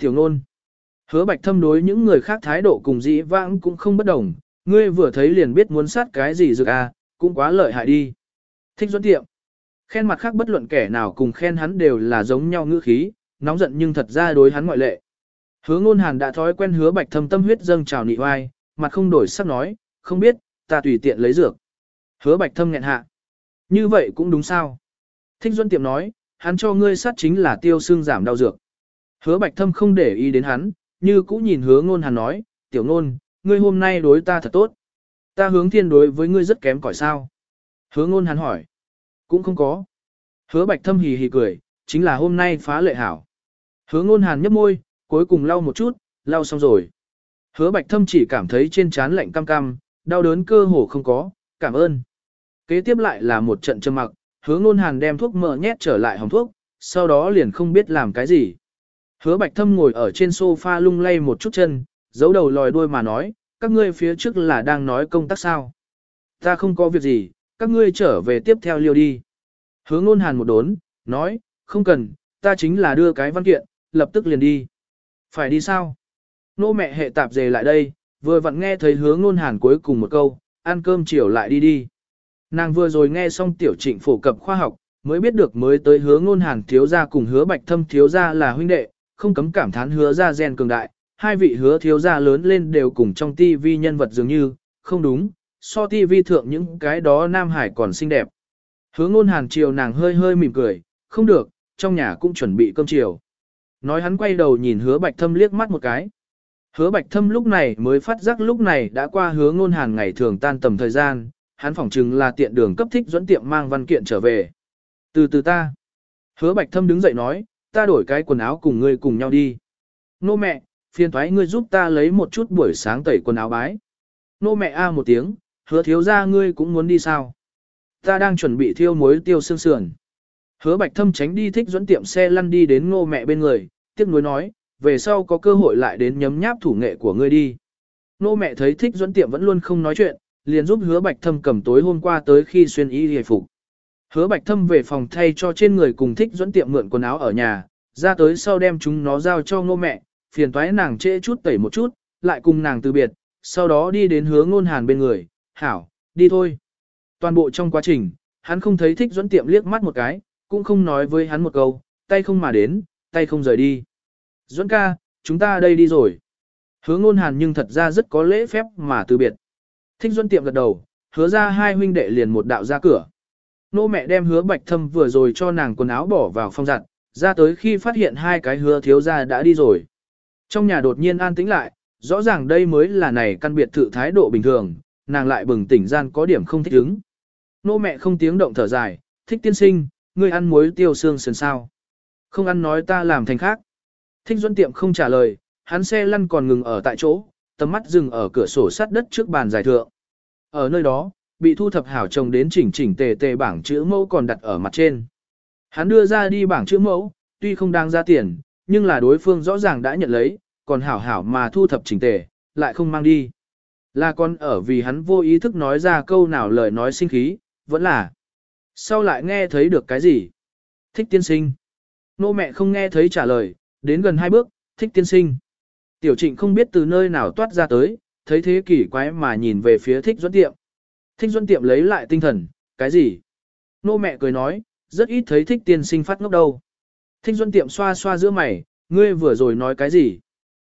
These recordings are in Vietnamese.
Tiểu nôn. Hứa bạch thâm đối những người khác thái độ cùng dĩ vãng cũng không bất đồng, ngươi vừa thấy liền biết muốn sát cái gì dược à, cũng quá lợi hại đi. Thích dẫn tiệm. Khen mặt khác bất luận kẻ nào cùng khen hắn đều là giống nhau ngữ khí, nóng giận nhưng thật ra đối hắn ngoại lệ. Hứa ngôn hàn đã thói quen hứa bạch thâm tâm huyết dâng trào nị oai, mặt không đổi sắc nói, không biết, ta tùy tiện lấy dược. Hứa bạch thâm nghẹn hạ. Như vậy cũng đúng sao. Thích Duân Tiệm nói, hắn cho ngươi sát chính là tiêu xương giảm đau dược. Hứa bạch thâm không để ý đến hắn, như cũ nhìn hứa ngôn hàn nói, tiểu ngôn, ngươi hôm nay đối ta thật tốt. Ta hướng thiên đối với ngươi rất kém cỏi sao. Hứa ngôn hàn hỏi. Cũng không có. Hứa bạch thâm hì hì cười, chính là hôm nay phá lệ hảo. Hứa ngôn hàn nhấp môi, cuối cùng lau một chút, lau xong rồi. Hứa bạch thâm chỉ cảm thấy trên trán lạnh cam cam, đau đớn cơ hồ không có, cảm ơn. Kế tiếp lại là một trận trầm mặc, hứa ngôn hàn đem thuốc mỡ nhét trở lại hồng thuốc, sau đó liền không biết làm cái gì. Hứa bạch thâm ngồi ở trên sofa lung lay một chút chân, giấu đầu lòi đuôi mà nói, các ngươi phía trước là đang nói công tác sao. Ta không có việc gì, các ngươi trở về tiếp theo liêu đi. Hứa ngôn hàn một đốn, nói, không cần, ta chính là đưa cái văn kiện, lập tức liền đi. Phải đi sao? Nô mẹ hệ tạp dề lại đây, vừa vặn nghe thấy hứa ngôn hàn cuối cùng một câu, ăn cơm chiều lại đi đi. Nàng vừa rồi nghe xong tiểu trịnh phổ cập khoa học, mới biết được mới tới hứa ngôn hàn thiếu gia cùng hứa bạch thâm thiếu gia là huynh đệ, không cấm cảm thán hứa gia gen cường đại, hai vị hứa thiếu gia lớn lên đều cùng trong tivi nhân vật dường như, không đúng, so tivi thượng những cái đó Nam Hải còn xinh đẹp. Hứa ngôn hàn chiều nàng hơi hơi mỉm cười, không được, trong nhà cũng chuẩn bị cơm chiều. Nói hắn quay đầu nhìn hứa bạch thâm liếc mắt một cái. Hứa bạch thâm lúc này mới phát giác lúc này đã qua hứa ngôn hàn ngày thường tan tầm thời gian, hắn phỏng chừng là tiện đường cấp thích dẫn tiệm mang văn kiện trở về. Từ từ ta. Hứa bạch thâm đứng dậy nói, ta đổi cái quần áo cùng ngươi cùng nhau đi. Nô mẹ, phiền thoái ngươi giúp ta lấy một chút buổi sáng tẩy quần áo bái. Nô mẹ a một tiếng, hứa thiếu ra ngươi cũng muốn đi sao? Ta đang chuẩn bị thiêu muối tiêu xương sườn. Hứa bạch thâm tránh đi thích dẫn tiệm xe lăn đi đến ngô mẹ bên người, tiếc nuối nói, về sau có cơ hội lại đến nhấm nháp thủ nghệ của ngươi đi. Nô mẹ thấy thích dẫn tiệm vẫn luôn không nói chuyện, liền giúp hứa bạch thâm cầm tối hôm qua tới khi xuyên y hề phục. Hứa bạch thâm về phòng thay cho trên người cùng thích dẫn tiệm mượn quần áo ở nhà, ra tới sau đem chúng nó giao cho ngô mẹ, phiền toái nàng trễ chút tẩy một chút, lại cùng nàng từ biệt, sau đó đi đến hứa ngôn hàn bên người, hảo, đi thôi. Toàn bộ trong quá trình, hắn không thấy thích dẫn tiệm liếc mắt một cái, cũng không nói với hắn một câu, tay không mà đến, tay không rời đi. Duẫn ca, chúng ta đây đi rồi. Hứa ngôn hàn nhưng thật ra rất có lễ phép mà từ biệt. Thích Duẫn tiệm gật đầu, hứa ra hai huynh đệ liền một đạo ra cửa. Nô mẹ đem hứa bạch thâm vừa rồi cho nàng quần áo bỏ vào phong giặt, ra tới khi phát hiện hai cái hứa thiếu gia đã đi rồi. Trong nhà đột nhiên an tĩnh lại, rõ ràng đây mới là này căn biệt thự thái độ bình thường, nàng lại bừng tỉnh gian có điểm không thích ứng. Nô mẹ không tiếng động thở dài, thích tiên sinh, ngươi ăn muối tiêu xương sườn sao. Không ăn nói ta làm thành khác. Thích Duẫn tiệm không trả lời, hắn xe lăn còn ngừng ở tại chỗ, tầm mắt dừng ở cửa sổ sắt đất trước bàn giải thượng. Ở nơi đó, bị thu thập hảo chồng đến chỉnh chỉnh tề tề bảng chữ mẫu còn đặt ở mặt trên. Hắn đưa ra đi bảng chữ mẫu, tuy không đang ra tiền, nhưng là đối phương rõ ràng đã nhận lấy, còn hảo hảo mà thu thập chỉnh tề, lại không mang đi. Là con ở vì hắn vô ý thức nói ra câu nào lời nói sinh khí, vẫn là. Sau lại nghe thấy được cái gì? Thích tiên sinh. Nô mẹ không nghe thấy trả lời, đến gần hai bước, thích tiên sinh. Tiểu trịnh không biết từ nơi nào toát ra tới, thấy thế kỷ quái mà nhìn về phía thích dẫn tiệm. Thích Duân tiệm lấy lại tinh thần, cái gì? Nô mẹ cười nói, rất ít thấy thích tiên sinh phát ngốc đâu. Thích Duân tiệm xoa xoa giữa mày, ngươi vừa rồi nói cái gì?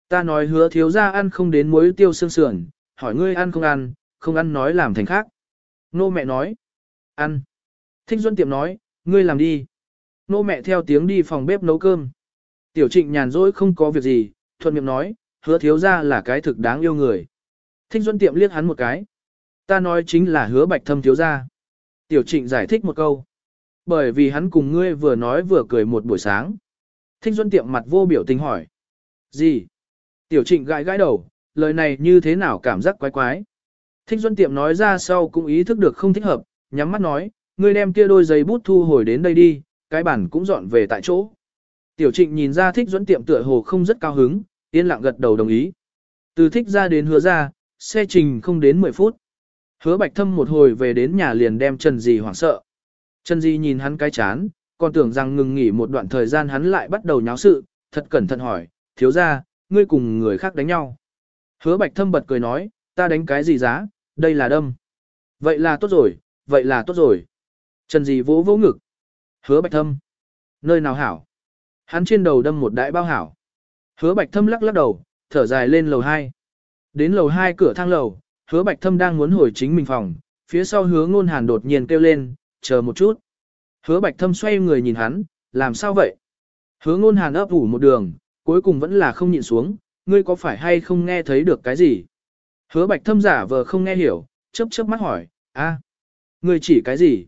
Ta nói hứa thiếu ra ăn không đến muối tiêu xương sườn, hỏi ngươi ăn không ăn, không ăn nói làm thành khác. Nô mẹ nói, ăn. Thích Duân tiệm nói, ngươi làm đi. Nô mẹ theo tiếng đi phòng bếp nấu cơm. Tiểu trịnh nhàn rỗi không có việc gì, thuận miệng nói, hứa thiếu ra là cái thực đáng yêu người. Thích Duân tiệm liếc hắn một cái. Ta nói chính là hứa bạch thâm thiếu ra. Tiểu trịnh giải thích một câu. Bởi vì hắn cùng ngươi vừa nói vừa cười một buổi sáng. Thích Duân tiệm mặt vô biểu tình hỏi. Gì? Tiểu trịnh gãi gãi đầu, lời này như thế nào cảm giác quái quái. Thích Duân tiệm nói ra sau cũng ý thức được không thích hợp, nhắm mắt nói, ngươi đem kia đôi giấy bút thu hồi đến đây đi, cái bản cũng dọn về tại chỗ. Tiểu trịnh nhìn ra thích Duân tiệm tựa hồ không rất cao hứng, yên lặng gật đầu đồng ý. Từ thích ra đến hứa ra, xe trình không đến 10 phút. Hứa bạch thâm một hồi về đến nhà liền đem Trần Di hoảng sợ. Trần Di nhìn hắn cái chán, còn tưởng rằng ngừng nghỉ một đoạn thời gian hắn lại bắt đầu nháo sự, thật cẩn thận hỏi, thiếu ra, ngươi cùng người khác đánh nhau. Hứa bạch thâm bật cười nói, ta đánh cái gì giá, đây là đâm. Vậy là tốt rồi, vậy là tốt rồi. Trần Di vỗ vỗ ngực. Hứa bạch thâm. Nơi nào hảo? Hắn trên đầu đâm một đại bao hảo. Hứa bạch thâm lắc lắc đầu, thở dài lên lầu 2. Đến lầu 2 cửa thang lầu, hứa bạch thâm đang muốn hồi chính mình phòng, phía sau hứa ngôn hàn đột nhiên kêu lên, chờ một chút. Hứa bạch thâm xoay người nhìn hắn, làm sao vậy? Hứa ngôn hàn ấp ủ một đường, cuối cùng vẫn là không nhịn xuống, ngươi có phải hay không nghe thấy được cái gì? Hứa bạch thâm giả vờ không nghe hiểu, chớp chớp mắt hỏi, a, ngươi chỉ cái gì?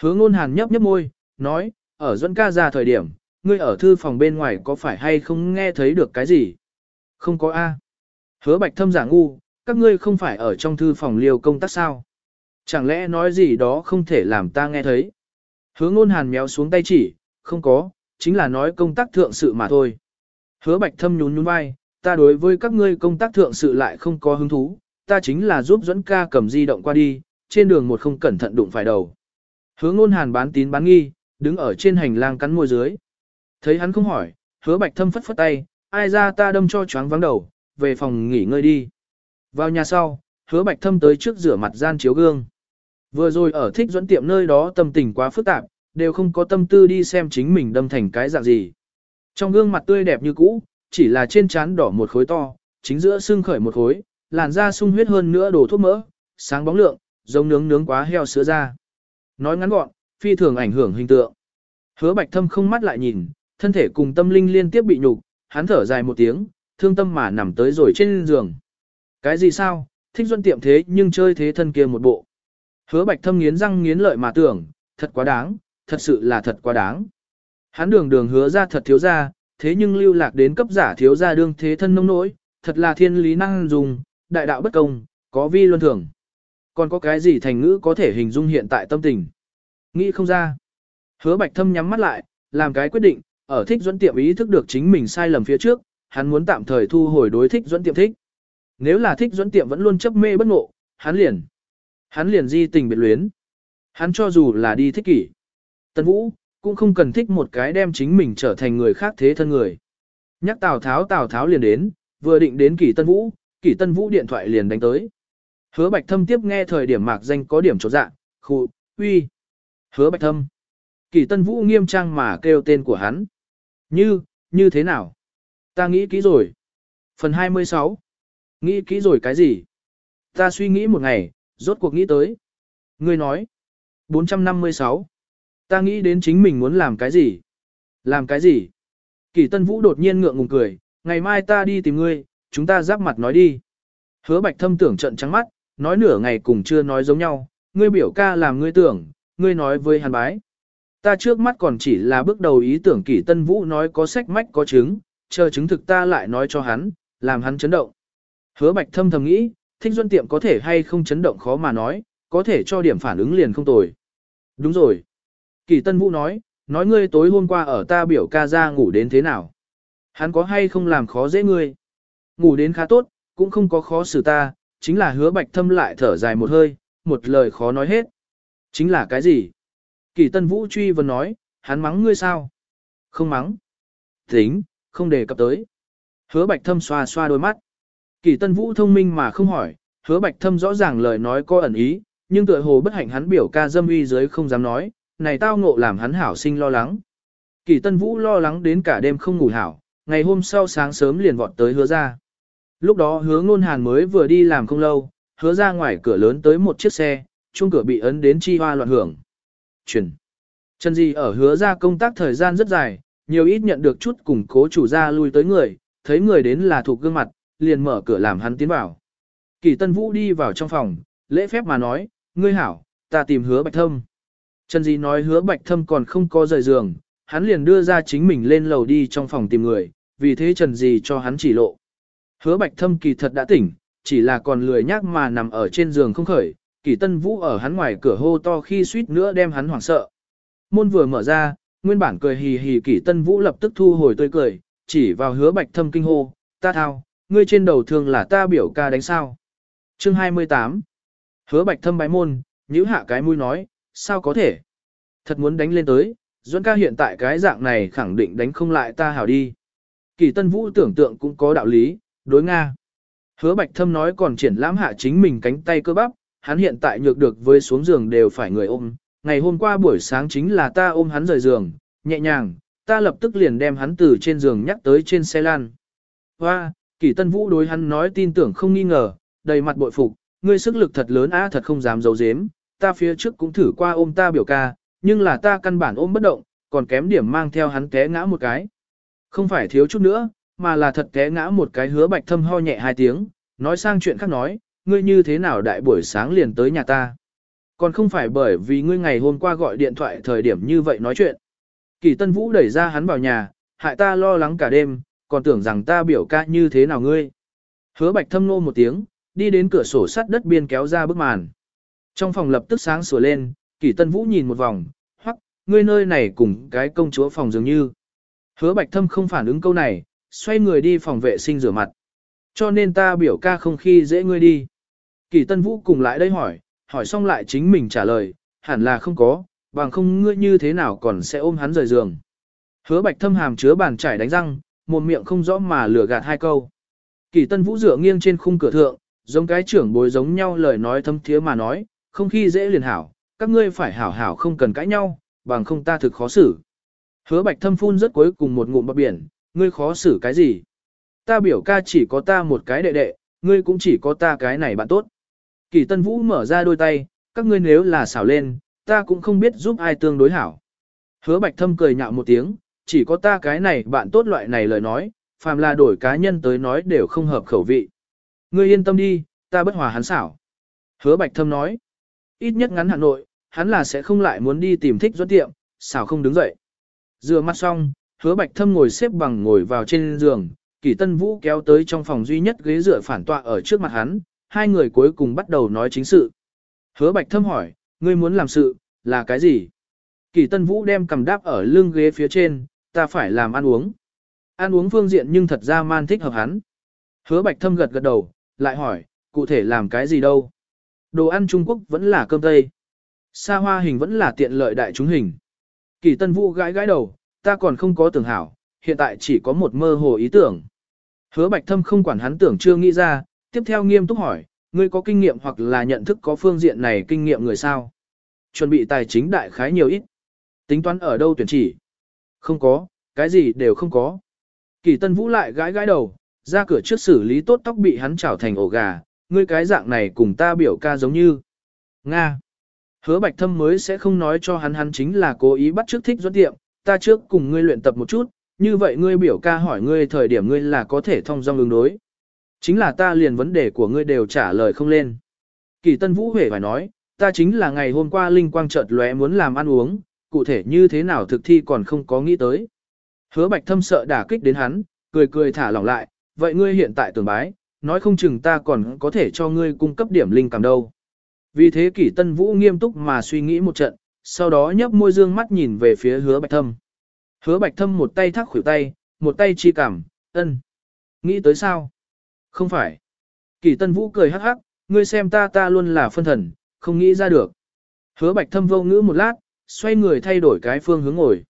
Hứa ngôn hàn nhấp nhấp môi, nói, ở dẫn ca ra thời điểm, ngươi ở thư phòng bên ngoài có phải hay không nghe thấy được cái gì? Không có a. Hứa bạch thâm giả ngu, các ngươi không phải ở trong thư phòng liều công tác sao? Chẳng lẽ nói gì đó không thể làm ta nghe thấy? Hứa ngôn hàn méo xuống tay chỉ, không có, chính là nói công tác thượng sự mà thôi. Hứa bạch thâm nhún nhún vai, ta đối với các ngươi công tác thượng sự lại không có hứng thú, ta chính là giúp dẫn ca cầm di động qua đi, trên đường một không cẩn thận đụng phải đầu. Hứa ngôn hàn bán tín bán nghi, đứng ở trên hành lang cắn môi dưới. Thấy hắn không hỏi, hứa bạch thâm phất phất tay, ai ra ta đâm cho choáng vắng đầu, về phòng nghỉ ngơi đi. Vào nhà sau, hứa bạch thâm tới trước rửa mặt gian chiếu gương. Vừa rồi ở thích dẫn tiệm nơi đó tâm tình quá phức tạp, đều không có tâm tư đi xem chính mình đâm thành cái dạng gì. Trong gương mặt tươi đẹp như cũ, chỉ là trên trán đỏ một khối to, chính giữa xương khởi một khối, làn da sung huyết hơn nữa đổ thuốc mỡ, sáng bóng lượng, giống nướng nướng quá heo sữa ra. Nói ngắn gọn, phi thường ảnh hưởng hình tượng. Hứa bạch thâm không mắt lại nhìn, thân thể cùng tâm linh liên tiếp bị nhục, hắn thở dài một tiếng, thương tâm mà nằm tới rồi trên giường. Cái gì sao, thích duân tiệm thế nhưng chơi thế thân kia một bộ. Hứa bạch thâm nghiến răng nghiến lợi mà tưởng, thật quá đáng, thật sự là thật quá đáng. Hắn đường đường hứa ra thật thiếu ra, thế nhưng lưu lạc đến cấp giả thiếu ra đương thế thân nông nỗi, thật là thiên lý năng dùng, đại đạo bất công, có vi luân thường. Còn có cái gì thành ngữ có thể hình dung hiện tại tâm tình? Nghĩ không ra. Hứa bạch thâm nhắm mắt lại, làm cái quyết định, ở thích dẫn tiệm ý thức được chính mình sai lầm phía trước, hắn muốn tạm thời thu hồi đối thích dẫn tiệm thích. Nếu là thích dẫn tiệm vẫn luôn chấp mê bất ngộ, hắn liền. Hắn liền di tình biệt luyến. Hắn cho dù là đi thích kỷ. Tân Vũ, cũng không cần thích một cái đem chính mình trở thành người khác thế thân người. Nhắc Tào Tháo Tào Tháo liền đến, vừa định đến kỷ Tân Vũ, kỷ Tân Vũ điện thoại liền đánh tới. Hứa Bạch Thâm tiếp nghe thời điểm mạc danh có điểm chỗ dạ, khu, uy. Hứa Bạch Thâm. Kỷ Tân Vũ nghiêm trang mà kêu tên của hắn. Như, như thế nào? Ta nghĩ kỹ rồi. Phần 26. Nghĩ kỹ rồi cái gì? Ta suy nghĩ một ngày, rốt cuộc nghĩ tới. Ngươi nói. 456. Ta nghĩ đến chính mình muốn làm cái gì? Làm cái gì? Kỷ Tân Vũ đột nhiên ngượng ngùng cười, ngày mai ta đi tìm ngươi, chúng ta giáp mặt nói đi. Hứa Bạch Thâm tưởng trận trắng mắt, nói nửa ngày cùng chưa nói giống nhau, ngươi biểu ca làm ngươi tưởng, ngươi nói với hàn bái. Ta trước mắt còn chỉ là bước đầu ý tưởng Kỷ Tân Vũ nói có sách mách có chứng, chờ chứng thực ta lại nói cho hắn, làm hắn chấn động. Hứa Bạch Thâm thầm nghĩ, thích duân tiệm có thể hay không chấn động khó mà nói, có thể cho điểm phản ứng liền không tồi. Đúng rồi. Kỳ Tân Vũ nói, nói ngươi tối hôm qua ở ta biểu ca ra ngủ đến thế nào. Hắn có hay không làm khó dễ ngươi. Ngủ đến khá tốt, cũng không có khó xử ta, chính là hứa bạch thâm lại thở dài một hơi, một lời khó nói hết. Chính là cái gì? Kỳ Tân Vũ truy vấn nói, hắn mắng ngươi sao? Không mắng. Tính, không đề cập tới. Hứa bạch thâm xoa xoa đôi mắt. Kỳ Tân Vũ thông minh mà không hỏi, hứa bạch thâm rõ ràng lời nói có ẩn ý, nhưng tựa hồ bất hạnh hắn biểu ca dâm uy dưới không dám nói, này tao ngộ làm hắn hảo sinh lo lắng. Kỳ Tân Vũ lo lắng đến cả đêm không ngủ hảo, ngày hôm sau sáng sớm liền vọt tới hứa ra. Lúc đó hứa ngôn hàn mới vừa đi làm không lâu, hứa ra ngoài cửa lớn tới một chiếc xe, chuông cửa bị ấn đến chi hoa loạn hưởng. Chuyển. Trần Di ở hứa ra công tác thời gian rất dài, nhiều ít nhận được chút củng cố chủ gia lui tới người, thấy người đến là thuộc gương mặt, liền mở cửa làm hắn tiến vào. Kỳ Tân Vũ đi vào trong phòng, lễ phép mà nói, ngươi hảo, ta tìm hứa bạch thâm. Trần Di nói hứa bạch thâm còn không có rời giường, hắn liền đưa ra chính mình lên lầu đi trong phòng tìm người, vì thế Trần Di cho hắn chỉ lộ. Hứa bạch thâm kỳ thật đã tỉnh, chỉ là còn lười nhác mà nằm ở trên giường không khởi, kỳ tân vũ ở hắn ngoài cửa hô to khi suýt nữa đem hắn hoảng sợ. Môn vừa mở ra, nguyên bản cười hì hì kỳ tân vũ lập tức thu hồi tươi cười, chỉ vào hứa bạch thâm kinh hô, ta thao, ngươi trên đầu thường là ta biểu ca đánh sao. Chương 28 Hứa bạch thâm bái môn, nhữ hạ cái mũi nói, sao có thể? Thật muốn đánh lên tới, Duẫn ca hiện tại cái dạng này khẳng định đánh không lại ta hảo đi. Kỳ Tân Vũ tưởng tượng cũng có đạo lý, đối Nga. Hứa Bạch Thâm nói còn triển lãm hạ chính mình cánh tay cơ bắp, hắn hiện tại nhược được với xuống giường đều phải người ôm. Ngày hôm qua buổi sáng chính là ta ôm hắn rời giường, nhẹ nhàng, ta lập tức liền đem hắn từ trên giường nhắc tới trên xe lan. Hoa, Kỳ Tân Vũ đối hắn nói tin tưởng không nghi ngờ, đầy mặt bội phục, ngươi sức lực thật lớn á thật không dám giấu giếm, ta phía trước cũng thử qua ôm ta biểu ca, nhưng là ta căn bản ôm bất động, còn kém điểm mang theo hắn té ngã một cái. Không phải thiếu chút nữa, mà là thật té ngã một cái hứa bạch thâm ho nhẹ hai tiếng, nói sang chuyện khác nói, ngươi như thế nào đại buổi sáng liền tới nhà ta. Còn không phải bởi vì ngươi ngày hôm qua gọi điện thoại thời điểm như vậy nói chuyện. Kỳ Tân Vũ đẩy ra hắn vào nhà, hại ta lo lắng cả đêm, còn tưởng rằng ta biểu ca như thế nào ngươi. Hứa bạch thâm nô một tiếng, đi đến cửa sổ sắt đất biên kéo ra bức màn. Trong phòng lập tức sáng sủa lên, Kỳ Tân Vũ nhìn một vòng, hoặc, ngươi nơi này cùng cái công chúa phòng dường như. Hứa bạch thâm không phản ứng câu này, xoay người đi phòng vệ sinh rửa mặt. Cho nên ta biểu ca không khi dễ ngươi đi. Kỳ Tân Vũ cùng lại đây hỏi, hỏi xong lại chính mình trả lời, hẳn là không có, bằng không ngươi như thế nào còn sẽ ôm hắn rời giường. Hứa bạch thâm hàm chứa bàn chải đánh răng, một miệng không rõ mà lừa gạt hai câu. Kỳ Tân Vũ dựa nghiêng trên khung cửa thượng, giống cái trưởng bối giống nhau lời nói thâm thiế mà nói, không khi dễ liền hảo, các ngươi phải hảo hảo không cần cãi nhau, bằng không ta thực khó xử. Hứa bạch thâm phun rất cuối cùng một ngụm bọc biển, ngươi khó xử cái gì? Ta biểu ca chỉ có ta một cái đệ đệ, ngươi cũng chỉ có ta cái này bạn tốt. Kỳ Tân Vũ mở ra đôi tay, các ngươi nếu là xảo lên, ta cũng không biết giúp ai tương đối hảo. Hứa Bạch Thâm cười nhạo một tiếng, chỉ có ta cái này bạn tốt loại này lời nói, phàm là đổi cá nhân tới nói đều không hợp khẩu vị. Ngươi yên tâm đi, ta bất hòa hắn xảo. Hứa Bạch Thâm nói, ít nhất ngắn Hà Nội, hắn là sẽ không lại muốn đi tìm thích doanh tiệm, xảo không đứng dậy. Rửa mặt xong, hứa Bạch Thâm ngồi xếp bằng ngồi vào trên giường, Kỷ Tân Vũ kéo tới trong phòng duy nhất ghế dựa phản tọa ở trước mặt hắn, hai người cuối cùng bắt đầu nói chính sự. Hứa Bạch Thâm hỏi, ngươi muốn làm sự, là cái gì? Kỷ Tân Vũ đem cầm đáp ở lưng ghế phía trên, ta phải làm ăn uống. Ăn uống phương diện nhưng thật ra man thích hợp hắn. Hứa Bạch Thâm gật gật đầu, lại hỏi, cụ thể làm cái gì đâu? Đồ ăn Trung Quốc vẫn là cơm Tây. Sa hoa hình vẫn là tiện lợi đại chúng hình. Kỳ Tân Vũ gãi gãi đầu, ta còn không có tưởng hảo, hiện tại chỉ có một mơ hồ ý tưởng. Hứa Bạch Thâm không quản hắn tưởng chưa nghĩ ra, tiếp theo nghiêm túc hỏi, ngươi có kinh nghiệm hoặc là nhận thức có phương diện này kinh nghiệm người sao? Chuẩn bị tài chính đại khái nhiều ít. Tính toán ở đâu tuyển chỉ? Không có, cái gì đều không có. Kỳ Tân Vũ lại gãi gãi đầu, ra cửa trước xử lý tốt tóc bị hắn trảo thành ổ gà, ngươi cái dạng này cùng ta biểu ca giống như. Nga. Hứa Bạch Thâm mới sẽ không nói cho hắn hắn chính là cố ý bắt trước thích doãn tiệm, ta trước cùng ngươi luyện tập một chút, như vậy ngươi biểu ca hỏi ngươi thời điểm ngươi là có thể thông dong ứng đối. Chính là ta liền vấn đề của ngươi đều trả lời không lên. Kỳ Tân Vũ hề phải nói, ta chính là ngày hôm qua linh quang chợt lóe muốn làm ăn uống, cụ thể như thế nào thực thi còn không có nghĩ tới. Hứa Bạch Thâm sợ đả kích đến hắn, cười cười thả lỏng lại, vậy ngươi hiện tại tưởng bái, nói không chừng ta còn có thể cho ngươi cung cấp điểm linh cảm đâu. Vì thế kỷ tân vũ nghiêm túc mà suy nghĩ một trận, sau đó nhấp môi dương mắt nhìn về phía hứa bạch thâm. Hứa bạch thâm một tay thắt khuỷu tay, một tay chi cảm, ân. Nghĩ tới sao? Không phải. Kỷ tân vũ cười hắc hắc, ngươi xem ta ta luôn là phân thần, không nghĩ ra được. Hứa bạch thâm vô ngữ một lát, xoay người thay đổi cái phương hướng ngồi.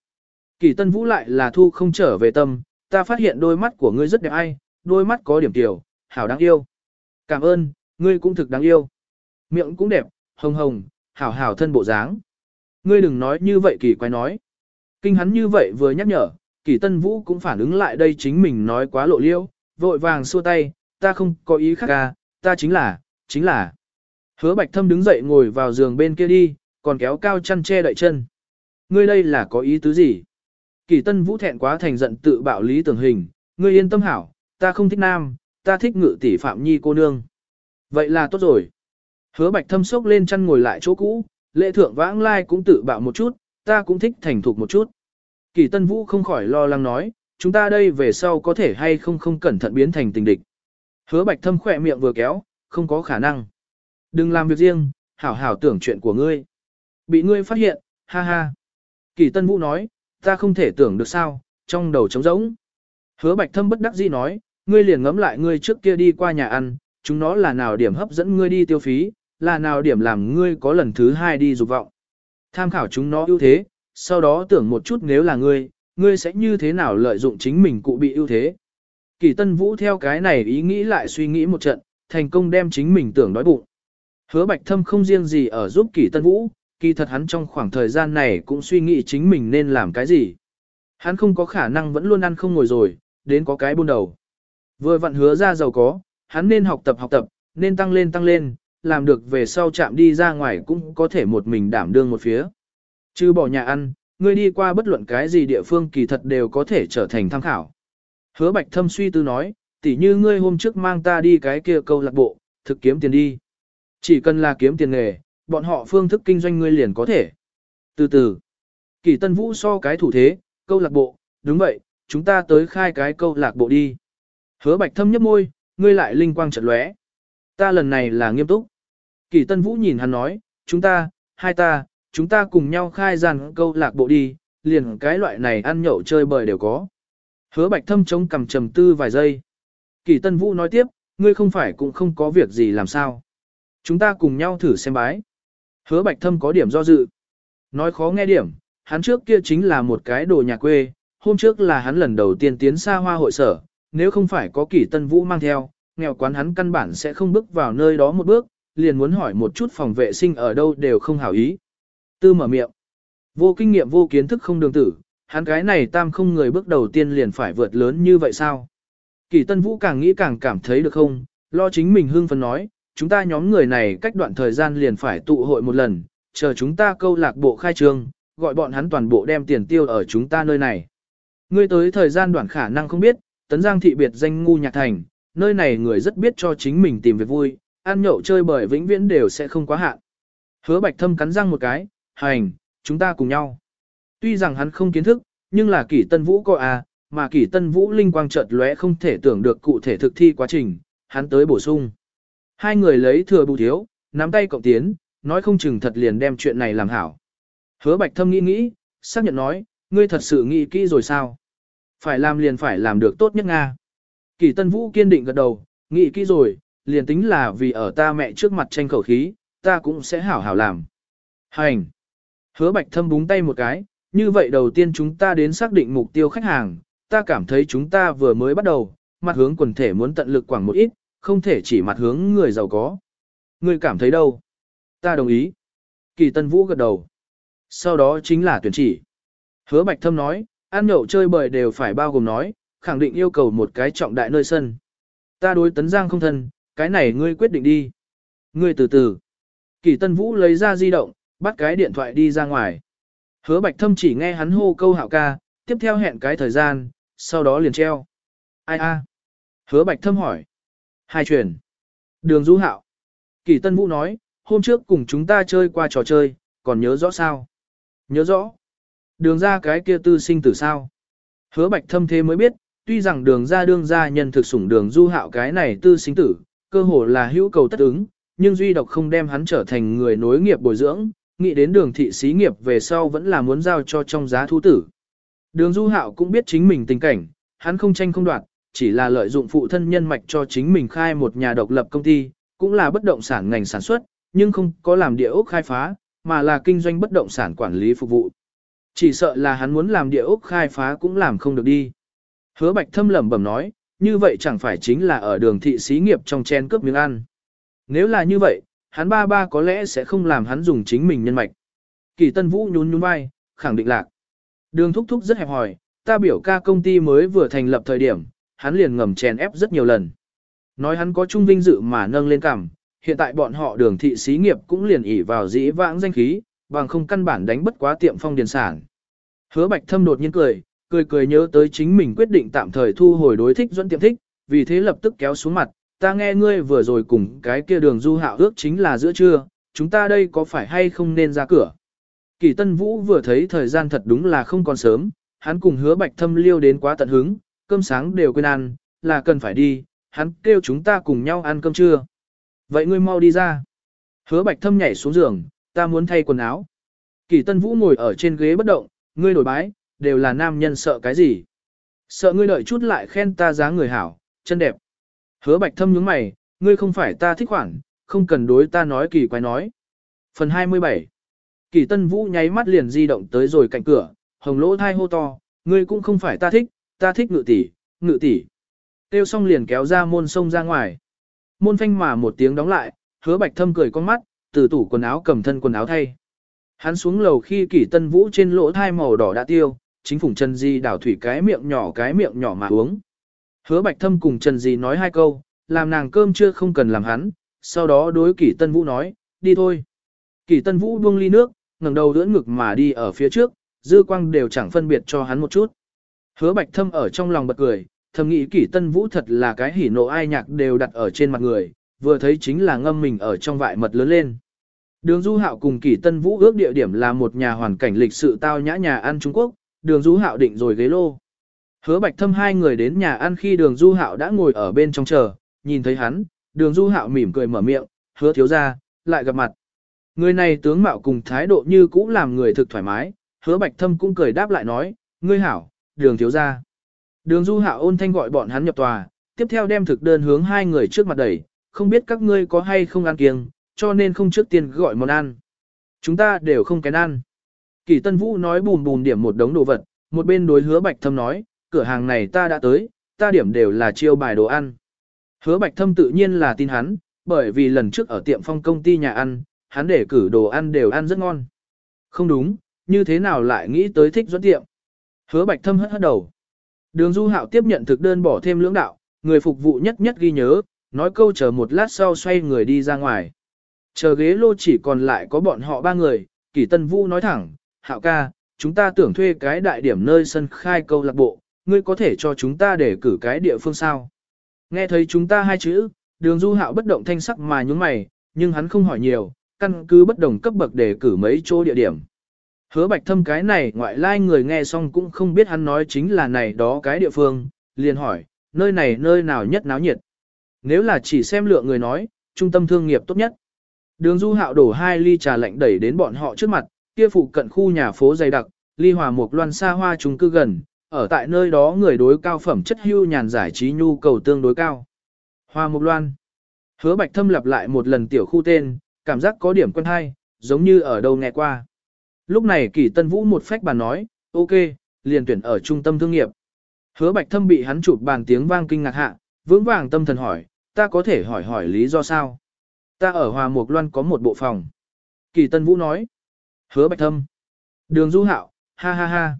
Kỳ tân vũ lại là thu không trở về tâm, ta phát hiện đôi mắt của ngươi rất đẹp ai, đôi mắt có điểm tiểu, hảo đáng yêu. Cảm ơn, ngươi cũng thực đáng yêu. Miệng cũng đẹp, hồng hồng, hảo hảo thân bộ dáng. Ngươi đừng nói như vậy kỳ quái nói. Kinh hắn như vậy vừa nhắc nhở, kỳ tân vũ cũng phản ứng lại đây chính mình nói quá lộ liêu, vội vàng xua tay, ta không có ý khác ca, ta chính là, chính là. Hứa bạch thâm đứng dậy ngồi vào giường bên kia đi, còn kéo cao chăn che đậy chân. Ngươi đây là có ý tứ gì? Kỳ tân vũ thẹn quá thành giận tự bạo lý tưởng hình, ngươi yên tâm hảo, ta không thích nam, ta thích ngự tỷ phạm nhi cô nương. Vậy là tốt rồi. Hứa bạch thâm sốc lên chăn ngồi lại chỗ cũ, lệ thượng vãng lai cũng tự bạo một chút, ta cũng thích thành thục một chút. Kỳ tân vũ không khỏi lo lắng nói, chúng ta đây về sau có thể hay không không cẩn thận biến thành tình địch. Hứa bạch thâm khỏe miệng vừa kéo, không có khả năng. Đừng làm việc riêng, hảo hảo tưởng chuyện của ngươi. Bị ngươi phát hiện, ha ha. Kỳ tân vũ nói, ta không thể tưởng được sao, trong đầu trống rỗng. Hứa bạch thâm bất đắc dĩ nói, ngươi liền ngẫm lại ngươi trước kia đi qua nhà ăn, chúng nó là nào điểm hấp dẫn ngươi đi tiêu phí, là nào điểm làm ngươi có lần thứ hai đi dục vọng. Tham khảo chúng nó ưu thế, sau đó tưởng một chút nếu là ngươi, ngươi sẽ như thế nào lợi dụng chính mình cụ bị ưu thế. Kỳ Tân Vũ theo cái này ý nghĩ lại suy nghĩ một trận, thành công đem chính mình tưởng đói bụng. Hứa Bạch Thâm không riêng gì ở giúp Kỳ Tân Vũ, kỳ thật hắn trong khoảng thời gian này cũng suy nghĩ chính mình nên làm cái gì. Hắn không có khả năng vẫn luôn ăn không ngồi rồi, đến có cái buôn đầu. Vừa vặn hứa ra giàu có, hắn nên học tập học tập, nên tăng lên tăng lên, làm được về sau chạm đi ra ngoài cũng có thể một mình đảm đương một phía. Chứ bỏ nhà ăn, ngươi đi qua bất luận cái gì địa phương kỳ thật đều có thể trở thành tham khảo. Hứa bạch thâm suy tư nói, tỉ như ngươi hôm trước mang ta đi cái kia câu lạc bộ, thực kiếm tiền đi. Chỉ cần là kiếm tiền nghề, bọn họ phương thức kinh doanh ngươi liền có thể. Từ từ, kỳ tân vũ so cái thủ thế, câu lạc bộ, đúng vậy, chúng ta tới khai cái câu lạc bộ đi. Hứa bạch thâm nhấp môi, ngươi lại linh quang chợt lóe. Ta lần này là nghiêm túc. Kỳ tân vũ nhìn hắn nói, chúng ta, hai ta, chúng ta cùng nhau khai rằng câu lạc bộ đi, liền cái loại này ăn nhậu chơi bời đều có. Hứa bạch thâm chống cầm trầm tư vài giây. Kỳ tân vũ nói tiếp, ngươi không phải cũng không có việc gì làm sao. Chúng ta cùng nhau thử xem bái. Hứa bạch thâm có điểm do dự. Nói khó nghe điểm, hắn trước kia chính là một cái đồ nhà quê, hôm trước là hắn lần đầu tiên tiến xa hoa hội sở, nếu không phải có kỷ tân vũ mang theo, nghèo quán hắn căn bản sẽ không bước vào nơi đó một bước, liền muốn hỏi một chút phòng vệ sinh ở đâu đều không hảo ý. Tư mở miệng. Vô kinh nghiệm vô kiến thức không đường tử, hắn cái này tam không người bước đầu tiên liền phải vượt lớn như vậy sao? Kỳ Tân Vũ càng nghĩ càng cảm thấy được không, lo chính mình hưng phấn nói, chúng ta nhóm người này cách đoạn thời gian liền phải tụ hội một lần, chờ chúng ta câu lạc bộ khai trương, gọi bọn hắn toàn bộ đem tiền tiêu ở chúng ta nơi này. Ngươi tới thời gian đoạn khả năng không biết, tấn giang thị biệt danh ngu nhạc thành, nơi này người rất biết cho chính mình tìm việc vui, ăn nhậu chơi bời vĩnh viễn đều sẽ không quá hạn. Hứa bạch thâm cắn răng một cái, hành, chúng ta cùng nhau. Tuy rằng hắn không kiến thức, nhưng là kỷ tân vũ coi à, mà kỷ tân vũ linh quang chợt lóe không thể tưởng được cụ thể thực thi quá trình, hắn tới bổ sung. Hai người lấy thừa bù thiếu, nắm tay cộng tiến, nói không chừng thật liền đem chuyện này làm hảo. Hứa bạch thâm nghĩ nghĩ, xác nhận nói, ngươi thật sự nghĩ kỹ rồi sao? Phải làm liền phải làm được tốt nhất Nga. Kỳ Tân Vũ kiên định gật đầu, nghĩ kỹ rồi, liền tính là vì ở ta mẹ trước mặt tranh khẩu khí, ta cũng sẽ hảo hảo làm. Hành! Hứa bạch thâm búng tay một cái, như vậy đầu tiên chúng ta đến xác định mục tiêu khách hàng, ta cảm thấy chúng ta vừa mới bắt đầu, mặt hướng quần thể muốn tận lực quảng một ít, không thể chỉ mặt hướng người giàu có. Ngươi cảm thấy đâu? Ta đồng ý. Kỳ Tân Vũ gật đầu. Sau đó chính là tuyển chỉ. Hứa Bạch Thâm nói, ăn nhậu chơi bời đều phải bao gồm nói, khẳng định yêu cầu một cái trọng đại nơi sân. Ta đối tấn giang không thân, cái này ngươi quyết định đi. Ngươi từ từ. Kỳ Tân Vũ lấy ra di động, bắt cái điện thoại đi ra ngoài. Hứa Bạch Thâm chỉ nghe hắn hô câu hạo ca, tiếp theo hẹn cái thời gian, sau đó liền treo. Ai a? Hứa Bạch Thâm hỏi. Hai truyền. Đường Du Hạo. Kỳ Tân Vũ nói, hôm trước cùng chúng ta chơi qua trò chơi, còn nhớ rõ sao? Nhớ rõ. Đường ra cái kia tư sinh tử sao? Hứa Bạch Thâm thế mới biết, tuy rằng đường ra đương gia nhân thực sủng đường Du Hạo cái này tư sinh tử, cơ hồ là hữu cầu tất ứng, nhưng duy độc không đem hắn trở thành người nối nghiệp bồi dưỡng, nghĩ đến đường thị xí nghiệp về sau vẫn là muốn giao cho trong giá thu tử. Đường Du Hạo cũng biết chính mình tình cảnh, hắn không tranh không đoạt, chỉ là lợi dụng phụ thân nhân mạch cho chính mình khai một nhà độc lập công ty, cũng là bất động sản ngành sản xuất, nhưng không có làm địa ốc khai phá, mà là kinh doanh bất động sản quản lý phục vụ. Chỉ sợ là hắn muốn làm địa ốc khai phá cũng làm không được đi. Hứa Bạch Thâm lẩm bẩm nói, như vậy chẳng phải chính là ở đường thị xí nghiệp trong chen cướp miếng ăn. Nếu là như vậy, hắn ba ba có lẽ sẽ không làm hắn dùng chính mình nhân mạch. Kỳ Tân Vũ nhún nhún vai, khẳng định lạc. Đường thúc thúc rất hẹp hỏi ta biểu ca công ty mới vừa thành lập thời điểm, hắn liền ngầm chèn ép rất nhiều lần. Nói hắn có trung vinh dự mà nâng lên cảm, hiện tại bọn họ đường thị xí nghiệp cũng liền ỉ vào dĩ vãng danh khí, bằng không căn bản đánh bất quá tiệm phong điền sản. Hứa bạch thâm đột nhiên cười, cười cười nhớ tới chính mình quyết định tạm thời thu hồi đối thích dẫn tiệm thích, vì thế lập tức kéo xuống mặt, ta nghe ngươi vừa rồi cùng cái kia đường du hạo ước chính là giữa trưa, chúng ta đây có phải hay không nên ra cửa. Kỳ Tân Vũ vừa thấy thời gian thật đúng là không còn sớm, hắn cùng hứa bạch thâm liêu đến quá tận hứng, cơm sáng đều quên ăn, là cần phải đi, hắn kêu chúng ta cùng nhau ăn cơm trưa. Vậy ngươi mau đi ra. Hứa bạch thâm nhảy xuống giường, ta muốn thay quần áo. Kỳ Tân Vũ ngồi ở trên ghế bất động, ngươi đổi bái, đều là nam nhân sợ cái gì. Sợ ngươi đợi chút lại khen ta dáng người hảo, chân đẹp. Hứa bạch thâm nhướng mày, ngươi không phải ta thích khoản, không cần đối ta nói kỳ quái nói. Phần 27 Kỳ Tân Vũ nháy mắt liền di động tới rồi cạnh cửa, hồng lỗ thai hô to, Ngươi cũng không phải ta thích, ta thích ngự tỷ, ngự tỷ. Tiêu xong liền kéo ra môn sông ra ngoài. Môn phanh mà một tiếng đóng lại, hứa bạch thâm cười con mắt, từ tủ quần áo cầm thân quần áo thay. Hắn xuống lầu khi kỷ tân vũ trên lỗ thai màu đỏ đã tiêu, chính phủng Trần Di đảo thủy cái miệng nhỏ cái miệng nhỏ mà uống. Hứa bạch thâm cùng Trần Di nói hai câu, làm nàng cơm chưa không cần làm hắn, sau đó đối kỷ tân vũ nói, đi thôi. Kỷ tân vũ buông ly nước, ngẩng đầu đỡ ngực mà đi ở phía trước, dư quang đều chẳng phân biệt cho hắn một chút. Hứa bạch thâm ở trong lòng bật cười, thầm nghĩ kỷ tân vũ thật là cái hỉ nộ ai nhạc đều đặt ở trên mặt người, vừa thấy chính là ngâm mình ở trong vại mật lớn lên. Đường Du Hạo cùng Kỷ Tân Vũ ước địa điểm là một nhà hoàn cảnh lịch sự tao nhã nhà ăn Trung Quốc, Đường Du Hạo định rồi ghế lô. Hứa Bạch Thâm hai người đến nhà ăn khi Đường Du Hạo đã ngồi ở bên trong chờ, nhìn thấy hắn, Đường Du Hạo mỉm cười mở miệng, "Hứa thiếu gia, lại gặp mặt." Người này tướng mạo cùng thái độ như cũ làm người thực thoải mái, Hứa Bạch Thâm cũng cười đáp lại nói, "Ngươi hảo, Đường thiếu gia." Đường Du Hạo ôn thanh gọi bọn hắn nhập tòa, tiếp theo đem thực đơn hướng hai người trước mặt đẩy, "Không biết các ngươi có hay không ăn kiêng, cho nên không trước tiên gọi món ăn. Chúng ta đều không kén ăn. Kỳ Tân Vũ nói bùm bùm điểm một đống đồ vật, một bên đối hứa Bạch Thâm nói, cửa hàng này ta đã tới, ta điểm đều là chiêu bài đồ ăn. Hứa Bạch Thâm tự nhiên là tin hắn, bởi vì lần trước ở tiệm phong công ty nhà ăn, hắn để cử đồ ăn đều ăn rất ngon. Không đúng, như thế nào lại nghĩ tới thích dẫn tiệm. Hứa Bạch Thâm hất hất đầu. Đường Du Hạo tiếp nhận thực đơn bỏ thêm lưỡng đạo, người phục vụ nhất nhất ghi nhớ, nói câu chờ một lát sau xoay người đi ra ngoài. Chờ ghế lô chỉ còn lại có bọn họ ba người, Kỷ Tân Vũ nói thẳng, Hạo ca, chúng ta tưởng thuê cái đại điểm nơi sân khai câu lạc bộ, ngươi có thể cho chúng ta để cử cái địa phương sao. Nghe thấy chúng ta hai chữ, đường du hạo bất động thanh sắc mà nhúng mày, nhưng hắn không hỏi nhiều, căn cứ bất đồng cấp bậc để cử mấy chỗ địa điểm. Hứa bạch thâm cái này ngoại lai người nghe xong cũng không biết hắn nói chính là này đó cái địa phương, liền hỏi, nơi này nơi nào nhất náo nhiệt. Nếu là chỉ xem lượng người nói, trung tâm thương nghiệp tốt nhất. Đường du hạo đổ hai ly trà lạnh đẩy đến bọn họ trước mặt, kia phụ cận khu nhà phố dày đặc, ly hòa một loan xa hoa chúng cư gần, ở tại nơi đó người đối cao phẩm chất hưu nhàn giải trí nhu cầu tương đối cao. Hoa Mục Loan. Hứa Bạch Thâm lặp lại một lần tiểu khu tên, cảm giác có điểm quen hay, giống như ở đâu nghe qua. Lúc này Kỷ Tân Vũ một phách bàn nói, ok, liền tuyển ở trung tâm thương nghiệp. Hứa Bạch Thâm bị hắn chụp bàn tiếng vang kinh ngạc hạ, vững vàng tâm thần hỏi, ta có thể hỏi hỏi lý do sao? Ta ở Hòa Mục Loan có một bộ phòng. Kỳ Tân Vũ nói. Hứa Bạch Thâm. Đường Du Hạo, ha ha ha.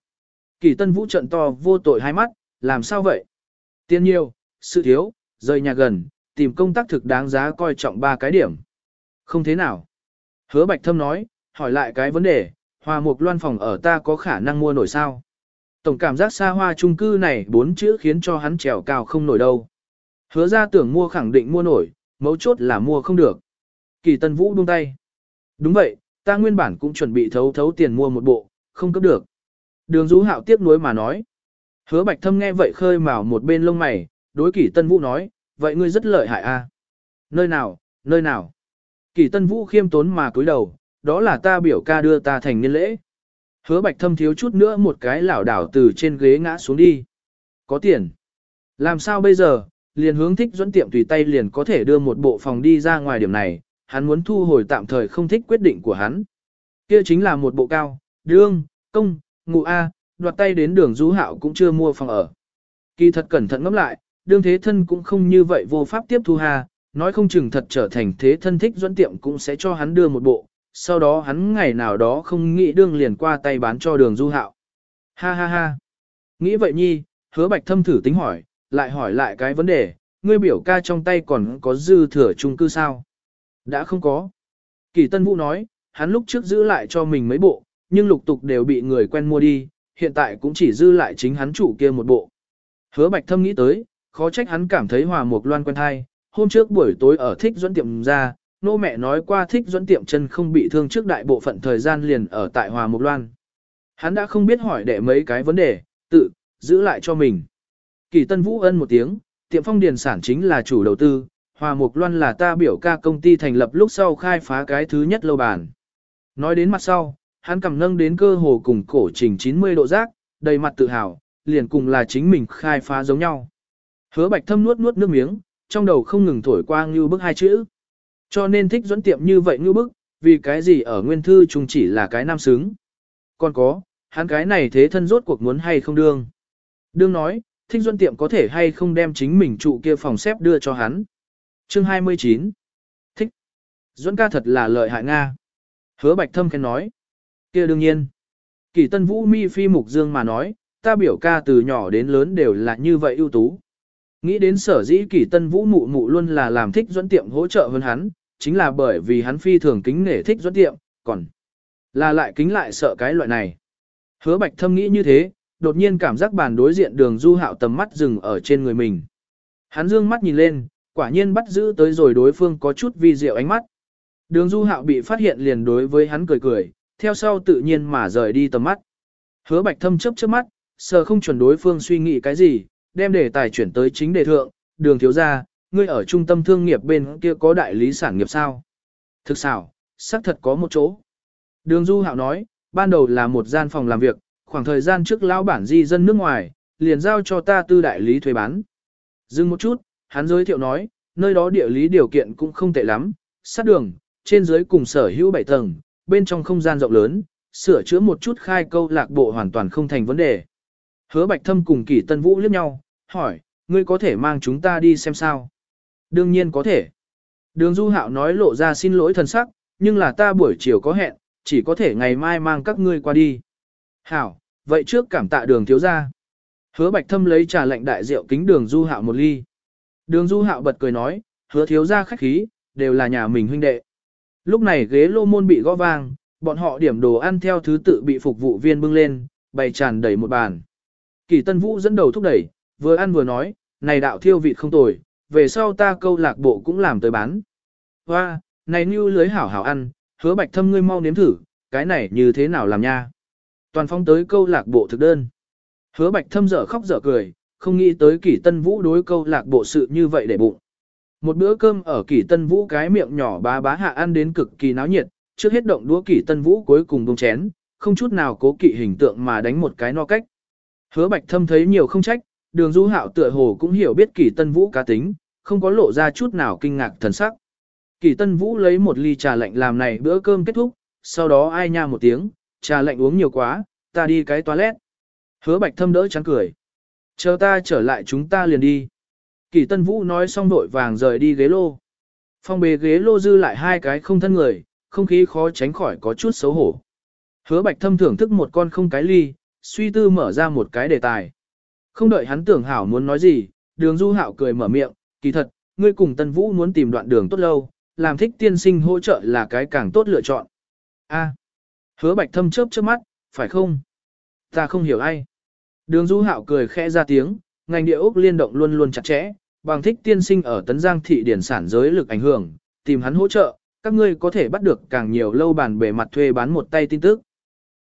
Kỳ Tân Vũ trận to vô tội hai mắt, làm sao vậy? Tiền nhiều, sự thiếu, rời nhà gần, tìm công tác thực đáng giá coi trọng ba cái điểm. Không thế nào. Hứa Bạch Thâm nói, hỏi lại cái vấn đề, Hòa Mục Loan phòng ở ta có khả năng mua nổi sao? Tổng cảm giác xa hoa trung cư này bốn chữ khiến cho hắn trèo cao không nổi đâu. Hứa ra tưởng mua khẳng định mua nổi, mấu chốt là mua không được. Kỳ Tân Vũ buông tay. Đúng vậy, ta nguyên bản cũng chuẩn bị thấu thấu tiền mua một bộ, không cấp được. Đường Dũ Hạo tiếp nối mà nói. Hứa Bạch Thâm nghe vậy khơi mào một bên lông mày, đối Kỳ Tân Vũ nói, vậy ngươi rất lợi hại a. Nơi nào, nơi nào? Kỳ Tân Vũ khiêm tốn mà cúi đầu, đó là ta biểu ca đưa ta thành niên lễ. Hứa Bạch Thâm thiếu chút nữa một cái lảo đảo từ trên ghế ngã xuống đi. Có tiền. Làm sao bây giờ, liền hướng thích dẫn tiệm tùy tay liền có thể đưa một bộ phòng đi ra ngoài điểm này, hắn muốn thu hồi tạm thời không thích quyết định của hắn. Kia chính là một bộ cao, đương, công, ngụ A, đoạt tay đến đường du hạo cũng chưa mua phòng ở. Kỳ thật cẩn thận ngẫm lại, đương thế thân cũng không như vậy vô pháp tiếp thu hà, nói không chừng thật trở thành thế thân thích dẫn tiệm cũng sẽ cho hắn đưa một bộ, sau đó hắn ngày nào đó không nghĩ đương liền qua tay bán cho đường du hạo. Ha ha ha. Nghĩ vậy nhi, hứa bạch thâm thử tính hỏi, lại hỏi lại cái vấn đề, ngươi biểu ca trong tay còn có dư thừa chung cư sao? Đã không có. Kỳ Tân Vũ nói, hắn lúc trước giữ lại cho mình mấy bộ, nhưng lục tục đều bị người quen mua đi, hiện tại cũng chỉ dư lại chính hắn chủ kia một bộ. Hứa Bạch Thâm nghĩ tới, khó trách hắn cảm thấy hòa mục loan quen thai, hôm trước buổi tối ở thích dẫn tiệm ra, nô mẹ nói qua thích dẫn tiệm chân không bị thương trước đại bộ phận thời gian liền ở tại hòa mục loan. Hắn đã không biết hỏi đệ mấy cái vấn đề, tự, giữ lại cho mình. Kỳ Tân Vũ ân một tiếng, tiệm phong điền sản chính là chủ đầu tư, Hòa Mục Loan là ta biểu ca công ty thành lập lúc sau khai phá cái thứ nhất lâu bản. Nói đến mặt sau, hắn cầm nâng đến cơ hồ cùng cổ trình 90 độ giác, đầy mặt tự hào, liền cùng là chính mình khai phá giống nhau. Hứa bạch thâm nuốt nuốt nước miếng, trong đầu không ngừng thổi qua như bức hai chữ. Cho nên thích dẫn tiệm như vậy ngư bức, vì cái gì ở nguyên thư chung chỉ là cái nam xứng. Còn có, hắn cái này thế thân rốt cuộc muốn hay không đương. Đương nói, thích dẫn tiệm có thể hay không đem chính mình trụ kia phòng xếp đưa cho hắn. Chương 29 Thích. duẫn ca thật là lợi hại Nga. Hứa bạch thâm khen nói. kia đương nhiên. Kỳ tân vũ mi phi mục dương mà nói, ta biểu ca từ nhỏ đến lớn đều là như vậy ưu tú. Nghĩ đến sở dĩ kỳ tân vũ mụ mụ luôn là làm thích dẫn tiệm hỗ trợ hơn hắn, chính là bởi vì hắn phi thường kính nể thích dẫn tiệm, còn là lại kính lại sợ cái loại này. Hứa bạch thâm nghĩ như thế, đột nhiên cảm giác bàn đối diện đường du hạo tầm mắt dừng ở trên người mình. Hắn dương mắt nhìn lên, quả nhiên bắt giữ tới rồi đối phương có chút vi diệu ánh mắt. Đường du hạo bị phát hiện liền đối với hắn cười cười, theo sau tự nhiên mà rời đi tầm mắt. Hứa bạch thâm chớp chớp mắt, sờ không chuẩn đối phương suy nghĩ cái gì, đem đề tài chuyển tới chính đề thượng, đường thiếu gia, ngươi ở trung tâm thương nghiệp bên kia có đại lý sản nghiệp sao? Thực xảo, xác thật có một chỗ. Đường du hạo nói, ban đầu là một gian phòng làm việc, khoảng thời gian trước lão bản di dân nước ngoài, liền giao cho ta tư đại lý thuê bán. Dừng một chút, hắn giới thiệu nói, nơi đó địa lý điều kiện cũng không tệ lắm, sát đường, trên dưới cùng sở hữu 7 tầng, bên trong không gian rộng lớn, sửa chữa một chút khai câu lạc bộ hoàn toàn không thành vấn đề. Hứa Bạch Thâm cùng Kỷ Tân Vũ liếc nhau, hỏi, ngươi có thể mang chúng ta đi xem sao? Đương nhiên có thể. Đường Du Hạo nói lộ ra xin lỗi thần sắc, nhưng là ta buổi chiều có hẹn, chỉ có thể ngày mai mang các ngươi qua đi. Hảo, vậy trước cảm tạ đường thiếu gia. Hứa Bạch Thâm lấy trà lệnh đại rượu kính đường Du Hạo một ly. Đường Du Hạo bật cười nói, hứa thiếu gia khách khí, đều là nhà mình huynh đệ. Lúc này ghế lô môn bị gõ vang, bọn họ điểm đồ ăn theo thứ tự bị phục vụ viên bưng lên, bày tràn đầy một bàn. Kỳ Tân Vũ dẫn đầu thúc đẩy, vừa ăn vừa nói, này đạo thiêu vị không tồi, về sau ta câu lạc bộ cũng làm tới bán. Hoa, này như lưới hảo hảo ăn, hứa bạch thâm ngươi mau nếm thử, cái này như thế nào làm nha. Toàn phong tới câu lạc bộ thực đơn. Hứa bạch thâm dở khóc dở cười, không nghĩ tới kỷ tân vũ đối câu lạc bộ sự như vậy để bụng. Một bữa cơm ở kỷ tân vũ cái miệng nhỏ bá bá hạ ăn đến cực kỳ náo nhiệt, trước hết động đũa kỷ tân vũ cuối cùng bông chén, không chút nào cố kỵ hình tượng mà đánh một cái no cách. Hứa bạch thâm thấy nhiều không trách, đường du hạo tựa hồ cũng hiểu biết kỷ tân vũ cá tính, không có lộ ra chút nào kinh ngạc thần sắc. Kỷ tân vũ lấy một ly trà lạnh làm này bữa cơm kết thúc, sau đó ai nha một tiếng, trà lạnh uống nhiều quá, ta đi cái toilet. Hứa bạch thâm đỡ chán cười. Chờ ta trở lại chúng ta liền đi. Kỷ tân vũ nói xong đội vàng rời đi ghế lô. Phong bề ghế lô dư lại hai cái không thân người, không khí khó tránh khỏi có chút xấu hổ. Hứa bạch thâm thưởng thức một con không cái ly, suy tư mở ra một cái đề tài. Không đợi hắn tưởng hảo muốn nói gì, đường du hạo cười mở miệng, kỳ thật, ngươi cùng tân vũ muốn tìm đoạn đường tốt lâu, làm thích tiên sinh hỗ trợ là cái càng tốt lựa chọn. A. hứa bạch thâm chớp chớp mắt, phải không? Ta không hiểu ai. Đường du hạo cười khẽ ra tiếng, ngành địa ốc liên động luôn luôn chặt chẽ, bằng thích tiên sinh ở tấn giang thị điển sản giới lực ảnh hưởng, tìm hắn hỗ trợ, các ngươi có thể bắt được càng nhiều lâu bàn bề mặt thuê bán một tay tin tức.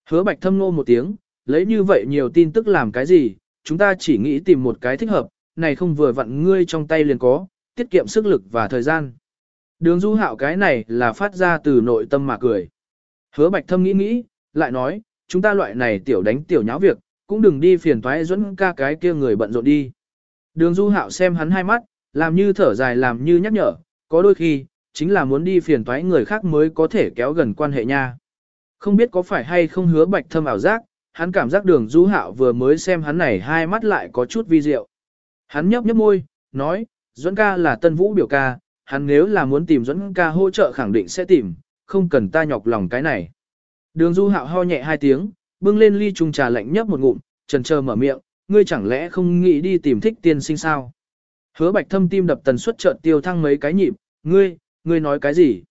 Hứa bạch thâm nô một tiếng, lấy như vậy nhiều tin tức làm cái gì, chúng ta chỉ nghĩ tìm một cái thích hợp, này không vừa vặn ngươi trong tay liền có, tiết kiệm sức lực và thời gian. Đường du hạo cái này là phát ra từ nội tâm mà cười. Hứa bạch thâm nghĩ nghĩ, lại nói, chúng ta loại này tiểu đánh tiểu nháo việc, cũng đừng đi phiền toái dẫn ca cái kia người bận rộn đi. Đường du hạo xem hắn hai mắt, làm như thở dài làm như nhắc nhở, có đôi khi, chính là muốn đi phiền toái người khác mới có thể kéo gần quan hệ nha. Không biết có phải hay không hứa bạch thâm ảo giác, hắn cảm giác đường du hạo vừa mới xem hắn này hai mắt lại có chút vi diệu. Hắn nhấp nhấp môi, nói, Duẫn ca là tân vũ biểu ca, hắn nếu là muốn tìm Duẫn ca hỗ trợ khẳng định sẽ tìm, không cần ta nhọc lòng cái này. Đường du hạo ho nhẹ hai tiếng, bưng lên ly trùng trà lạnh nhấp một ngụm, trần chờ mở miệng, ngươi chẳng lẽ không nghĩ đi tìm thích tiên sinh sao? Hứa bạch thâm tim đập tần suất chợt tiêu thăng mấy cái nhịp, ngươi, ngươi nói cái gì?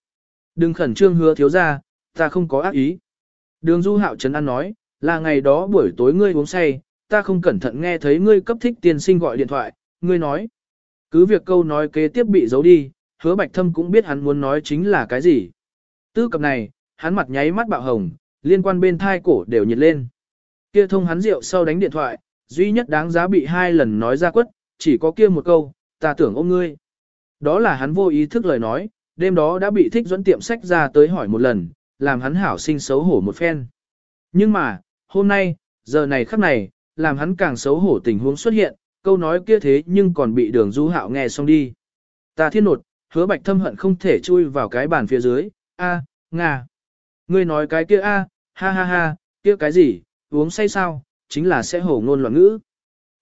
Đừng khẩn trương hứa thiếu ra, ta không có ác ý. Đường du hạo trấn an nói, là ngày đó buổi tối ngươi uống say, ta không cẩn thận nghe thấy ngươi cấp thích tiên sinh gọi điện thoại, ngươi nói. Cứ việc câu nói kế tiếp bị giấu đi, hứa bạch thâm cũng biết hắn muốn nói chính là cái gì. Tư cập này, hắn mặt nháy mắt bạo hồng, liên quan bên thai cổ đều nhiệt lên. Kia thông hắn rượu sau đánh điện thoại, duy nhất đáng giá bị hai lần nói ra quất, chỉ có kia một câu, ta tưởng ôm ngươi. Đó là hắn vô ý thức lời nói, đêm đó đã bị thích dẫn tiệm sách ra tới hỏi một lần, làm hắn hảo sinh xấu hổ một phen. Nhưng mà, hôm nay, giờ này khắc này, làm hắn càng xấu hổ tình huống xuất hiện, câu nói kia thế nhưng còn bị đường du hạo nghe xong đi. Ta thiên nột, hứa bạch thâm hận không thể chui vào cái bàn phía dưới, a, nga. Ngươi nói cái kia a, ha ha ha, kia cái gì, Uống say sao, chính là sẽ hổ ngôn loạn ngữ.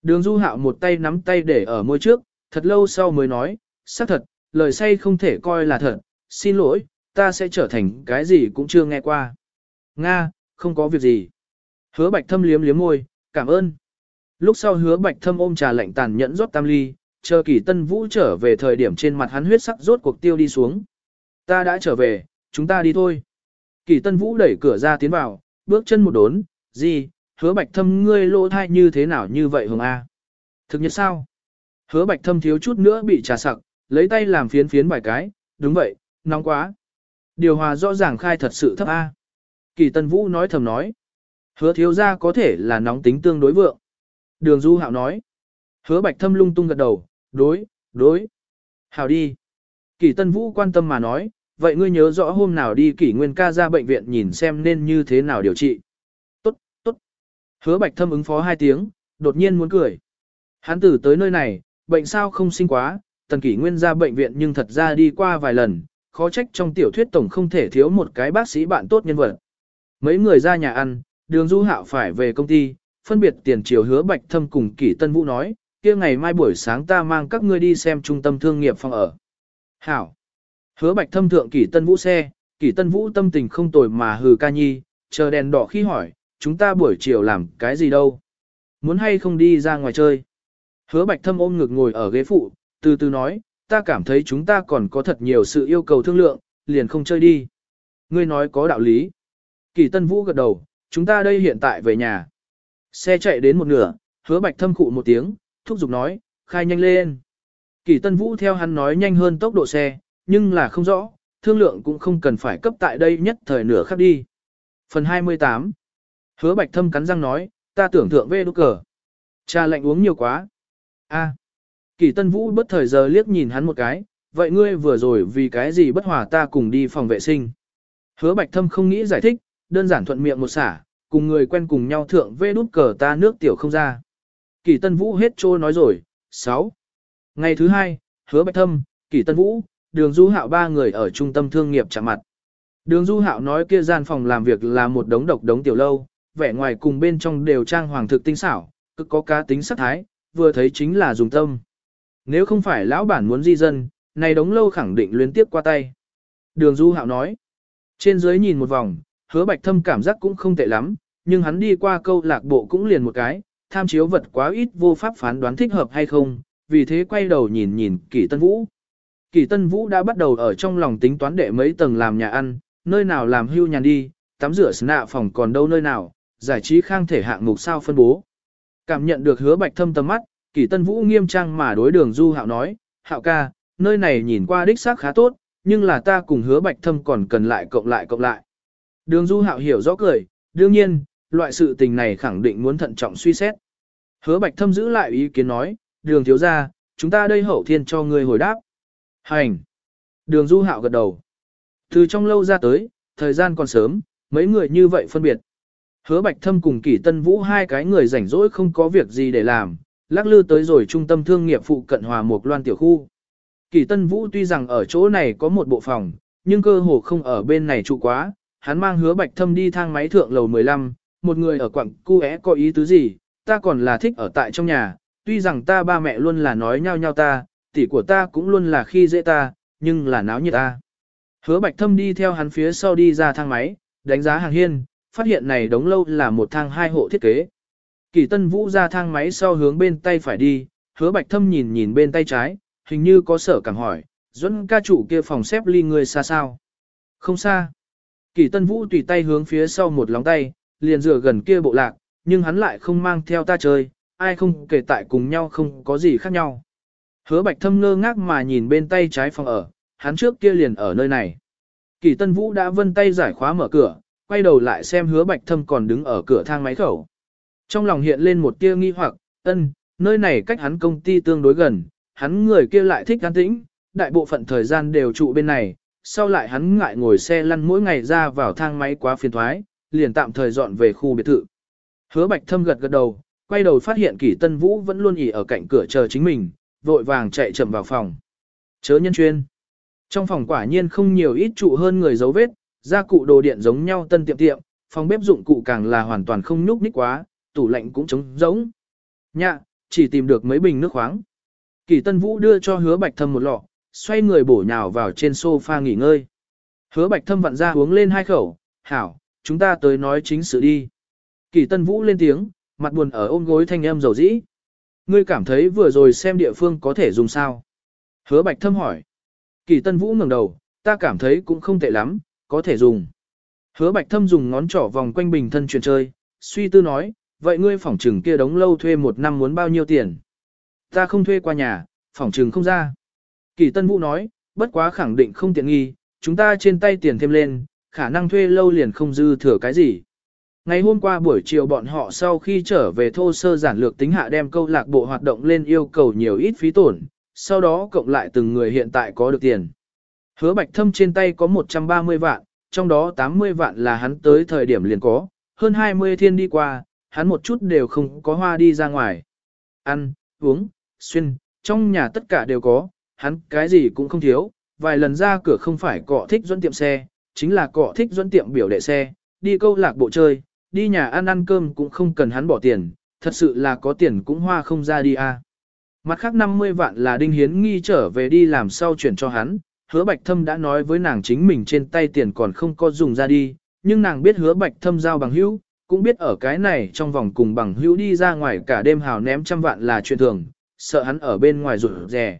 Đường du hạo một tay nắm tay để ở môi trước, thật lâu sau mới nói, xác thật, lời say không thể coi là thật, xin lỗi, ta sẽ trở thành cái gì cũng chưa nghe qua. Nga, không có việc gì. Hứa bạch thâm liếm liếm môi, cảm ơn. Lúc sau hứa bạch thâm ôm trà lạnh tàn nhẫn rót tam ly, chờ kỳ tân vũ trở về thời điểm trên mặt hắn huyết sắc rốt cuộc tiêu đi xuống. Ta đã trở về, chúng ta đi thôi. Kỳ tân vũ đẩy cửa ra tiến vào, bước chân một đốn, gì, hứa bạch thâm ngươi lỗ thai như thế nào như vậy hồng A. Thực nhật sao? Hứa bạch thâm thiếu chút nữa bị trà sặc, lấy tay làm phiến phiến vài cái, đúng vậy, nóng quá. Điều hòa rõ ràng khai thật sự thấp A. Kỳ tân vũ nói thầm nói. Hứa thiếu gia có thể là nóng tính tương đối vượng. Đường du hạo nói. Hứa bạch thâm lung tung gật đầu, đối, đối. Hảo đi. Kỳ tân vũ quan tâm mà nói, vậy ngươi nhớ rõ hôm nào đi kỷ nguyên ca ra bệnh viện nhìn xem nên như thế nào điều trị. Tốt, tốt. Hứa bạch thâm ứng phó hai tiếng, đột nhiên muốn cười. Hắn tử tới nơi này, bệnh sao không sinh quá, tần kỷ nguyên ra bệnh viện nhưng thật ra đi qua vài lần, khó trách trong tiểu thuyết tổng không thể thiếu một cái bác sĩ bạn tốt nhân vật. Mấy người ra nhà ăn, đường du hạo phải về công ty, phân biệt tiền chiều hứa bạch thâm cùng kỷ tân vũ nói, kia ngày mai buổi sáng ta mang các ngươi đi xem trung tâm thương nghiệp phòng ở. Hảo. Hứa bạch thâm thượng kỷ tân vũ xe, kỷ tân vũ tâm tình không tồi mà hừ ca nhi, chờ đèn đỏ khi hỏi, chúng ta buổi chiều làm cái gì đâu? Muốn hay không đi ra ngoài chơi? Hứa bạch thâm ôm ngực ngồi ở ghế phụ, từ từ nói, ta cảm thấy chúng ta còn có thật nhiều sự yêu cầu thương lượng, liền không chơi đi. Ngươi nói có đạo lý. Kỳ Tân Vũ gật đầu, chúng ta đây hiện tại về nhà. Xe chạy đến một nửa, hứa bạch thâm khụ một tiếng, thúc giục nói, khai nhanh lên. Kỳ Tân Vũ theo hắn nói nhanh hơn tốc độ xe, nhưng là không rõ, thương lượng cũng không cần phải cấp tại đây nhất thời nửa khắc đi. Phần 28 Hứa bạch thâm cắn răng nói, ta tưởng thượng về đúc cờ. Cha lạnh uống nhiều quá. a Kỳ Tân Vũ bất thời giờ liếc nhìn hắn một cái, vậy ngươi vừa rồi vì cái gì bất hòa ta cùng đi phòng vệ sinh. Hứa bạch thâm không nghĩ giải thích, đơn giản thuận miệng một xả, cùng người quen cùng nhau thượng vê đút cờ ta nước tiểu không ra. Kỳ Tân Vũ hết trôi nói rồi, 6. Ngày thứ hai, hứa bạch thâm, Kỳ Tân Vũ, đường du hạo ba người ở trung tâm thương nghiệp chạm mặt. Đường du hạo nói kia gian phòng làm việc là một đống độc đống tiểu lâu, vẻ ngoài cùng bên trong đều trang hoàng thực tinh xảo, cực có cá tính sắc thái, vừa thấy chính là dùng tâm. Nếu không phải lão bản muốn di dân, này đống lâu khẳng định liên tiếp qua tay. Đường du hạo nói. Trên dưới nhìn một vòng, hứa bạch thâm cảm giác cũng không tệ lắm, nhưng hắn đi qua câu lạc bộ cũng liền một cái, tham chiếu vật quá ít vô pháp phán đoán thích hợp hay không, vì thế quay đầu nhìn nhìn kỷ tân vũ. Kỷ tân vũ đã bắt đầu ở trong lòng tính toán đệ mấy tầng làm nhà ăn, nơi nào làm hưu nhàn đi, tắm rửa nạ phòng còn đâu nơi nào, giải trí khang thể hạng mục sao phân bố. Cảm nhận được hứa bạch thâm tầm mắt, kỷ tân vũ nghiêm trang mà đối đường du hạo nói, hạo ca, nơi này nhìn qua đích xác khá tốt, nhưng là ta cùng hứa bạch thâm còn cần lại cộng lại cộng lại. Đường du hạo hiểu rõ cười, đương nhiên, loại sự tình này khẳng định muốn thận trọng suy xét. Hứa bạch thâm giữ lại ý kiến nói, đường thiếu ra, chúng ta đây hậu thiên cho người hồi đáp. Hành. Đường du hạo gật đầu. Từ trong lâu ra tới, thời gian còn sớm, mấy người như vậy phân biệt. Hứa bạch thâm cùng kỷ tân vũ hai cái người rảnh rỗi không có việc gì để làm, lắc lư tới rồi trung tâm thương nghiệp phụ cận hòa một loan tiểu khu. Kỷ tân vũ tuy rằng ở chỗ này có một bộ phòng, nhưng cơ hồ không ở bên này trụ quá, hắn mang hứa bạch thâm đi thang máy thượng lầu 15, một người ở quặng cu é có ý tứ gì, ta còn là thích ở tại trong nhà, tuy rằng ta ba mẹ luôn là nói nhau nhau ta, tỷ của ta cũng luôn là khi dễ ta, nhưng là náo nhiệt ta. Hứa bạch thâm đi theo hắn phía sau đi ra thang máy, đánh giá hàng hiên, phát hiện này đống lâu là một thang hai hộ thiết kế. Kỳ tân vũ ra thang máy sau hướng bên tay phải đi, hứa bạch thâm nhìn nhìn bên tay trái, hình như có sở cảm hỏi, dẫn ca chủ kia phòng xếp ly người xa sao. Không xa. Kỳ tân vũ tùy tay hướng phía sau một lóng tay, liền dựa gần kia bộ lạc, nhưng hắn lại không mang theo ta chơi, ai không kể tại cùng nhau không có gì khác nhau. Hứa bạch thâm ngơ ngác mà nhìn bên tay trái phòng ở, hắn trước kia liền ở nơi này. Kỳ tân vũ đã vân tay giải khóa mở cửa, quay đầu lại xem hứa bạch thâm còn đứng ở cửa thang máy khẩu. Trong lòng hiện lên một tia nghi hoặc, ân, nơi này cách hắn công ty tương đối gần, hắn người kia lại thích an tĩnh, đại bộ phận thời gian đều trụ bên này, sau lại hắn ngại ngồi xe lăn mỗi ngày ra vào thang máy quá phiền thoái, liền tạm thời dọn về khu biệt thự. Hứa bạch thâm gật gật đầu, quay đầu phát hiện kỷ tân vũ vẫn luôn ỉ ở cạnh cửa chờ chính mình, vội vàng chạy chậm vào phòng. Chớ nhân chuyên. Trong phòng quả nhiên không nhiều ít trụ hơn người dấu vết, gia cụ đồ điện giống nhau tân tiệm tiệm, phòng bếp dụng cụ càng là hoàn toàn không nhúc nhích quá, tủ lạnh cũng trống rỗng. Nhạ, chỉ tìm được mấy bình nước khoáng. Kỳ Tân Vũ đưa cho hứa bạch thâm một lọ, xoay người bổ nhào vào trên sofa nghỉ ngơi. Hứa bạch thâm vặn ra uống lên hai khẩu, hảo, chúng ta tới nói chính sự đi. Kỳ Tân Vũ lên tiếng, mặt buồn ở ôm gối thanh âm dầu dĩ. Ngươi cảm thấy vừa rồi xem địa phương có thể dùng sao? Hứa bạch thâm hỏi. Kỳ Tân Vũ ngẩng đầu, ta cảm thấy cũng không tệ lắm, có thể dùng. Hứa bạch thâm dùng ngón trỏ vòng quanh bình thân chuyển chơi, suy tư nói, vậy ngươi phỏng trừng kia đóng lâu thuê một năm muốn bao nhiêu tiền? Ta không thuê qua nhà, phỏng trừng không ra. Kỳ Tân Vũ nói, bất quá khẳng định không tiện nghi, chúng ta trên tay tiền thêm lên, khả năng thuê lâu liền không dư thừa cái gì. Ngày hôm qua buổi chiều bọn họ sau khi trở về thô sơ giản lược tính hạ đem câu lạc bộ hoạt động lên yêu cầu nhiều ít phí tổn, sau đó cộng lại từng người hiện tại có được tiền. Hứa Bạch Thâm trên tay có 130 vạn, trong đó 80 vạn là hắn tới thời điểm liền có, hơn 20 thiên đi qua, hắn một chút đều không có hoa đi ra ngoài. Ăn, uống, xuyên, trong nhà tất cả đều có, hắn cái gì cũng không thiếu, vài lần ra cửa không phải cọ thích dẫn tiệm xe, chính là cọ thích dẫn tiệm biểu đệ xe, đi câu lạc bộ chơi, đi nhà ăn ăn cơm cũng không cần hắn bỏ tiền, thật sự là có tiền cũng hoa không ra đi a. Mặt khác 50 vạn là Đinh Hiến nghi trở về đi làm sau chuyển cho hắn, hứa bạch thâm đã nói với nàng chính mình trên tay tiền còn không có dùng ra đi, nhưng nàng biết hứa bạch thâm giao bằng hữu, cũng biết ở cái này trong vòng cùng bằng hữu đi ra ngoài cả đêm hào ném trăm vạn là chuyện thường, sợ hắn ở bên ngoài rủi rè.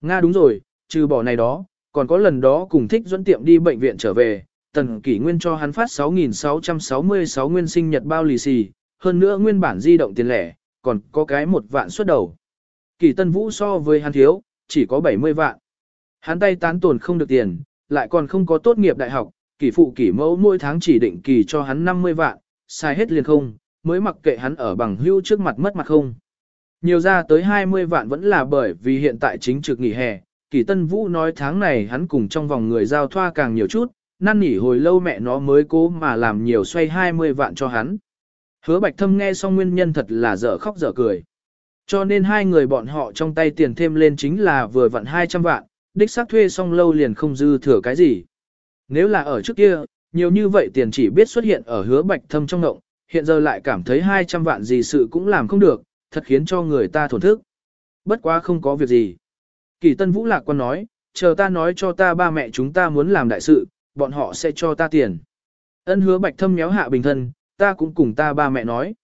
Nga đúng rồi, trừ bỏ này đó, còn có lần đó cùng thích dẫn tiệm đi bệnh viện trở về, tần kỷ nguyên cho hắn phát 6.666 nguyên sinh nhật bao lì xì, hơn nữa nguyên bản di động tiền lẻ, còn có cái một vạn xuất đầu. Kỷ tân vũ so với hắn thiếu, chỉ có 70 vạn. Hắn tay tán tồn không được tiền, lại còn không có tốt nghiệp đại học, kỷ phụ kỷ mẫu mỗi tháng chỉ định kỳ cho hắn 50 vạn, sai hết liền không, mới mặc kệ hắn ở bằng hưu trước mặt mất mặt không. Nhiều ra tới 20 vạn vẫn là bởi vì hiện tại chính trực nghỉ hè, kỷ tân vũ nói tháng này hắn cùng trong vòng người giao thoa càng nhiều chút, năn nỉ hồi lâu mẹ nó mới cố mà làm nhiều xoay 20 vạn cho hắn. Hứa bạch thâm nghe xong nguyên nhân thật là dở khóc dở cười. Cho nên hai người bọn họ trong tay tiền thêm lên chính là vừa vặn 200 vạn, đích xác thuê xong lâu liền không dư thừa cái gì. Nếu là ở trước kia, nhiều như vậy tiền chỉ biết xuất hiện ở hứa bạch thâm trong ngộng, hiện giờ lại cảm thấy 200 vạn gì sự cũng làm không được, thật khiến cho người ta thổn thức. Bất quá không có việc gì. Kỳ Tân Vũ Lạc quan nói, chờ ta nói cho ta ba mẹ chúng ta muốn làm đại sự, bọn họ sẽ cho ta tiền. Ân hứa bạch thâm méo hạ bình thân, ta cũng cùng ta ba mẹ nói.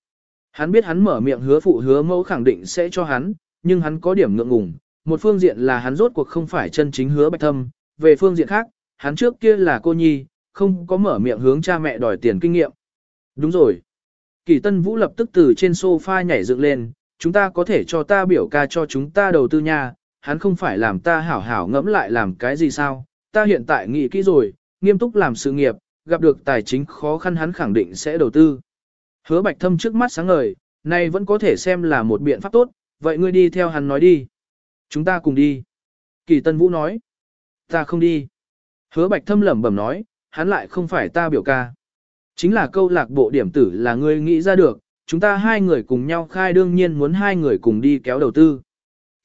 Hắn biết hắn mở miệng hứa phụ hứa mẫu khẳng định sẽ cho hắn, nhưng hắn có điểm ngượng ngùng. Một phương diện là hắn rốt cuộc không phải chân chính hứa bạch thâm, về phương diện khác, hắn trước kia là cô nhi, không có mở miệng hướng cha mẹ đòi tiền kinh nghiệm. Đúng rồi. Kỳ Tân Vũ lập tức từ trên sofa nhảy dựng lên, chúng ta có thể cho ta biểu ca cho chúng ta đầu tư nha, hắn không phải làm ta hảo hảo ngẫm lại làm cái gì sao, ta hiện tại nghĩ kỹ rồi, nghiêm túc làm sự nghiệp, gặp được tài chính khó khăn hắn khẳng định sẽ đầu tư. Hứa bạch thâm trước mắt sáng ngời, này vẫn có thể xem là một biện pháp tốt, vậy ngươi đi theo hắn nói đi. Chúng ta cùng đi. Kỳ Tân Vũ nói. Ta không đi. Hứa bạch thâm lẩm bẩm nói, hắn lại không phải ta biểu ca. Chính là câu lạc bộ điểm tử là ngươi nghĩ ra được, chúng ta hai người cùng nhau khai đương nhiên muốn hai người cùng đi kéo đầu tư.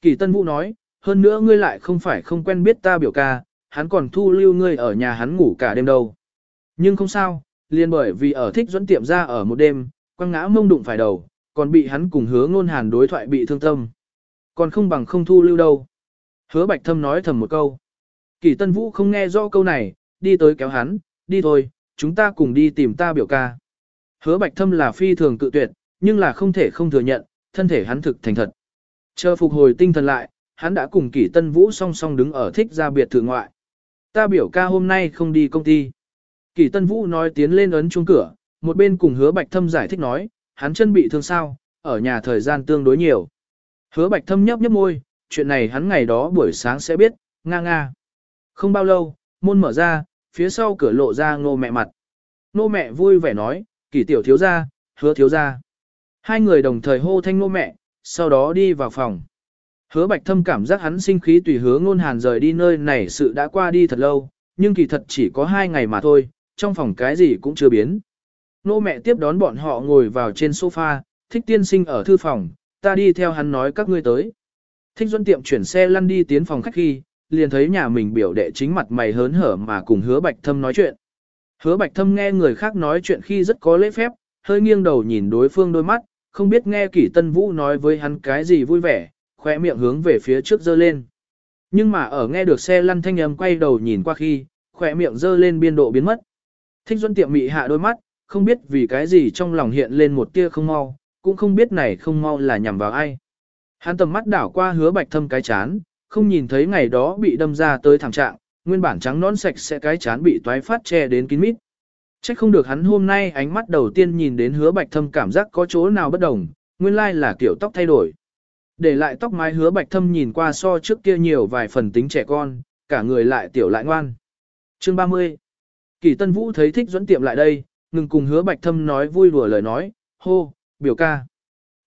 Kỳ Tân Vũ nói, hơn nữa ngươi lại không phải không quen biết ta biểu ca, hắn còn thu lưu ngươi ở nhà hắn ngủ cả đêm đâu. Nhưng không sao, liền bởi vì ở thích dẫn tiệm ra ở một đêm, quăng ngã mông đụng phải đầu, còn bị hắn cùng hứa ngôn hàn đối thoại bị thương tâm. Còn không bằng không thu lưu đâu. Hứa bạch thâm nói thầm một câu. Kỳ tân vũ không nghe rõ câu này, đi tới kéo hắn, đi thôi, chúng ta cùng đi tìm ta biểu ca. Hứa bạch thâm là phi thường cự tuyệt, nhưng là không thể không thừa nhận, thân thể hắn thực thành thật. Chờ phục hồi tinh thần lại, hắn đã cùng kỷ tân vũ song song đứng ở thích ra biệt thự ngoại. Ta biểu ca hôm nay không đi công ty. Kỷ tân vũ nói tiến lên ấn chuông cửa, một bên cùng hứa bạch thâm giải thích nói, hắn chân bị thương sao, ở nhà thời gian tương đối nhiều. Hứa bạch thâm nhấp nhấp môi, chuyện này hắn ngày đó buổi sáng sẽ biết, nga nga. Không bao lâu, môn mở ra, phía sau cửa lộ ra ngô mẹ mặt. Nô mẹ vui vẻ nói, kỷ tiểu thiếu gia, hứa thiếu gia. Hai người đồng thời hô thanh nô mẹ, sau đó đi vào phòng. Hứa bạch thâm cảm giác hắn sinh khí tùy hứa ngôn hàn rời đi nơi này sự đã qua đi thật lâu, nhưng kỳ thật chỉ có hai ngày mà thôi, trong phòng cái gì cũng chưa biến. Nô mẹ tiếp đón bọn họ ngồi vào trên sofa, thích tiên sinh ở thư phòng, ta đi theo hắn nói các ngươi tới. Thích duân tiệm chuyển xe lăn đi tiến phòng khách khi, liền thấy nhà mình biểu đệ chính mặt mày hớn hở mà cùng hứa bạch thâm nói chuyện. Hứa bạch thâm nghe người khác nói chuyện khi rất có lễ phép, hơi nghiêng đầu nhìn đối phương đôi mắt, không biết nghe kỷ tân vũ nói với hắn cái gì vui vẻ, khỏe miệng hướng về phía trước dơ lên. Nhưng mà ở nghe được xe lăn thanh âm quay đầu nhìn qua khi, khỏe miệng dơ lên biên độ biến mất. Thích Duân tiệm mị hạ đôi mắt, không biết vì cái gì trong lòng hiện lên một tia không mau, cũng không biết này không mau là nhằm vào ai. Hắn tầm mắt đảo qua hứa bạch thâm cái chán, không nhìn thấy ngày đó bị đâm ra tới thảm trạng, nguyên bản trắng nón sạch sẽ cái chán bị toái phát che đến kín mít. Chắc không được hắn hôm nay ánh mắt đầu tiên nhìn đến hứa bạch thâm cảm giác có chỗ nào bất đồng, nguyên lai là kiểu tóc thay đổi. Để lại tóc mái hứa bạch thâm nhìn qua so trước kia nhiều vài phần tính trẻ con, cả người lại tiểu lại ngoan. Chương 30 Kỳ Tân Vũ thấy thích dẫn tiệm lại đây, ngừng cùng hứa bạch thâm nói vui đùa lời nói, hô, biểu ca.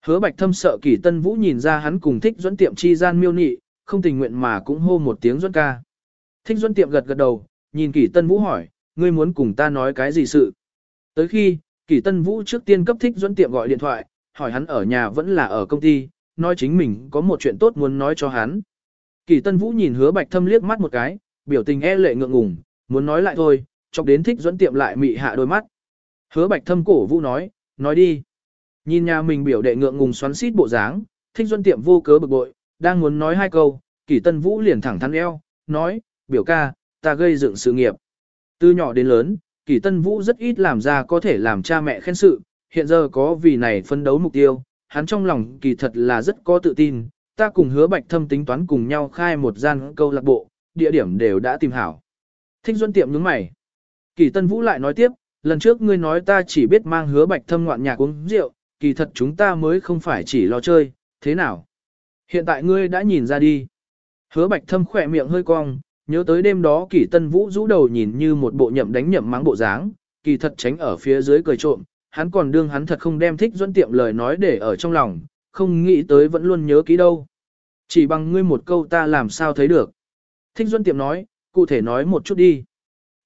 Hứa bạch thâm sợ Kỳ Tân Vũ nhìn ra hắn cùng thích dẫn tiệm chi gian miêu nị, không tình nguyện mà cũng hô một tiếng dẫn ca. Thích dẫn tiệm gật gật đầu, nhìn Kỳ Tân Vũ hỏi, ngươi muốn cùng ta nói cái gì sự? Tới khi, Kỳ Tân Vũ trước tiên cấp thích dẫn tiệm gọi điện thoại, hỏi hắn ở nhà vẫn là ở công ty, nói chính mình có một chuyện tốt muốn nói cho hắn. Kỳ Tân Vũ nhìn hứa bạch thâm liếc mắt một cái, biểu tình e lệ ngượng ngùng, muốn nói lại thôi, chọc đến thích dẫn tiệm lại mị hạ đôi mắt. Hứa bạch thâm cổ vũ nói, nói đi. Nhìn nhà mình biểu đệ ngượng ngùng xoắn xít bộ dáng, thích dẫn tiệm vô cớ bực bội, đang muốn nói hai câu, Kỳ Tân Vũ liền thẳng thắn eo, nói, biểu ca, ta gây dựng sự nghiệp. Từ nhỏ đến lớn, Kỳ Tân Vũ rất ít làm ra có thể làm cha mẹ khen sự, hiện giờ có vì này phân đấu mục tiêu, hắn trong lòng kỳ thật là rất có tự tin, ta cùng hứa bạch thâm tính toán cùng nhau khai một gian câu lạc bộ, địa điểm đều đã tìm hảo. Thích Duân tiệm nhướng mày. Kỳ Tân Vũ lại nói tiếp, lần trước ngươi nói ta chỉ biết mang hứa bạch thâm ngoạn nhạc uống rượu, kỳ thật chúng ta mới không phải chỉ lo chơi, thế nào? Hiện tại ngươi đã nhìn ra đi. Hứa bạch thâm khỏe miệng hơi cong, nhớ tới đêm đó Kỷ Tân Vũ rũ đầu nhìn như một bộ nhậm đánh nhậm mắng bộ dáng, kỳ thật tránh ở phía dưới cười trộm, hắn còn đương hắn thật không đem thích dẫn tiệm lời nói để ở trong lòng, không nghĩ tới vẫn luôn nhớ kỹ đâu. Chỉ bằng ngươi một câu ta làm sao thấy được. Thích Duân tiệm nói, cụ thể nói một chút đi.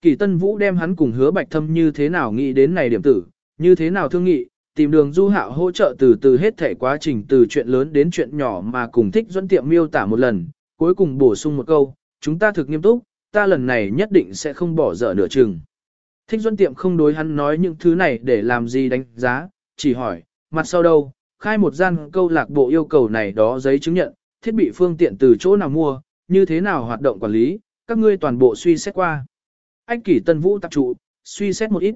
Kỳ Tân Vũ đem hắn cùng hứa bạch thâm như thế nào nghĩ đến này điểm tử, như thế nào thương nghị, tìm đường du hạo hỗ trợ từ từ hết thể quá trình từ chuyện lớn đến chuyện nhỏ mà cùng thích dẫn tiệm miêu tả một lần, cuối cùng bổ sung một câu, chúng ta thực nghiêm túc, ta lần này nhất định sẽ không bỏ dở nửa chừng. Thích Duân Tiệm không đối hắn nói những thứ này để làm gì đánh giá, chỉ hỏi, mặt sau đâu, khai một gian câu lạc bộ yêu cầu này đó giấy chứng nhận, thiết bị phương tiện từ chỗ nào mua, như thế nào hoạt động quản lý, các ngươi toàn bộ suy xét qua. anh kỷ tân vũ tập trụ, suy xét một ít.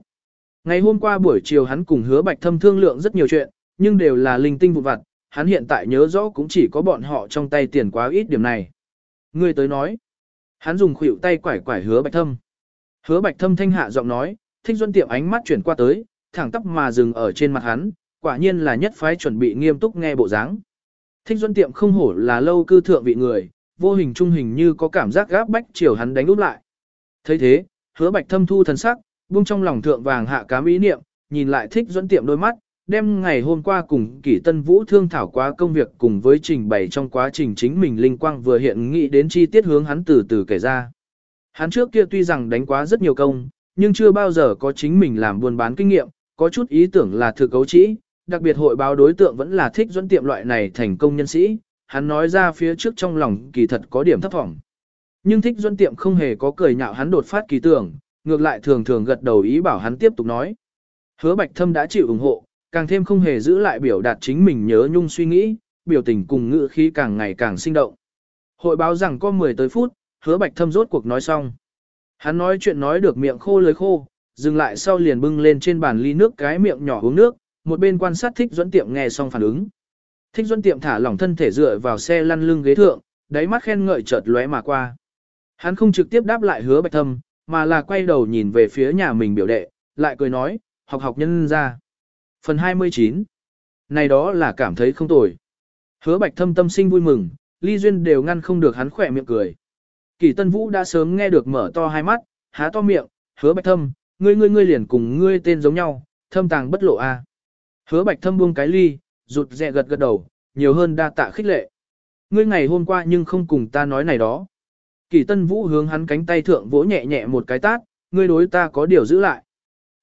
Ngày hôm qua buổi chiều hắn cùng hứa bạch thâm thương lượng rất nhiều chuyện, nhưng đều là linh tinh vụn vặt, hắn hiện tại nhớ rõ cũng chỉ có bọn họ trong tay tiền quá ít điểm này. Ngươi tới nói, hắn dùng khuỷu tay quải quải hứa bạch thâm. Hứa bạch thâm thanh hạ giọng nói, thích duân tiệm ánh mắt chuyển qua tới, thẳng tắp mà dừng ở trên mặt hắn, quả nhiên là nhất phái chuẩn bị nghiêm túc nghe bộ dáng. Thích duân tiệm không hổ là lâu cư thượng vị người, vô hình trung hình như có cảm giác gáp bách chiều hắn đánh úp lại. thấy thế, hứa bạch thâm thu thần sắc, buông trong lòng thượng vàng hạ cám ý niệm, nhìn lại thích dẫn tiệm đôi mắt, đem ngày hôm qua cùng kỷ tân vũ thương thảo quá công việc cùng với trình bày trong quá trình chính mình linh quang vừa hiện nghĩ đến chi tiết hướng hắn từ từ kể ra. Hắn trước kia tuy rằng đánh quá rất nhiều công, nhưng chưa bao giờ có chính mình làm buôn bán kinh nghiệm, có chút ý tưởng là thực cấu trĩ, đặc biệt hội báo đối tượng vẫn là thích dẫn tiệm loại này thành công nhân sĩ, hắn nói ra phía trước trong lòng kỳ thật có điểm thấp vọng. Nhưng thích dẫn tiệm không hề có cười nhạo hắn đột phát kỳ tưởng, ngược lại thường thường gật đầu ý bảo hắn tiếp tục nói. Hứa Bạch Thâm đã chịu ủng hộ, càng thêm không hề giữ lại biểu đạt chính mình nhớ nhung suy nghĩ, biểu tình cùng ngữ khí càng ngày càng sinh động. Hội báo rằng có 10 tới phút, hứa bạch thâm rốt cuộc nói xong. Hắn nói chuyện nói được miệng khô lưới khô, dừng lại sau liền bưng lên trên bàn ly nước cái miệng nhỏ uống nước, một bên quan sát thích dẫn tiệm nghe xong phản ứng. Thích dẫn tiệm thả lỏng thân thể dựa vào xe lăn lưng ghế thượng, đáy mắt khen ngợi chợt lóe mà qua. Hắn không trực tiếp đáp lại hứa bạch thâm, mà là quay đầu nhìn về phía nhà mình biểu đệ, lại cười nói, học học nhân ra. Phần 29 Này đó là cảm thấy không tồi. Hứa bạch thâm tâm sinh vui mừng, ly duyên đều ngăn không được hắn khỏe miệng cười. Kỳ Tân Vũ đã sớm nghe được mở to hai mắt, há to miệng, hứa bạch thâm, ngươi ngươi ngươi liền cùng ngươi tên giống nhau, thâm tàng bất lộ a. Hứa bạch thâm buông cái ly, rụt rè gật gật đầu, nhiều hơn đa tạ khích lệ. Ngươi ngày hôm qua nhưng không cùng ta nói này đó. Kỳ Tân Vũ hướng hắn cánh tay thượng vỗ nhẹ nhẹ một cái tát, ngươi đối ta có điều giữ lại.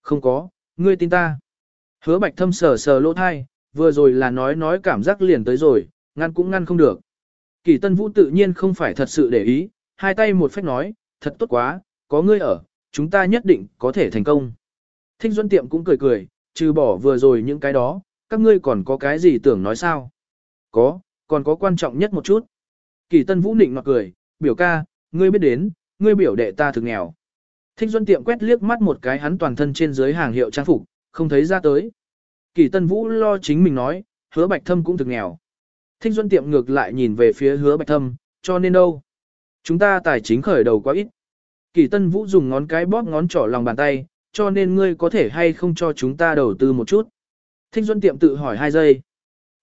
Không có, ngươi tin ta. Hứa bạch thâm sờ sờ lỗ thai, vừa rồi là nói nói cảm giác liền tới rồi, ngăn cũng ngăn không được. Kỳ Tân Vũ tự nhiên không phải thật sự để ý, hai tay một phách nói, thật tốt quá, có ngươi ở, chúng ta nhất định có thể thành công. Thích Duân Tiệm cũng cười cười, trừ bỏ vừa rồi những cái đó, các ngươi còn có cái gì tưởng nói sao? Có, còn có quan trọng nhất một chút. Kỳ Tân Vũ nịnh mặt cười, biểu ca, ngươi biết đến, ngươi biểu đệ ta thực nghèo. Thích Duân Tiệm quét liếc mắt một cái hắn toàn thân trên dưới hàng hiệu trang phục, không thấy ra tới. Kỳ Tân Vũ lo chính mình nói, hứa bạch thâm cũng thực nghèo. Thích Duân Tiệm ngược lại nhìn về phía hứa bạch thâm, cho nên đâu? Chúng ta tài chính khởi đầu quá ít. Kỳ Tân Vũ dùng ngón cái bóp ngón trỏ lòng bàn tay, cho nên ngươi có thể hay không cho chúng ta đầu tư một chút. Thích Duân Tiệm tự hỏi hai giây.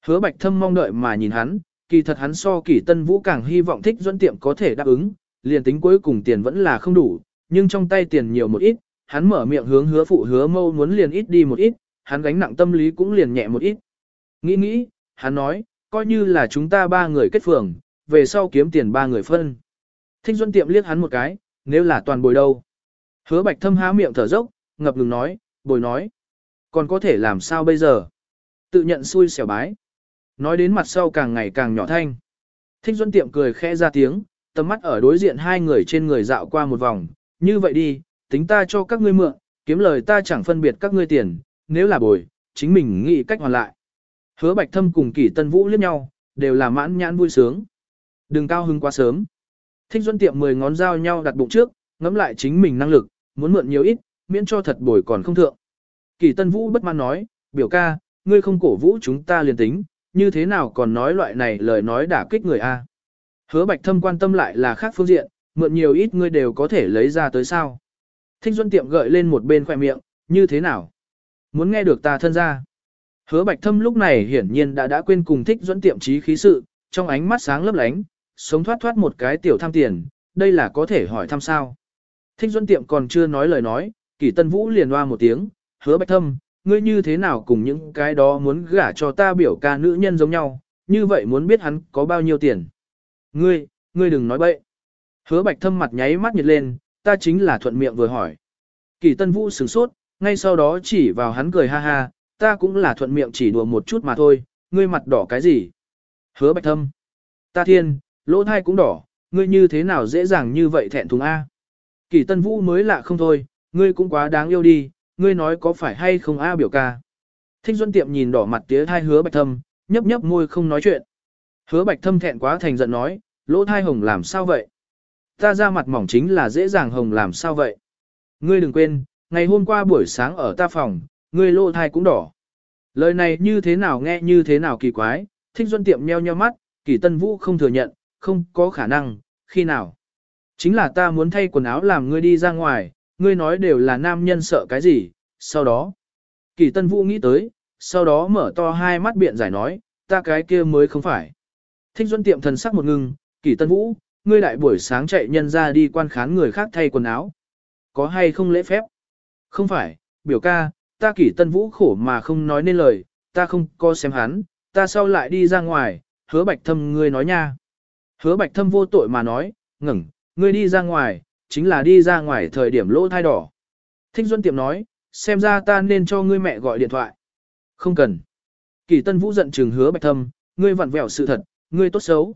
Hứa Bạch Thâm mong đợi mà nhìn hắn, kỳ thật hắn so Kỳ Tân Vũ càng hy vọng Thích Duân Tiệm có thể đáp ứng, liền tính cuối cùng tiền vẫn là không đủ, nhưng trong tay tiền nhiều một ít, hắn mở miệng hướng hứa phụ hứa mâu muốn liền ít đi một ít, hắn gánh nặng tâm lý cũng liền nhẹ một ít. Nghĩ nghĩ, hắn nói, coi như là chúng ta ba người kết phường, về sau kiếm tiền ba người phân. Thinh Duân Tiệm liếc hắn một cái, nếu là toàn bồi đâu. Hứa Bạch Thâm há miệng thở dốc, ngập ngừng nói, bồi nói. Còn có thể làm sao bây giờ? Tự nhận xui xẻo bái. Nói đến mặt sau càng ngày càng nhỏ thanh. Thinh Duân Tiệm cười khẽ ra tiếng, tầm mắt ở đối diện hai người trên người dạo qua một vòng. Như vậy đi, tính ta cho các ngươi mượn, kiếm lời ta chẳng phân biệt các ngươi tiền, nếu là bồi, chính mình nghĩ cách hoàn lại. Hứa Bạch Thâm cùng Kỷ Tân Vũ liếc nhau, đều là mãn nhãn vui sướng. Đừng cao hứng quá sớm. Thích Duân Tiệm mười ngón dao nhau đặt bụng trước, ngẫm lại chính mình năng lực, muốn mượn nhiều ít, miễn cho thật bồi còn không thượng. Kỳ Tân Vũ bất mãn nói, biểu ca, ngươi không cổ vũ chúng ta liền tính, như thế nào còn nói loại này lời nói đả kích người a? Hứa Bạch Thâm quan tâm lại là khác phương diện, mượn nhiều ít ngươi đều có thể lấy ra tới sao. Thích Duân Tiệm gợi lên một bên khoe miệng, như thế nào? Muốn nghe được ta thân ra. Hứa Bạch Thâm lúc này hiển nhiên đã đã quên cùng Thích Duân Tiệm trí khí sự, trong ánh mắt sáng lấp lánh, sống thoát thoát một cái tiểu tham tiền, đây là có thể hỏi thăm sao. Thích Duân Tiệm còn chưa nói lời nói, Kỷ Tân Vũ liền loa một tiếng, hứa bạch thâm, ngươi như thế nào cùng những cái đó muốn gả cho ta biểu ca nữ nhân giống nhau, như vậy muốn biết hắn có bao nhiêu tiền. Ngươi, ngươi đừng nói bậy. Hứa bạch thâm mặt nháy mắt nhiệt lên, ta chính là thuận miệng vừa hỏi. Kỷ Tân Vũ sửng sốt, ngay sau đó chỉ vào hắn cười ha ha, ta cũng là thuận miệng chỉ đùa một chút mà thôi, ngươi mặt đỏ cái gì. Hứa bạch thâm. Ta thiên, lỗ thai cũng đỏ, ngươi như thế nào dễ dàng như vậy thẹn thùng A. Kỳ Tân Vũ mới lạ không thôi, ngươi cũng quá đáng yêu đi, ngươi nói có phải hay không A biểu ca. Thích Duân Tiệm nhìn đỏ mặt tía hai hứa bạch thâm, nhấp nhấp môi không nói chuyện. Hứa bạch thâm thẹn quá thành giận nói, lỗ thai hồng làm sao vậy? Ta ra mặt mỏng chính là dễ dàng hồng làm sao vậy? Ngươi đừng quên, ngày hôm qua buổi sáng ở ta phòng, ngươi lỗ thai cũng đỏ. Lời này như thế nào nghe như thế nào kỳ quái, thích Duân Tiệm nheo nheo mắt, kỳ Tân Vũ không thừa nhận, không có khả năng, khi nào? Chính là ta muốn thay quần áo làm ngươi đi ra ngoài, ngươi nói đều là nam nhân sợ cái gì, sau đó. Kỳ Tân Vũ nghĩ tới, sau đó mở to hai mắt biện giải nói, ta cái kia mới không phải. Thích Duân tiệm thần sắc một ngưng, Kỳ Tân Vũ, ngươi đại buổi sáng chạy nhân ra đi quan khán người khác thay quần áo. Có hay không lễ phép? Không phải, biểu ca, ta Kỳ Tân Vũ khổ mà không nói nên lời, ta không có xem hắn, ta sau lại đi ra ngoài, hứa bạch thâm ngươi nói nha. Hứa bạch thâm vô tội mà nói, ngừng, ngươi đi ra ngoài, chính là đi ra ngoài thời điểm lỗ thai đỏ. Thích Duân Tiệm nói, xem ra ta nên cho ngươi mẹ gọi điện thoại. Không cần. Kỳ Tân Vũ giận trừng hứa bạch thâm, ngươi vặn vẹo sự thật, ngươi tốt xấu.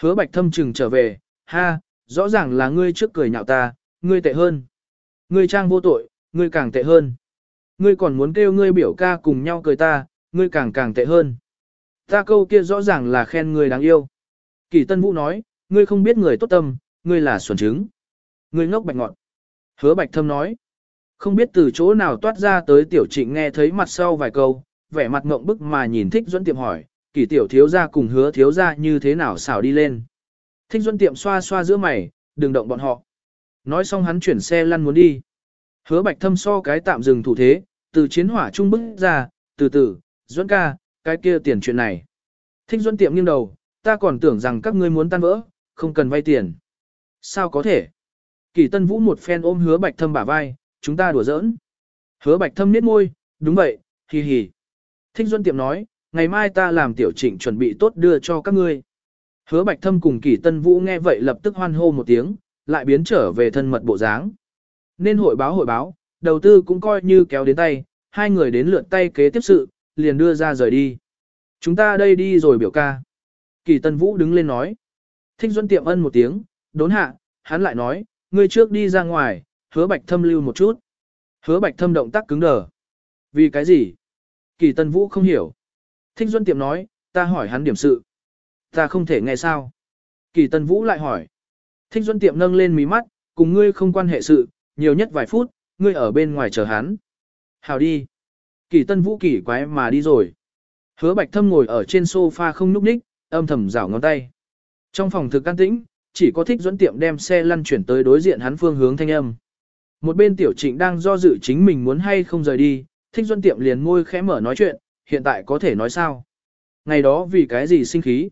Hứa bạch thâm trừng trở về, ha, rõ ràng là ngươi trước cười nhạo ta, ngươi tệ hơn. Ngươi trang vô tội, ngươi càng tệ hơn. Ngươi còn muốn kêu ngươi biểu ca cùng nhau cười ta, ngươi càng càng tệ hơn. Ta câu kia rõ ràng là khen ngươi đáng yêu. Kỳ Tân Vũ nói, ngươi không biết người tốt tâm, ngươi là xuẩn trứng. Ngươi ngốc bạch ngọn. Hứa bạch thâm nói. Không biết từ chỗ nào toát ra tới tiểu trịnh nghe thấy mặt sau vài câu, vẻ mặt ngộng bức mà nhìn thích dẫn tiệm hỏi, kỳ tiểu thiếu ra cùng hứa thiếu ra như thế nào xảo đi lên. Thích Duân tiệm xoa xoa giữa mày, đừng động bọn họ. Nói xong hắn chuyển xe lăn muốn đi. Hứa bạch thâm so cái tạm dừng thủ thế, từ chiến hỏa trung bức ra, từ từ, Duân ca, cái kia tiền chuyện này. Thích Duân tiệm nghiêng đầu, ta còn tưởng rằng các ngươi muốn tan vỡ, không cần vay tiền. Sao có thể? Kỳ Tân Vũ một phen ôm hứa bạch thâm bả vai, chúng ta đùa giỡn. Hứa bạch thâm niết môi, đúng vậy, hì hì. Thích Duân Tiệm nói, ngày mai ta làm tiểu trịnh chuẩn bị tốt đưa cho các ngươi. Hứa bạch thâm cùng Kỳ Tân Vũ nghe vậy lập tức hoan hô một tiếng, lại biến trở về thân mật bộ dáng. Nên hội báo hội báo, đầu tư cũng coi như kéo đến tay, hai người đến lượt tay kế tiếp sự, liền đưa ra rời đi. Chúng ta đây đi rồi biểu ca. Kỳ Tân Vũ đứng lên nói. Thích Duân Tiệm ân một tiếng, đốn hạ, hắn lại nói, ngươi trước đi ra ngoài, Hứa bạch thâm lưu một chút. Hứa bạch thâm động tác cứng đờ. Vì cái gì? Kỳ tân vũ không hiểu. Thích Duân Tiệm nói, ta hỏi hắn điểm sự. Ta không thể nghe sao. Kỳ tân vũ lại hỏi. Thích Duân Tiệm nâng lên mí mắt, cùng ngươi không quan hệ sự, nhiều nhất vài phút, ngươi ở bên ngoài chờ hắn. Hào đi. Kỳ tân vũ kỳ quái mà đi rồi. Hứa bạch thâm ngồi ở trên sofa không nhúc ních, âm thầm rảo ngón tay. Trong phòng thực an tĩnh, chỉ có thích Duẫn tiệm đem xe lăn chuyển tới đối diện hắn phương hướng thanh âm. Một bên tiểu trịnh đang do dự chính mình muốn hay không rời đi, thích Duẫn tiệm liền môi khẽ mở nói chuyện, hiện tại có thể nói sao. Ngày đó vì cái gì sinh khí.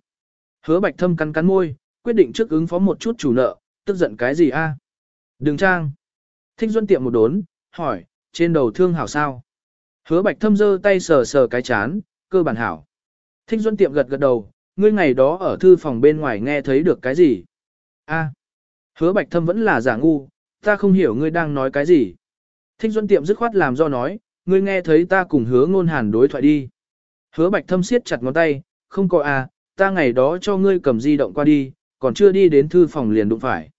Hứa bạch thâm cắn cắn môi, quyết định trước ứng phó một chút chủ nợ, tức giận cái gì a? Đừng trang. Thích Duân tiệm một đốn, hỏi, trên đầu thương hảo sao? Hứa bạch thâm giơ tay sờ sờ cái chán, cơ bản hảo. Thích Duân tiệm gật gật đầu, ngươi ngày đó ở thư phòng bên ngoài nghe thấy được cái gì? A. Hứa bạch thâm vẫn là giả ngu, ta không hiểu ngươi đang nói cái gì. Thích Duân Tiệm dứt khoát làm do nói, ngươi nghe thấy ta cùng hứa ngôn hàn đối thoại đi. Hứa bạch thâm siết chặt ngón tay, không có à, ta ngày đó cho ngươi cầm di động qua đi, còn chưa đi đến thư phòng liền đụng phải.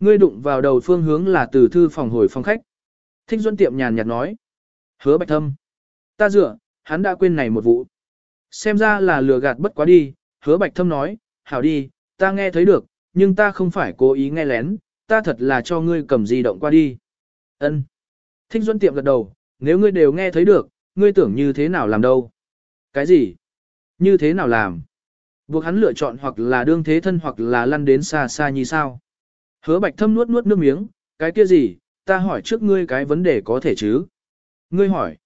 Ngươi đụng vào đầu phương hướng là từ thư phòng hồi phòng khách. Thích Duân Tiệm nhàn nhạt nói. Hứa bạch thâm. Ta dựa, hắn đã quên này một vụ. Xem ra là lừa gạt bất quá đi, hứa bạch thâm nói, hảo đi, ta nghe thấy được, nhưng ta không phải cố ý nghe lén, ta thật là cho ngươi cầm di động qua đi. Ân. Thích Duân Tiệm gật đầu, nếu ngươi đều nghe thấy được, ngươi tưởng như thế nào làm đâu? Cái gì? Như thế nào làm? Buộc hắn lựa chọn hoặc là đương thế thân hoặc là lăn đến xa xa như sao? Hứa bạch thâm nuốt nuốt nước miếng, cái kia gì, ta hỏi trước ngươi cái vấn đề có thể chứ? Ngươi hỏi.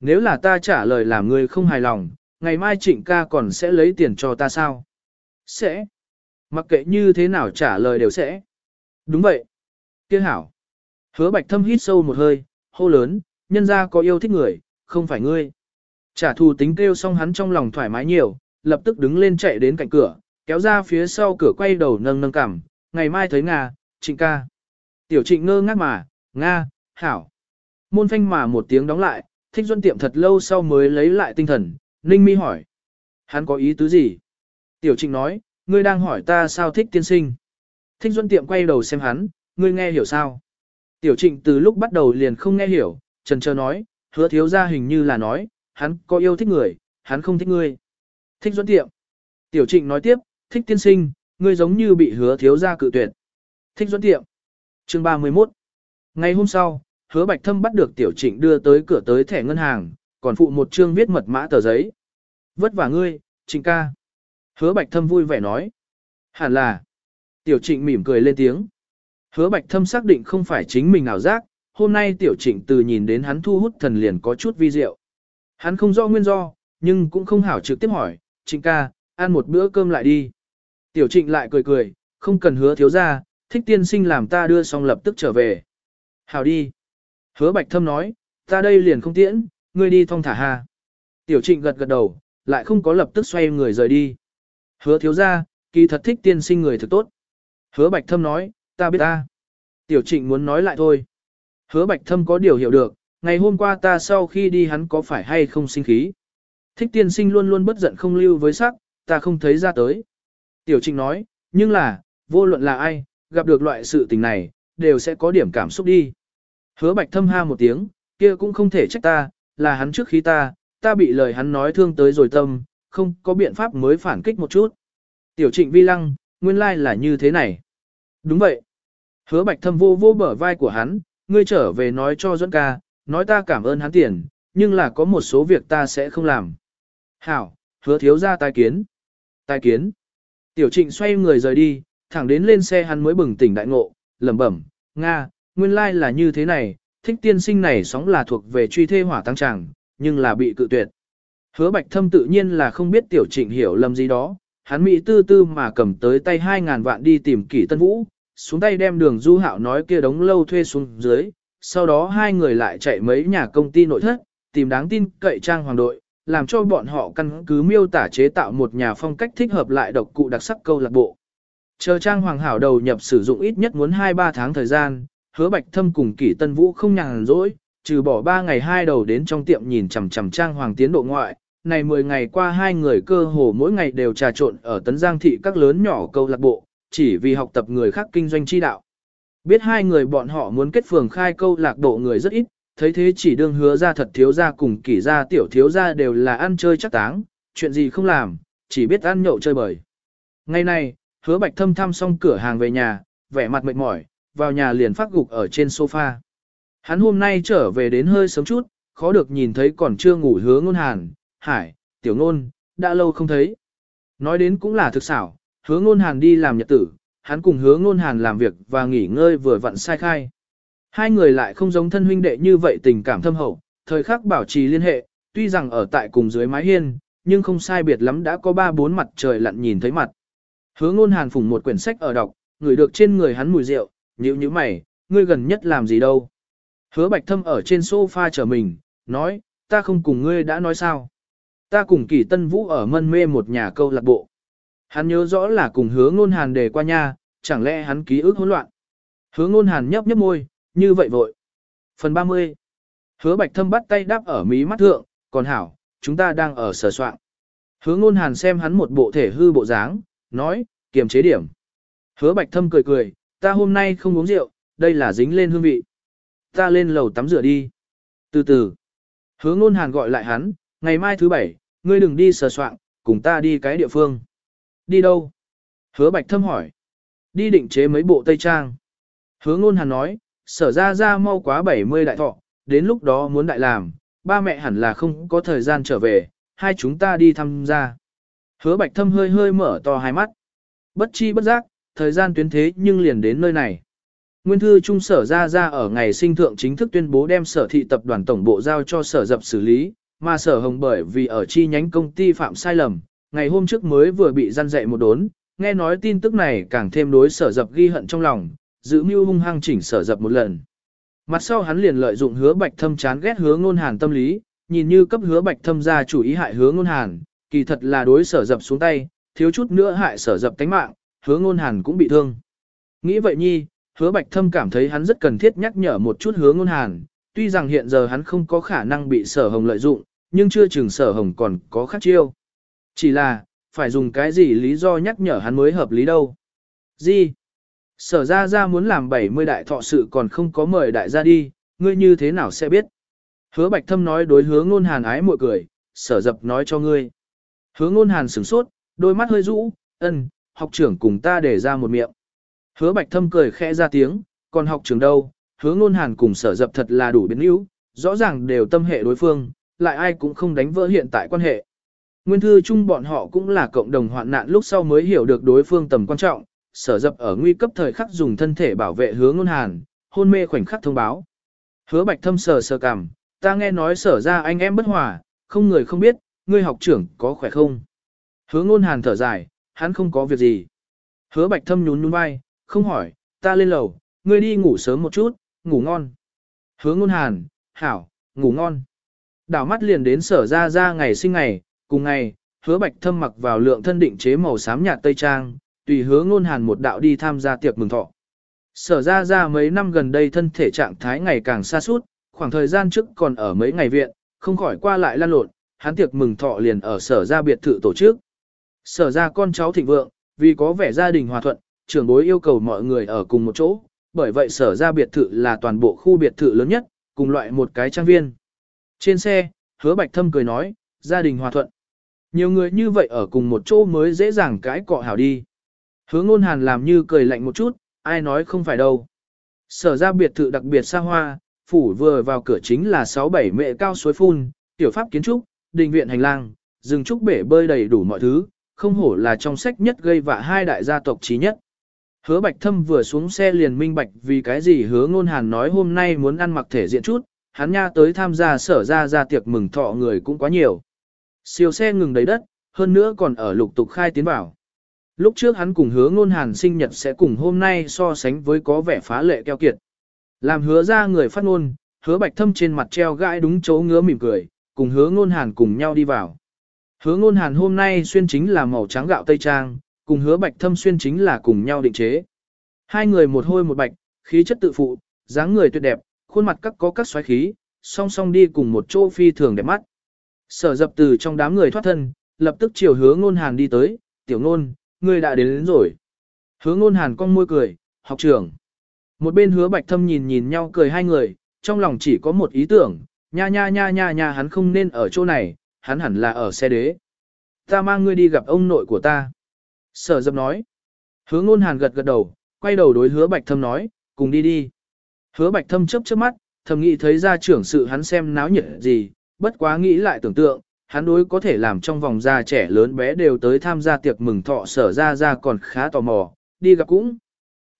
Nếu là ta trả lời làm ngươi không hài lòng, ngày mai trịnh ca còn sẽ lấy tiền cho ta sao? Sẽ. Mặc kệ như thế nào trả lời đều sẽ. Đúng vậy. Kia hảo. Hứa bạch thâm hít sâu một hơi, hô lớn, nhân ra có yêu thích người, không phải ngươi. Trả thù tính kêu xong hắn trong lòng thoải mái nhiều, lập tức đứng lên chạy đến cạnh cửa, kéo ra phía sau cửa quay đầu nâng nâng cằm, ngày mai thấy Nga, trịnh ca. Tiểu trịnh ngơ ngác mà, Nga, hảo. Môn phanh mà một tiếng đóng lại, thích duân tiệm thật lâu sau mới lấy lại tinh thần, ninh mi hỏi. Hắn có ý tứ gì? Tiểu trịnh nói, ngươi đang hỏi ta sao thích tiên sinh. Thích Duân Tiệm quay đầu xem hắn, ngươi nghe hiểu sao? Tiểu trịnh từ lúc bắt đầu liền không nghe hiểu, trần trơ nói, hứa thiếu gia hình như là nói, hắn có yêu thích người, hắn không thích ngươi. Thích Duẫn Tiệm. Tiểu trịnh nói tiếp, thích tiên sinh, ngươi giống như bị hứa thiếu gia cự tuyệt. Thích Duẫn Tiệm. Chương 31. Ngày hôm sau, hứa bạch thâm bắt được tiểu trịnh đưa tới cửa tới thẻ ngân hàng, còn phụ một chương viết mật mã tờ giấy. Vất vả ngươi, trịnh ca. Hứa bạch thâm vui vẻ nói. Hẳn là. Tiểu trịnh mỉm cười lên tiếng. Hứa bạch thâm xác định không phải chính mình ảo giác, hôm nay tiểu trịnh từ nhìn đến hắn thu hút thần liền có chút vi diệu. Hắn không rõ nguyên do, nhưng cũng không hảo trực tiếp hỏi, trịnh ca, ăn một bữa cơm lại đi. Tiểu trịnh lại cười cười, không cần hứa thiếu ra, thích tiên sinh làm ta đưa xong lập tức trở về. Hảo đi. Hứa bạch thâm nói, ta đây liền không tiễn, ngươi đi thong thả ha. Tiểu trịnh gật gật đầu, lại không có lập tức xoay người rời đi. Hứa thiếu ra, kỳ thật thích tiên sinh người thực tốt. Hứa bạch thâm nói, ta biết ta. Tiểu trịnh muốn nói lại thôi. Hứa bạch thâm có điều hiểu được, ngày hôm qua ta sau khi đi hắn có phải hay không sinh khí. Thích tiên sinh luôn luôn bất giận không lưu với sắc, ta không thấy ra tới. Tiểu trịnh nói, nhưng là, vô luận là ai, gặp được loại sự tình này, đều sẽ có điểm cảm xúc đi. Hứa bạch thâm ha một tiếng, kia cũng không thể trách ta, là hắn trước khi ta, ta bị lời hắn nói thương tới rồi tâm, không có biện pháp mới phản kích một chút. Tiểu trịnh vi lăng, nguyên lai là như thế này. Đúng vậy. Hứa bạch thâm vô vô bở vai của hắn, ngươi trở về nói cho Duẫn ca, nói ta cảm ơn hắn tiền, nhưng là có một số việc ta sẽ không làm. Hảo, hứa thiếu ra tai kiến. Tai kiến. Tiểu trịnh xoay người rời đi, thẳng đến lên xe hắn mới bừng tỉnh đại ngộ, lẩm bẩm, Nga, nguyên lai là như thế này, thích tiên sinh này sóng là thuộc về truy thê hỏa tăng tràng, nhưng là bị cự tuyệt. Hứa bạch thâm tự nhiên là không biết tiểu trịnh hiểu lầm gì đó, hắn mỹ tư tư mà cầm tới tay 2.000 vạn đi tìm kỷ tân vũ, xuống tay đem đường du hạo nói kia đống lâu thuê xuống dưới, sau đó hai người lại chạy mấy nhà công ty nội thất, tìm đáng tin cậy trang hoàng đội, làm cho bọn họ căn cứ miêu tả chế tạo một nhà phong cách thích hợp lại độc cụ đặc sắc câu lạc bộ. Chờ trang hoàng hảo đầu nhập sử dụng ít nhất muốn 2-3 tháng thời gian, hứa bạch thâm cùng kỷ tân vũ không nhàn rỗi, trừ bỏ 3 ngày hai đầu đến trong tiệm nhìn chằm chằm trang hoàng tiến độ ngoại, này 10 ngày qua hai người cơ hồ mỗi ngày đều trà trộn ở Tấn Giang thị các lớn nhỏ câu lạc bộ, chỉ vì học tập người khác kinh doanh chi đạo. Biết hai người bọn họ muốn kết phường khai câu lạc bộ người rất ít, thấy thế chỉ đương hứa ra thật thiếu ra cùng kỷ ra tiểu thiếu ra đều là ăn chơi chắc táng, chuyện gì không làm, chỉ biết ăn nhậu chơi bời. Ngày nay, hứa bạch thâm thăm xong cửa hàng về nhà, vẻ mặt mệt mỏi, vào nhà liền phát gục ở trên sofa. Hắn hôm nay trở về đến hơi sớm chút, khó được nhìn thấy còn chưa ngủ hứa ngôn hàn, hải, tiểu ngôn, đã lâu không thấy. Nói đến cũng là thực xảo, hứa ngôn hàn đi làm nhật tử, hắn cùng hứa ngôn hàn làm việc và nghỉ ngơi vừa vặn sai khai. Hai người lại không giống thân huynh đệ như vậy tình cảm thâm hậu, thời khắc bảo trì liên hệ, tuy rằng ở tại cùng dưới mái hiên, nhưng không sai biệt lắm đã có ba bốn mặt trời lặn nhìn thấy mặt. Hứa ngôn hàn phủng một quyển sách ở đọc, ngửi được trên người hắn mùi rượu, nhíu nhíu mày, ngươi gần nhất làm gì đâu. Hứa bạch thâm ở trên sofa chờ mình, nói, ta không cùng ngươi đã nói sao. Ta cùng kỳ tân vũ ở mân mê một nhà câu lạc bộ. Hắn nhớ rõ là cùng hứa ngôn hàn đề qua nha, chẳng lẽ hắn ký ức hỗn loạn. Hứa ngôn hàn nhấp nhấp môi, như vậy vội. Phần 30. Hứa bạch thâm bắt tay đáp ở mí mắt thượng, còn hảo, chúng ta đang ở sở soạn. Hứa ngôn hàn xem hắn một bộ thể hư bộ dáng, nói, kiềm chế điểm. Hứa bạch thâm cười cười, ta hôm nay không uống rượu, đây là dính lên hương vị. Ta lên lầu tắm rửa đi. Từ từ. Hứa ngôn hàn gọi lại hắn, ngày mai thứ bảy, ngươi đừng đi sờ soạn, cùng ta đi cái địa phương. Đi đâu? Hứa bạch thâm hỏi. Đi định chế mấy bộ tây trang. Hứa ngôn hàn nói, sở ra ra mau quá 70 đại thọ, đến lúc đó muốn đại làm, ba mẹ hẳn là không có thời gian trở về, hai chúng ta đi thăm gia. Hứa bạch thâm hơi hơi mở to hai mắt. Bất chi bất giác, thời gian tuyến thế nhưng liền đến nơi này. Nguyên thư trung sở ra ra ở ngày sinh thượng chính thức tuyên bố đem sở thị tập đoàn tổng bộ giao cho sở dập xử lý, mà sở hồng bởi vì ở chi nhánh công ty phạm sai lầm, ngày hôm trước mới vừa bị gian dạy một đốn, nghe nói tin tức này càng thêm đối sở dập ghi hận trong lòng, giữ mưu hung hăng chỉnh sở dập một lần. Mặt sau hắn liền lợi dụng hứa bạch thâm chán ghét hứa ngôn hàn tâm lý, nhìn như cấp hứa bạch thâm ra chủ ý hại hứa ngôn hàn, kỳ thật là đối sở dập xuống tay, thiếu chút nữa hại sở dập tánh mạng, hứa ngôn hàn cũng bị thương. Nghĩ vậy nhi, hứa bạch thâm cảm thấy hắn rất cần thiết nhắc nhở một chút hứa ngôn hàn, tuy rằng hiện giờ hắn không có khả năng bị sở hồng lợi dụng, nhưng chưa chừng sở hồng còn có khác chiêu. Chỉ là, phải dùng cái gì lý do nhắc nhở hắn mới hợp lý đâu. Gì? Sở ra ra muốn làm 70 đại thọ sự còn không có mời đại gia đi, ngươi như thế nào sẽ biết? Hứa bạch thâm nói đối hứa ngôn hàn ái mội cười, sở dập nói cho ngươi. Hứa ngôn hàn sửng sốt, đôi mắt hơi rũ, ân, học trưởng cùng ta để ra một miệng. Hứa bạch thâm cười khẽ ra tiếng, còn học trưởng đâu, hứa ngôn hàn cùng sở dập thật là đủ biến yếu, rõ ràng đều tâm hệ đối phương, lại ai cũng không đánh vỡ hiện tại quan hệ. Nguyên thư chung bọn họ cũng là cộng đồng hoạn nạn lúc sau mới hiểu được đối phương tầm quan trọng, sở dập ở nguy cấp thời khắc dùng thân thể bảo vệ hứa ngôn hàn, hôn mê khoảnh khắc thông báo. Hứa bạch thâm sờ sờ cằm, ta nghe nói sở ra anh em bất hòa, không người không biết, ngươi học trưởng có khỏe không? Hứa ngôn hàn thở dài, hắn không có việc gì. Hứa bạch thâm nhún nhún vai, không hỏi, ta lên lầu, ngươi đi ngủ sớm một chút, ngủ ngon. Hứa ngôn hàn, hảo, ngủ ngon. Đảo mắt liền đến sở ra ra ngày sinh ngày, cùng ngày, hứa bạch thâm mặc vào lượng thân định chế màu xám nhạt tây trang, tùy hứa ngôn hàn một đạo đi tham gia tiệc mừng thọ. Sở ra ra mấy năm gần đây thân thể trạng thái ngày càng xa suốt, khoảng thời gian trước còn ở mấy ngày viện, không khỏi qua lại lan lộn, hắn tiệc mừng thọ liền ở sở ra biệt thự tổ chức. Sở ra con cháu thịnh vượng, vì có vẻ gia đình hòa thuận, trưởng bối yêu cầu mọi người ở cùng một chỗ, bởi vậy sở ra biệt thự là toàn bộ khu biệt thự lớn nhất, cùng loại một cái trang viên. Trên xe, hứa bạch thâm cười nói, gia đình hòa thuận. Nhiều người như vậy ở cùng một chỗ mới dễ dàng cãi cọ hảo đi. Hứa ngôn hàn làm như cười lạnh một chút, ai nói không phải đâu. Sở ra biệt thự đặc biệt xa hoa, phủ vừa vào cửa chính là 6-7 mệ cao suối phun, tiểu pháp kiến trúc, đình viện hành lang, rừng trúc bể bơi đầy đủ mọi thứ, không hổ là trong sách nhất gây vạ hai đại gia tộc trí nhất. Hứa Bạch Thâm vừa xuống xe liền minh bạch vì cái gì hứa ngôn hàn nói hôm nay muốn ăn mặc thể diện chút, hắn nha tới tham gia sở ra ra tiệc mừng thọ người cũng quá nhiều. Siêu xe ngừng đầy đất, hơn nữa còn ở lục tục khai tiến vào. Lúc trước hắn cùng hứa ngôn hàn sinh nhật sẽ cùng hôm nay so sánh với có vẻ phá lệ keo kiệt. Làm hứa ra người phát ngôn, hứa bạch thâm trên mặt treo gãi đúng chỗ ngứa mỉm cười, cùng hứa ngôn hàn cùng nhau đi vào. Hứa ngôn hàn hôm nay xuyên chính là màu trắng gạo tây trang, cùng hứa bạch thâm xuyên chính là cùng nhau định chế. Hai người một hôi một bạch, khí chất tự phụ, dáng người tuyệt đẹp, khuôn mặt các có các xoáy khí, song song đi cùng một chỗ phi thường đẹp mắt. Sở dập từ trong đám người thoát thân, lập tức chiều hứa ngôn hàn đi tới, tiểu ngôn, ngươi đã đến, đến rồi. Hứa ngôn hàn cong môi cười, học trưởng. Một bên hứa bạch thâm nhìn nhìn nhau cười hai người, trong lòng chỉ có một ý tưởng, nha nha nha nha nha hắn không nên ở chỗ này, hắn hẳn là ở xe đế. Ta mang ngươi đi gặp ông nội của ta. Sở dập nói. Hứa ngôn hàn gật gật đầu, quay đầu đối hứa bạch thâm nói, cùng đi đi. Hứa bạch thâm chớp chớp mắt, thầm nghĩ thấy ra trưởng sự hắn xem náo nhiệt gì, bất quá nghĩ lại tưởng tượng, hắn đối có thể làm trong vòng gia trẻ lớn bé đều tới tham gia tiệc mừng thọ sở ra ra còn khá tò mò, đi gặp cũng.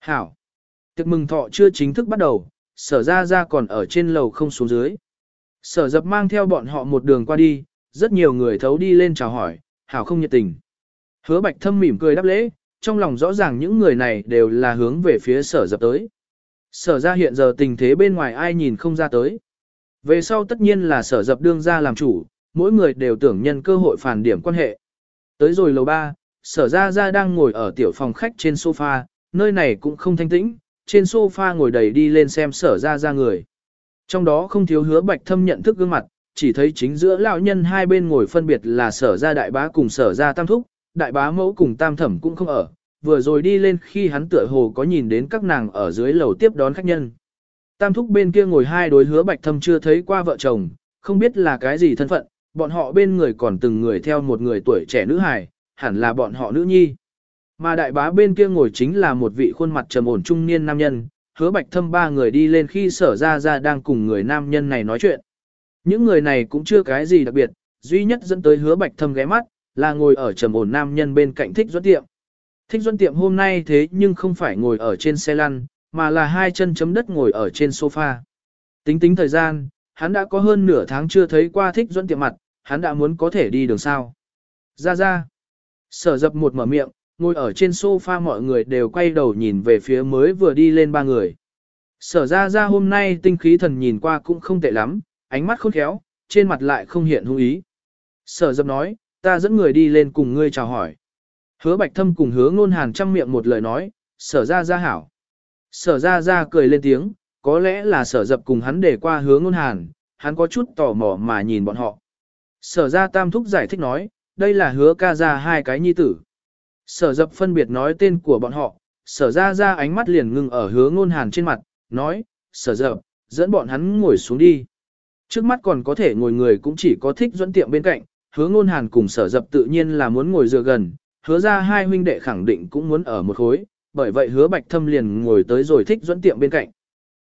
Hảo. Tiệc mừng thọ chưa chính thức bắt đầu, sở ra ra còn ở trên lầu không xuống dưới. Sở dập mang theo bọn họ một đường qua đi, rất nhiều người thấu đi lên chào hỏi, hảo không nhiệt tình. Hứa bạch thâm mỉm cười đáp lễ, trong lòng rõ ràng những người này đều là hướng về phía sở dập tới. Sở ra hiện giờ tình thế bên ngoài ai nhìn không ra tới. Về sau tất nhiên là sở dập đương ra làm chủ, mỗi người đều tưởng nhân cơ hội phản điểm quan hệ. Tới rồi lầu ba, sở ra ra đang ngồi ở tiểu phòng khách trên sofa, nơi này cũng không thanh tĩnh, trên sofa ngồi đầy đi lên xem sở ra ra người. Trong đó không thiếu hứa bạch thâm nhận thức gương mặt, chỉ thấy chính giữa lão nhân hai bên ngồi phân biệt là sở ra đại bá cùng sở ra tam thúc, đại bá mẫu cùng tam thẩm cũng không ở, vừa rồi đi lên khi hắn tựa hồ có nhìn đến các nàng ở dưới lầu tiếp đón khách nhân. Tam thúc bên kia ngồi hai đối hứa bạch thâm chưa thấy qua vợ chồng, không biết là cái gì thân phận, bọn họ bên người còn từng người theo một người tuổi trẻ nữ hài, hẳn là bọn họ nữ nhi. Mà đại bá bên kia ngồi chính là một vị khuôn mặt trầm ổn trung niên nam nhân, hứa bạch thâm ba người đi lên khi sở ra ra đang cùng người nam nhân này nói chuyện. Những người này cũng chưa cái gì đặc biệt, duy nhất dẫn tới hứa bạch thâm ghé mắt, là ngồi ở trầm ổn nam nhân bên cạnh thích duẫn tiệm. Thích duẫn tiệm hôm nay thế nhưng không phải ngồi ở trên xe lăn, mà là hai chân chấm đất ngồi ở trên sofa. Tính tính thời gian, hắn đã có hơn nửa tháng chưa thấy qua thích dẫn tiệm mặt, hắn đã muốn có thể đi đường sao. Ra ra. Sở dập một mở miệng, ngồi ở trên sofa mọi người đều quay đầu nhìn về phía mới vừa đi lên ba người. Sở ra ra hôm nay tinh khí thần nhìn qua cũng không tệ lắm, ánh mắt khôn khéo, trên mặt lại không hiện hung ý. Sở dập nói, ta dẫn người đi lên cùng ngươi chào hỏi. Hứa bạch thâm cùng hứa ngôn hàn trăm miệng một lời nói, sở ra ra hảo. Sở ra ra cười lên tiếng, có lẽ là sở dập cùng hắn để qua hứa ngôn hàn, hắn có chút tò mò mà nhìn bọn họ. Sở ra tam thúc giải thích nói, đây là hứa ca ra hai cái nhi tử. Sở dập phân biệt nói tên của bọn họ, sở ra ra ánh mắt liền ngưng ở hứa ngôn hàn trên mặt, nói, sở dập, dẫn bọn hắn ngồi xuống đi. Trước mắt còn có thể ngồi người cũng chỉ có thích dẫn tiệm bên cạnh, hứa ngôn hàn cùng sở dập tự nhiên là muốn ngồi dựa gần, hứa ra hai huynh đệ khẳng định cũng muốn ở một khối, bởi vậy hứa bạch thâm liền ngồi tới rồi thích dẫn tiệm bên cạnh.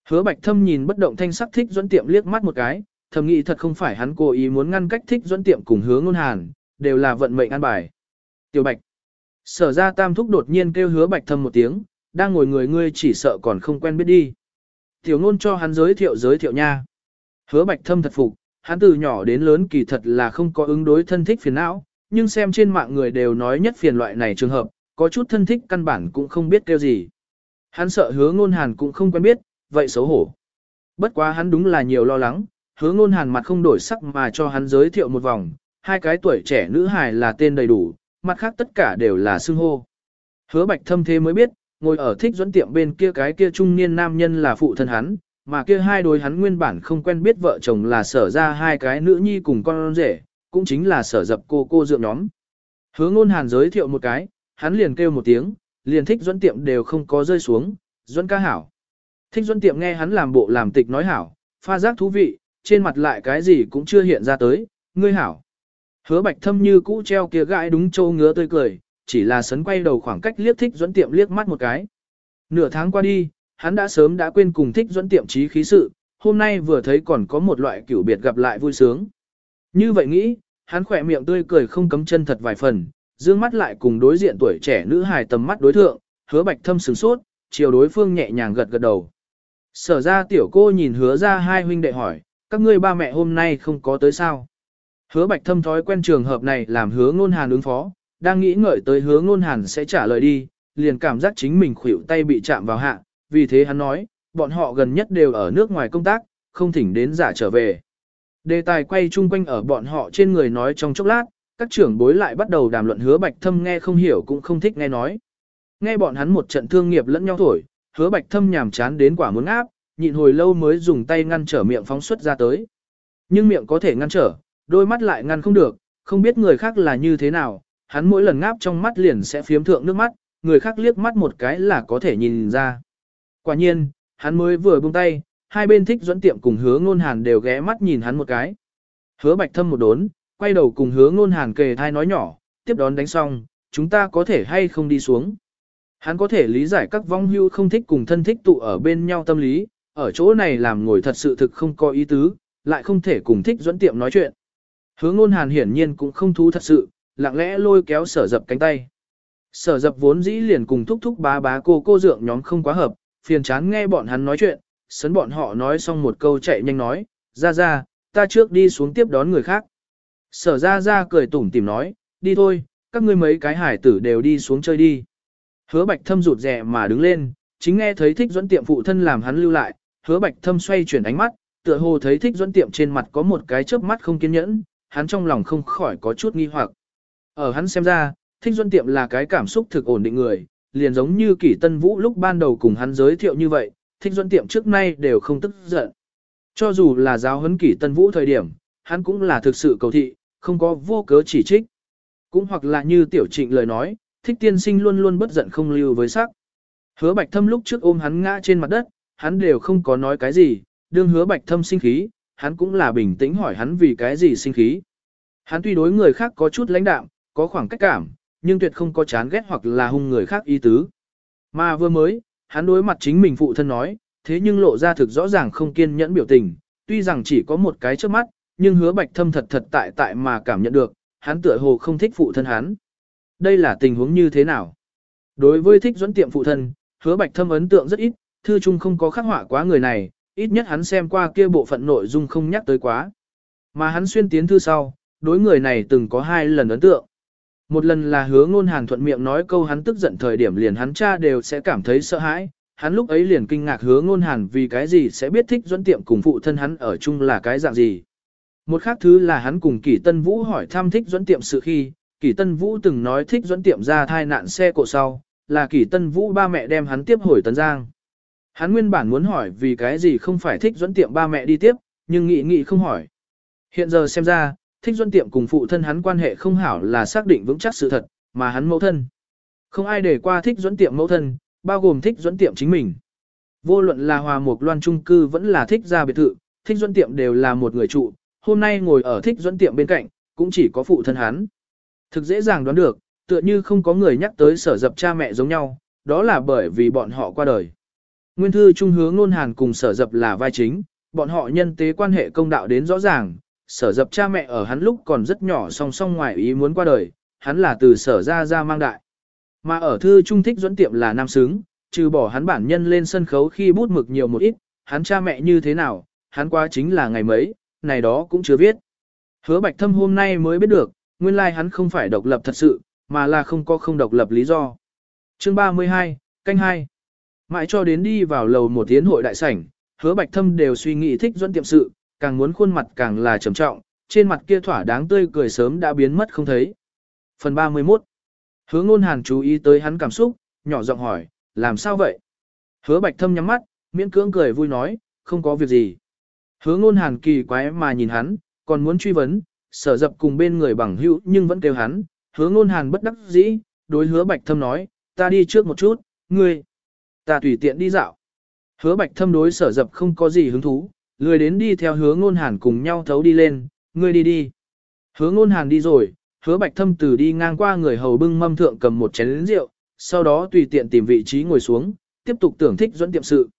Hứa bạch thâm nhìn bất động thanh sắc thích dẫn tiệm liếc mắt một cái, thầm nghĩ thật không phải hắn cố ý muốn ngăn cách thích dẫn tiệm cùng hứa ngôn hàn, đều là vận mệnh an bài. Tiểu bạch. Sở ra tam thúc đột nhiên kêu hứa bạch thâm một tiếng, đang ngồi người ngươi chỉ sợ còn không quen biết đi. Tiểu ngôn cho hắn giới thiệu giới thiệu nha. Hứa bạch thâm thật phục, hắn từ nhỏ đến lớn kỳ thật là không có ứng đối thân thích phiền não, nhưng xem trên mạng người đều nói nhất phiền loại này trường hợp, có chút thân thích căn bản cũng không biết kêu gì. Hắn sợ hứa ngôn hàn cũng không quen biết, vậy xấu hổ. Bất quá hắn đúng là nhiều lo lắng, hứa ngôn hàn mặt không đổi sắc mà cho hắn giới thiệu một vòng, hai cái tuổi trẻ nữ hài là tên đầy đủ, mặt khác tất cả đều là xưng hô. Hứa bạch thâm thế mới biết, ngồi ở thích dẫn tiệm bên kia cái kia trung niên nam nhân là phụ thân hắn, mà kia hai đôi hắn nguyên bản không quen biết vợ chồng là sở ra hai cái nữ nhi cùng con rể, cũng chính là sở dập cô cô dượng nhóm. Hứa ngôn hàn giới thiệu một cái, hắn liền kêu một tiếng, liền thích dẫn tiệm đều không có rơi xuống, dẫn ca hảo. Thích dẫn tiệm nghe hắn làm bộ làm tịch nói hảo, pha giác thú vị, trên mặt lại cái gì cũng chưa hiện ra tới, ngươi hảo. Hứa bạch thâm như cũ treo kia gãi đúng châu ngứa tươi cười, chỉ là sấn quay đầu khoảng cách liếc thích dẫn tiệm liếc mắt một cái. Nửa tháng qua đi, hắn đã sớm đã quên cùng thích dẫn tiệm trí khí sự, hôm nay vừa thấy còn có một loại kiểu biệt gặp lại vui sướng. Như vậy nghĩ, hắn khỏe miệng tươi cười không cấm chân thật vài phần, dương mắt lại cùng đối diện tuổi trẻ nữ hài tầm mắt đối thượng, hứa bạch thâm sửng sốt, chiều đối phương nhẹ nhàng gật gật đầu. Sở ra tiểu cô nhìn hứa ra hai huynh đệ hỏi, các ngươi ba mẹ hôm nay không có tới sao? Hứa bạch thâm thói quen trường hợp này làm hứa ngôn hàn ứng phó, đang nghĩ ngợi tới hứa ngôn hàn sẽ trả lời đi, liền cảm giác chính mình khuỷu tay bị chạm vào hạ, vì thế hắn nói, bọn họ gần nhất đều ở nước ngoài công tác, không thỉnh đến giả trở về. Đề tài quay chung quanh ở bọn họ trên người nói trong chốc lát, các trưởng bối lại bắt đầu đàm luận hứa bạch thâm nghe không hiểu cũng không thích nghe nói. Nghe bọn hắn một trận thương nghiệp lẫn nhau thổi, hứa bạch thâm nhàm chán đến quả muốn áp, nhịn hồi lâu mới dùng tay ngăn trở miệng phóng xuất ra tới. Nhưng miệng có thể ngăn trở, đôi mắt lại ngăn không được, không biết người khác là như thế nào, hắn mỗi lần ngáp trong mắt liền sẽ phiếm thượng nước mắt, người khác liếc mắt một cái là có thể nhìn ra. Quả nhiên, hắn mới vừa buông tay, hai bên thích dẫn tiệm cùng hứa ngôn hàn đều ghé mắt nhìn hắn một cái. Hứa bạch thâm một đốn, quay đầu cùng hứa ngôn hàn kề thai nói nhỏ, tiếp đón đánh xong, chúng ta có thể hay không đi xuống. Hắn có thể lý giải các vong hưu không thích cùng thân thích tụ ở bên nhau tâm lý, ở chỗ này làm ngồi thật sự thực không có ý tứ, lại không thể cùng thích dẫn tiệm nói chuyện. Hứa ngôn hàn hiển nhiên cũng không thú thật sự, lặng lẽ lôi kéo sở dập cánh tay. Sở dập vốn dĩ liền cùng thúc thúc bá bá cô cô dượng nhóm không quá hợp, phiền chán nghe bọn hắn nói chuyện, sấn bọn họ nói xong một câu chạy nhanh nói, ra ra, ta trước đi xuống tiếp đón người khác. Sở ra ra cười tủm tìm nói, đi thôi, các ngươi mấy cái hải tử đều đi xuống chơi đi. Hứa bạch thâm rụt rè mà đứng lên, chính nghe thấy thích dẫn tiệm phụ thân làm hắn lưu lại, hứa bạch thâm xoay chuyển ánh mắt, tựa hồ thấy thích dẫn tiệm trên mặt có một cái chớp mắt không kiên nhẫn, hắn trong lòng không khỏi có chút nghi hoặc. Ở hắn xem ra, thích dẫn tiệm là cái cảm xúc thực ổn định người, liền giống như kỷ tân vũ lúc ban đầu cùng hắn giới thiệu như vậy, thích dẫn tiệm trước nay đều không tức giận. Cho dù là giáo huấn kỷ tân vũ thời điểm, hắn cũng là thực sự cầu thị, không có vô cớ chỉ trích. Cũng hoặc là như tiểu trịnh lời nói, thích tiên sinh luôn luôn bất giận không lưu với sắc. Hứa bạch thâm lúc trước ôm hắn ngã trên mặt đất, hắn đều không có nói cái gì, đương hứa bạch thâm sinh khí, hắn cũng là bình tĩnh hỏi hắn vì cái gì sinh khí. Hắn tuy đối người khác có chút lãnh đạm, có khoảng cách cảm, nhưng tuyệt không có chán ghét hoặc là hung người khác ý tứ. Mà vừa mới, hắn đối mặt chính mình phụ thân nói, thế nhưng lộ ra thực rõ ràng không kiên nhẫn biểu tình, tuy rằng chỉ có một cái trước mắt, nhưng hứa bạch thâm thật thật tại tại mà cảm nhận được, hắn tựa hồ không thích phụ thân hắn. Đây là tình huống như thế nào? Đối với thích dẫn tiệm phụ thân, hứa bạch thâm ấn tượng rất ít, thư chung không có khắc họa quá người này, ít nhất hắn xem qua kia bộ phận nội dung không nhắc tới quá. Mà hắn xuyên tiến thư sau, đối người này từng có hai lần ấn tượng. Một lần là hứa ngôn hàn thuận miệng nói câu hắn tức giận thời điểm liền hắn cha đều sẽ cảm thấy sợ hãi, hắn lúc ấy liền kinh ngạc hứa ngôn hàn vì cái gì sẽ biết thích dẫn tiệm cùng phụ thân hắn ở chung là cái dạng gì. Một khác thứ là hắn cùng kỷ tân vũ hỏi thăm thích dẫn tiệm sự khi, kỷ tân vũ từng nói thích dẫn tiệm ra thai nạn xe cộ sau, là kỷ tân vũ ba mẹ đem hắn tiếp hồi Tân giang. Hắn nguyên bản muốn hỏi vì cái gì không phải thích dẫn tiệm ba mẹ đi tiếp, nhưng nghị nghị không hỏi. Hiện giờ xem ra, thích dẫn tiệm cùng phụ thân hắn quan hệ không hảo là xác định vững chắc sự thật, mà hắn mẫu thân. Không ai để qua thích dẫn tiệm mẫu thân, bao gồm thích dẫn tiệm chính mình. Vô luận là hòa mục loan trung cư vẫn là thích gia biệt thự, thích dẫn tiệm đều là một người trụ, hôm nay ngồi ở thích dẫn tiệm bên cạnh, cũng chỉ có phụ thân hắn. Thực dễ dàng đoán được, tựa như không có người nhắc tới sở dập cha mẹ giống nhau, đó là bởi vì bọn họ qua đời. Nguyên thư trung hướng ngôn hàn cùng sở dập là vai chính, bọn họ nhân tế quan hệ công đạo đến rõ ràng, sở dập cha mẹ ở hắn lúc còn rất nhỏ song song ngoài ý muốn qua đời, hắn là từ sở ra ra mang đại. Mà ở thư trung thích dẫn tiệm là nam xứng, trừ bỏ hắn bản nhân lên sân khấu khi bút mực nhiều một ít, hắn cha mẹ như thế nào, hắn qua chính là ngày mấy, này đó cũng chưa viết. Hứa bạch thâm hôm nay mới biết được, nguyên lai like hắn không phải độc lập thật sự, mà là không có không độc lập lý do. Chương 32, canh 2 Mãi cho đến đi vào lầu một tiến hội đại sảnh, hứa bạch thâm đều suy nghĩ thích dẫn tiệm sự, càng muốn khuôn mặt càng là trầm trọng, trên mặt kia thỏa đáng tươi cười sớm đã biến mất không thấy. Phần 31 Hứa ngôn hàn chú ý tới hắn cảm xúc, nhỏ giọng hỏi, làm sao vậy? Hứa bạch thâm nhắm mắt, miễn cưỡng cười vui nói, không có việc gì. Hứa ngôn hàn kỳ quái mà nhìn hắn, còn muốn truy vấn, sở dập cùng bên người bằng hữu nhưng vẫn kêu hắn, hứa ngôn hàn bất đắc dĩ, đối hứa bạch thâm nói, ta đi trước một chút, ngươi, ta tùy tiện đi dạo. Hứa bạch thâm đối sở dập không có gì hứng thú, lười đến đi theo hứa ngôn hàn cùng nhau thấu đi lên, ngươi đi đi. Hứa ngôn hàn đi rồi, hứa bạch thâm từ đi ngang qua người hầu bưng mâm thượng cầm một chén rượu, sau đó tùy tiện tìm vị trí ngồi xuống, tiếp tục tưởng thích dẫn tiệm sự.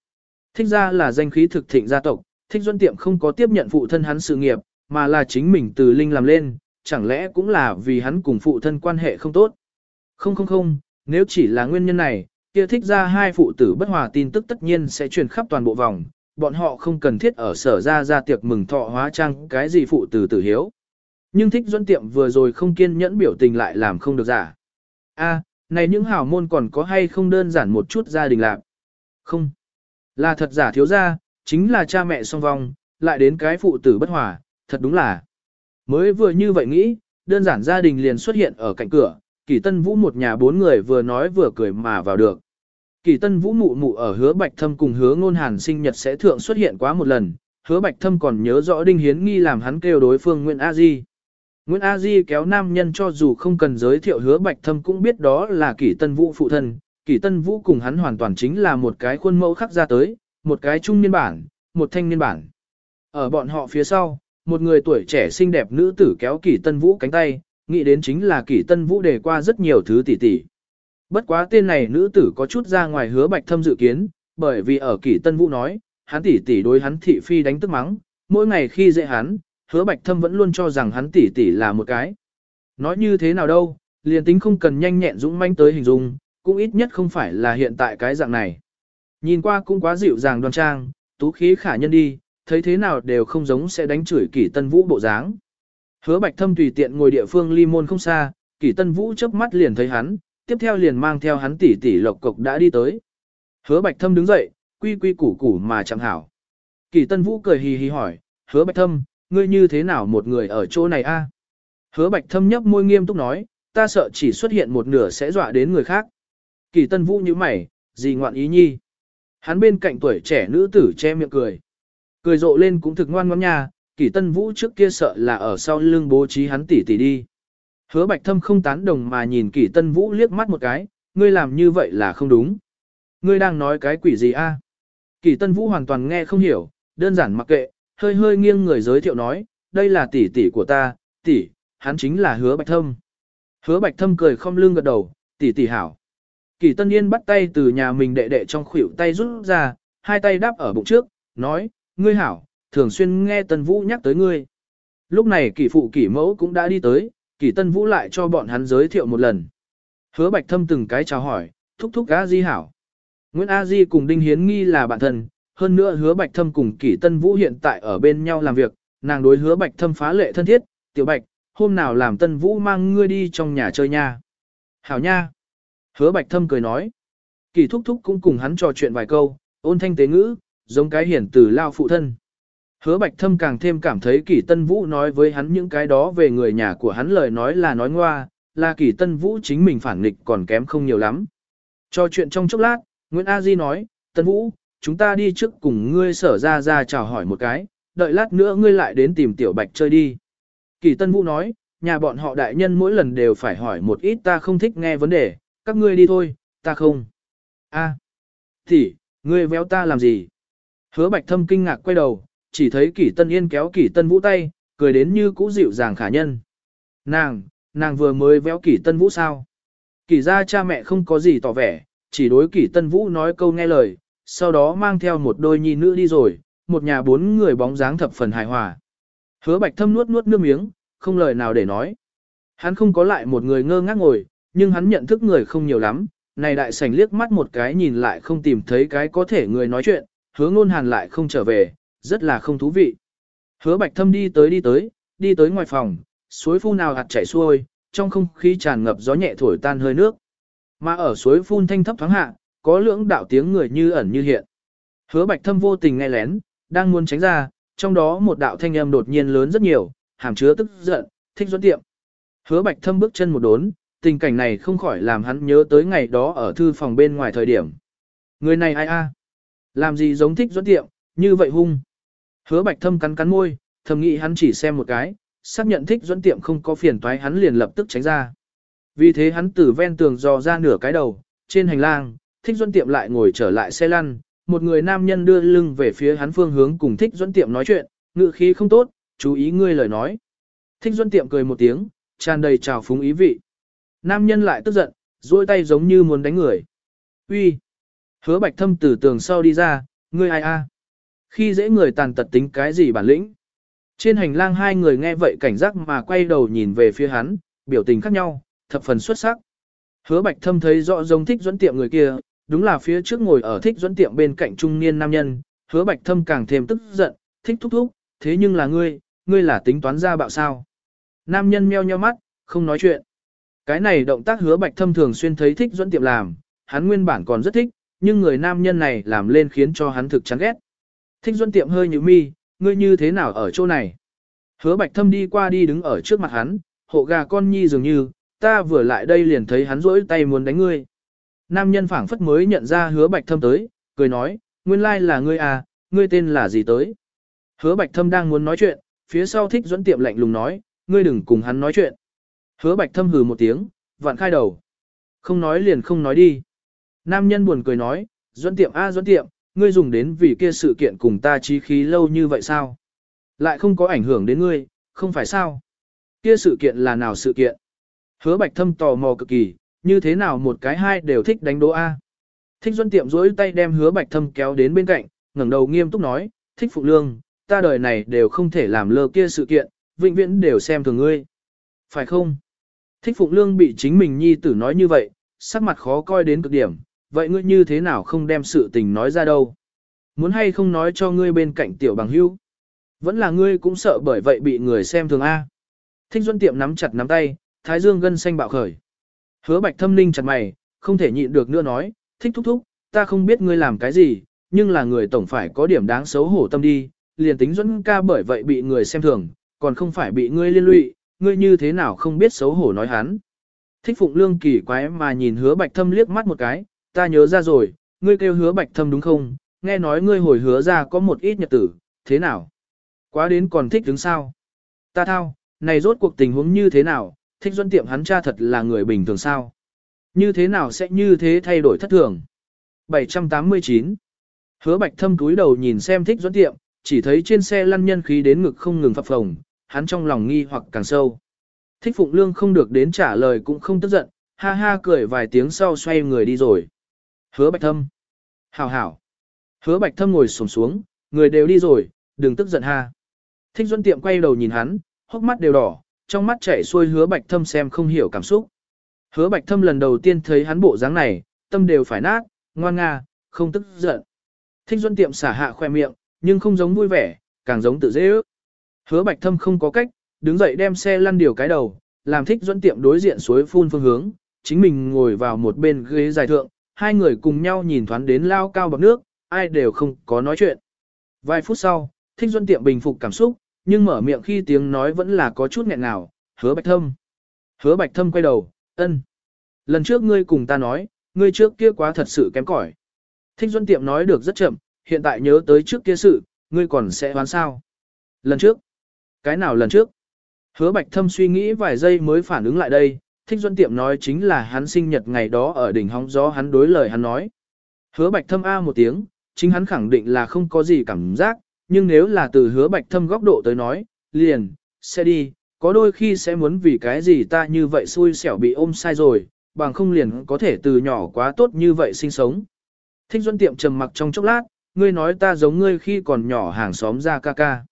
Thích ra là danh khí thực thịnh gia tộc, thích duân tiệm không có tiếp nhận phụ thân hắn sự nghiệp, mà là chính mình từ linh làm lên, chẳng lẽ cũng là vì hắn cùng phụ thân quan hệ không tốt. Không không không, nếu chỉ là nguyên nhân này, kia thích ra hai phụ tử bất hòa tin tức tất nhiên sẽ truyền khắp toàn bộ vòng, bọn họ không cần thiết ở sở ra ra tiệc mừng thọ hóa trang cái gì phụ tử tử hiếu. Nhưng thích duân tiệm vừa rồi không kiên nhẫn biểu tình lại làm không được giả. A, này những hảo môn còn có hay không đơn giản một chút gia đình lạc? Không. Là thật giả thiếu gia, chính là cha mẹ song vong, lại đến cái phụ tử bất hòa, thật đúng là. Mới vừa như vậy nghĩ, đơn giản gia đình liền xuất hiện ở cạnh cửa, Kỳ Tân Vũ một nhà bốn người vừa nói vừa cười mà vào được. Kỳ Tân Vũ mụ mụ ở hứa Bạch Thâm cùng hứa ngôn hàn sinh nhật sẽ thượng xuất hiện quá một lần, hứa Bạch Thâm còn nhớ rõ Đinh Hiến nghi làm hắn kêu đối phương Nguyễn A Di. Nguyễn A Di kéo nam nhân cho dù không cần giới thiệu hứa Bạch Thâm cũng biết đó là Kỳ Tân Vũ phụ thân, Kỳ Tân Vũ cùng hắn hoàn toàn chính là một cái khuôn mẫu khắc ra tới, một cái trung niên bản, một thanh niên bản. Ở bọn họ phía sau, một người tuổi trẻ xinh đẹp nữ tử kéo Kỷ Tân Vũ cánh tay, nghĩ đến chính là Kỷ Tân Vũ đề qua rất nhiều thứ tỉ tỉ. Bất quá tên này nữ tử có chút ra ngoài hứa bạch thâm dự kiến, bởi vì ở Kỷ Tân Vũ nói, hắn tỷ tỷ đối hắn thị phi đánh tức mắng, mỗi ngày khi dễ hắn, hứa bạch thâm vẫn luôn cho rằng hắn tỷ tỷ là một cái. Nói như thế nào đâu, liền tính không cần nhanh nhẹn dũng manh tới hình dung, cũng ít nhất không phải là hiện tại cái dạng này. Nhìn qua cũng quá dịu dàng đoan trang, tú khí khả nhân đi, thấy thế nào đều không giống sẽ đánh chửi kỷ tân vũ bộ dáng. Hứa bạch thâm tùy tiện ngồi địa phương ly môn không xa, kỷ tân vũ chớp mắt liền thấy hắn, tiếp theo liền mang theo hắn tỷ tỷ lộc cục đã đi tới. Hứa bạch thâm đứng dậy, quy quy củ củ mà chẳng hảo. Kỷ tân vũ cười hì hì hỏi, hứa bạch thâm, ngươi như thế nào một người ở chỗ này a? Hứa bạch thâm nhấp môi nghiêm túc nói, ta sợ chỉ xuất hiện một nửa sẽ dọa đến người khác. Kỷ tân vũ như mày, gì ngoạn ý nhi. Hắn bên cạnh tuổi trẻ nữ tử che miệng cười. Cười rộ lên cũng thực ngoan ngoãn nha, kỷ tân vũ trước kia sợ là ở sau lưng bố trí hắn tỉ tỉ đi. Hứa bạch thâm không tán đồng mà nhìn kỷ tân vũ liếc mắt một cái, ngươi làm như vậy là không đúng. Ngươi đang nói cái quỷ gì a? Kỷ tân vũ hoàn toàn nghe không hiểu, đơn giản mặc kệ, hơi hơi nghiêng người giới thiệu nói, đây là tỷ tỷ của ta, tỷ, hắn chính là hứa bạch thâm. Hứa bạch thâm cười không lưng gật đầu, tỷ tỷ hảo. Kỳ tân yên bắt tay từ nhà mình đệ đệ trong khuỷu tay rút ra, hai tay đáp ở bụng trước, nói, ngươi hảo, thường xuyên nghe tân vũ nhắc tới ngươi. Lúc này kỷ phụ kỷ mẫu cũng đã đi tới, kỷ tân vũ lại cho bọn hắn giới thiệu một lần. Hứa bạch thâm từng cái chào hỏi, thúc thúc A Di hảo. Nguyễn A Di cùng Đinh Hiến Nghi là bạn thân, hơn nữa hứa bạch thâm cùng kỷ tân vũ hiện tại ở bên nhau làm việc, nàng đối hứa bạch thâm phá lệ thân thiết, tiểu bạch, hôm nào làm tân vũ mang ngươi đi trong nhà chơi nha. Hảo nha. Hứa bạch thâm cười nói. Kỳ thúc thúc cũng cùng hắn trò chuyện vài câu, ôn thanh tế ngữ, giống cái hiển từ lao phụ thân. Hứa bạch thâm càng thêm cảm thấy kỳ tân vũ nói với hắn những cái đó về người nhà của hắn lời nói là nói ngoa, là kỳ tân vũ chính mình phản nghịch còn kém không nhiều lắm. Trò chuyện trong chốc lát, Nguyễn A Di nói, tân vũ, chúng ta đi trước cùng ngươi sở ra ra chào hỏi một cái, đợi lát nữa ngươi lại đến tìm tiểu bạch chơi đi. Kỳ Tân Vũ nói, nhà bọn họ đại nhân mỗi lần đều phải hỏi một ít ta không thích nghe vấn đề, các ngươi đi thôi, ta không. A, tỷ, ngươi véo ta làm gì? Hứa Bạch Thâm kinh ngạc quay đầu, chỉ thấy Kỷ Tân Yên kéo Kỷ Tân Vũ tay, cười đến như cũ dịu dàng khả nhân. Nàng, nàng vừa mới véo Kỷ Tân Vũ sao? Kỷ ra cha mẹ không có gì tỏ vẻ, chỉ đối Kỷ Tân Vũ nói câu nghe lời, sau đó mang theo một đôi nhi nữ đi rồi, một nhà bốn người bóng dáng thập phần hài hòa. Hứa bạch thâm nuốt nuốt nước miếng, không lời nào để nói. Hắn không có lại một người ngơ ngác ngồi, nhưng hắn nhận thức người không nhiều lắm, này đại sảnh liếc mắt một cái nhìn lại không tìm thấy cái có thể người nói chuyện, hứa ngôn hàn lại không trở về, rất là không thú vị. Hứa bạch thâm đi tới đi tới, đi tới ngoài phòng, suối phun nào hạt chảy xuôi, trong không khí tràn ngập gió nhẹ thổi tan hơi nước. Mà ở suối phun thanh thấp thoáng hạ, có lưỡng đạo tiếng người như ẩn như hiện. Hứa bạch thâm vô tình nghe lén, đang muốn tránh ra, trong đó một đạo thanh âm đột nhiên lớn rất nhiều, hàm chứa tức giận, thích dẫn tiệm. Hứa bạch thâm bước chân một đốn, tình cảnh này không khỏi làm hắn nhớ tới ngày đó ở thư phòng bên ngoài thời điểm. Người này ai a? Làm gì giống thích dẫn tiệm, như vậy hung. Hứa bạch thâm cắn cắn môi, thầm nghĩ hắn chỉ xem một cái, xác nhận thích dẫn tiệm không có phiền toái hắn liền lập tức tránh ra. Vì thế hắn từ ven tường dò ra nửa cái đầu, trên hành lang, thích dẫn tiệm lại ngồi trở lại xe lăn, một người nam nhân đưa lưng về phía hắn phương hướng cùng thích dẫn tiệm nói chuyện, ngự khí không tốt, chú ý ngươi lời nói. Thích dẫn tiệm cười một tiếng, tràn đầy trào phúng ý vị. Nam nhân lại tức giận, duỗi tay giống như muốn đánh người. Uy, Hứa bạch thâm từ tường sau đi ra, ngươi ai a? Khi dễ người tàn tật tính cái gì bản lĩnh? Trên hành lang hai người nghe vậy cảnh giác mà quay đầu nhìn về phía hắn, biểu tình khác nhau, thập phần xuất sắc. Hứa bạch thâm thấy rõ giống thích dẫn tiệm người kia, đúng là phía trước ngồi ở thích dẫn tiệm bên cạnh trung niên nam nhân, hứa bạch thâm càng thêm tức giận, thích thúc thúc, thế nhưng là ngươi, ngươi là tính toán ra bạo sao. Nam nhân meo nheo mắt, không nói chuyện. Cái này động tác hứa bạch thâm thường xuyên thấy thích dẫn tiệm làm, hắn nguyên bản còn rất thích, nhưng người nam nhân này làm lên khiến cho hắn thực chán ghét. Thích dẫn tiệm hơi như mi, ngươi như thế nào ở chỗ này? Hứa bạch thâm đi qua đi đứng ở trước mặt hắn, hộ gà con nhi dường như, ta vừa lại đây liền thấy hắn rỗi tay muốn đánh ngươi. Nam nhân phảng phất mới nhận ra hứa bạch thâm tới, cười nói, nguyên lai là ngươi à, ngươi tên là gì tới. Hứa bạch thâm đang muốn nói chuyện, phía sau thích dẫn tiệm lạnh lùng nói, ngươi đừng cùng hắn nói chuyện. Hứa bạch thâm hừ một tiếng, vặn khai đầu. Không nói liền không nói đi. Nam nhân buồn cười nói, Duẫn tiệm a à, tiệm, ngươi dùng đến vì kia sự kiện cùng ta trí khí lâu như vậy sao? Lại không có ảnh hưởng đến ngươi, không phải sao? Kia sự kiện là nào sự kiện? Hứa bạch thâm tò mò cực kỳ, như thế nào một cái hai đều thích đánh đố A. Thích Duân Tiệm duỗi tay đem hứa bạch thâm kéo đến bên cạnh, ngẩng đầu nghiêm túc nói, thích phụ lương, ta đời này đều không thể làm lơ kia sự kiện, vĩnh viễn đều xem thường ngươi. Phải không? Thích Phụng Lương bị chính mình nhi tử nói như vậy, sắc mặt khó coi đến cực điểm, vậy ngươi như thế nào không đem sự tình nói ra đâu? Muốn hay không nói cho ngươi bên cạnh tiểu bằng hữu? Vẫn là ngươi cũng sợ bởi vậy bị người xem thường A. Thích Duân Tiệm nắm chặt nắm tay, thái dương gân xanh bạo khởi. Hứa bạch thâm ninh chặt mày, không thể nhịn được nữa nói, thích thúc thúc, ta không biết ngươi làm cái gì, nhưng là người tổng phải có điểm đáng xấu hổ tâm đi, liền tính Duẫn ca bởi vậy bị người xem thường, còn không phải bị ngươi liên lụy, ngươi như thế nào không biết xấu hổ nói hắn. Thích Phụng Lương kỳ quái mà nhìn hứa bạch thâm liếc mắt một cái, ta nhớ ra rồi, ngươi kêu hứa bạch thâm đúng không, nghe nói ngươi hồi hứa ra có một ít nhật tử, thế nào? Quá đến còn thích đứng sao? Ta thao, này rốt cuộc tình huống như thế nào, thích Duẫn tiệm hắn cha thật là người bình thường sao? Như thế nào sẽ như thế thay đổi thất thường? 789 Hứa bạch thâm túi đầu nhìn xem thích Duẫn tiệm, chỉ thấy trên xe lăn nhân khí đến ngực không ngừng phập phồng, hắn trong lòng nghi hoặc càng sâu. Thích Phụng Lương không được đến trả lời cũng không tức giận, ha ha cười vài tiếng sau xoay người đi rồi. Hứa Bạch Thâm. Hảo hảo. Hứa Bạch Thâm ngồi xổm xuống, người đều đi rồi, đừng tức giận ha. Thích Duân Tiệm quay đầu nhìn hắn, hốc mắt đều đỏ, trong mắt chảy xuôi Hứa Bạch Thâm xem không hiểu cảm xúc. Hứa Bạch Thâm lần đầu tiên thấy hắn bộ dáng này, tâm đều phải nát, ngoan nga, không tức giận. Thích Duân Tiệm xả hạ khoe miệng, nhưng không giống vui vẻ, càng giống tự dễ ước. Hứa bạch thâm không có cách, đứng dậy đem xe lăn điều cái đầu, làm thích dẫn tiệm đối diện suối phun phương hướng, chính mình ngồi vào một bên ghế dài thượng, hai người cùng nhau nhìn thoáng đến lao cao bọc nước, ai đều không có nói chuyện. Vài phút sau, thích dẫn tiệm bình phục cảm xúc, nhưng mở miệng khi tiếng nói vẫn là có chút nghẹn nào, hứa bạch thâm. Hứa bạch thâm quay đầu, ân. Lần trước ngươi cùng ta nói, ngươi trước kia quá thật sự kém cỏi. Thích Duân Tiệm nói được rất chậm, hiện tại nhớ tới trước kia sự, ngươi còn sẽ hoán sao. Lần trước, cái nào lần trước? Hứa Bạch Thâm suy nghĩ vài giây mới phản ứng lại đây, Thích Duân Tiệm nói chính là hắn sinh nhật ngày đó ở đỉnh hóng gió hắn đối lời hắn nói. Hứa Bạch Thâm A một tiếng, chính hắn khẳng định là không có gì cảm giác, nhưng nếu là từ hứa Bạch Thâm góc độ tới nói, liền, sẽ đi, có đôi khi sẽ muốn vì cái gì ta như vậy xui xẻo bị ôm sai rồi, bằng không liền có thể từ nhỏ quá tốt như vậy sinh sống. Thích Duân Tiệm trầm mặc trong chốc lát, ngươi nói ta giống ngươi khi còn nhỏ hàng xóm ra ca ca.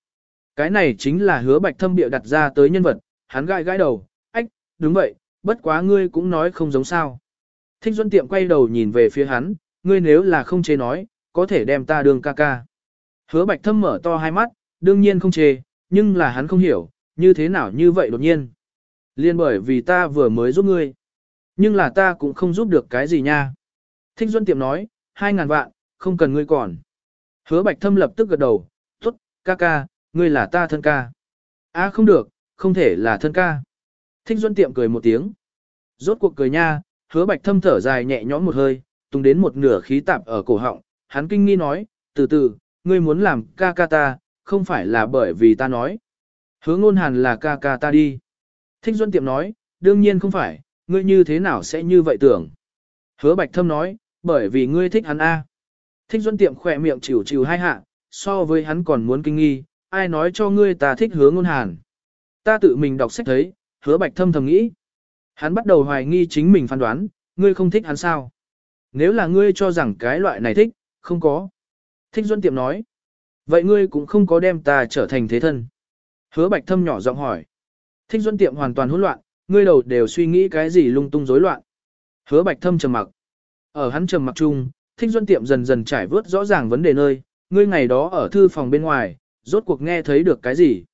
Cái này chính là hứa bạch thâm bịa đặt ra tới nhân vật, hắn gãi gãi đầu, ách, đúng vậy, bất quá ngươi cũng nói không giống sao. Thích Duân Tiệm quay đầu nhìn về phía hắn, ngươi nếu là không chê nói, có thể đem ta đường ca ca. Hứa bạch thâm mở to hai mắt, đương nhiên không chê, nhưng là hắn không hiểu, như thế nào như vậy đột nhiên. Liên bởi vì ta vừa mới giúp ngươi. Nhưng là ta cũng không giúp được cái gì nha. Thích Duân Tiệm nói, hai ngàn vạn, không cần ngươi còn. Hứa bạch thâm lập tức gật đầu, tốt, ca ca, ngươi là ta thân ca. À không được, không thể là thân ca. Thích Duân Tiệm cười một tiếng. Rốt cuộc cười nha, hứa bạch thâm thở dài nhẹ nhõm một hơi, tung đến một nửa khí tạp ở cổ họng. Hắn kinh nghi nói, từ từ, ngươi muốn làm ca ca ta, không phải là bởi vì ta nói. Hứa ngôn hàn là ca ca ta đi. Thích Duân Tiệm nói, đương nhiên không phải, ngươi như thế nào sẽ như vậy tưởng. Hứa bạch thâm nói, bởi vì ngươi thích hắn A. Thích Duân Tiệm khỏe miệng chịu chịu hai hạ, so với hắn còn muốn kinh nghi, ai nói cho ngươi ta thích hứa ngôn hàn. Ta tự mình đọc sách thấy, hứa bạch thâm thầm nghĩ. Hắn bắt đầu hoài nghi chính mình phán đoán, ngươi không thích hắn sao? Nếu là ngươi cho rằng cái loại này thích, không có. Thích Duân Tiệm nói. Vậy ngươi cũng không có đem ta trở thành thế thân. Hứa bạch thâm nhỏ giọng hỏi. Thích Duân Tiệm hoàn toàn hỗn loạn, ngươi đầu đều suy nghĩ cái gì lung tung rối loạn. Hứa bạch thâm trầm mặc. Ở hắn trầm mặc chung, Thích Duân Tiệm dần dần trải vớt rõ ràng vấn đề nơi, ngươi ngày đó ở thư phòng bên ngoài, rốt cuộc nghe thấy được cái gì.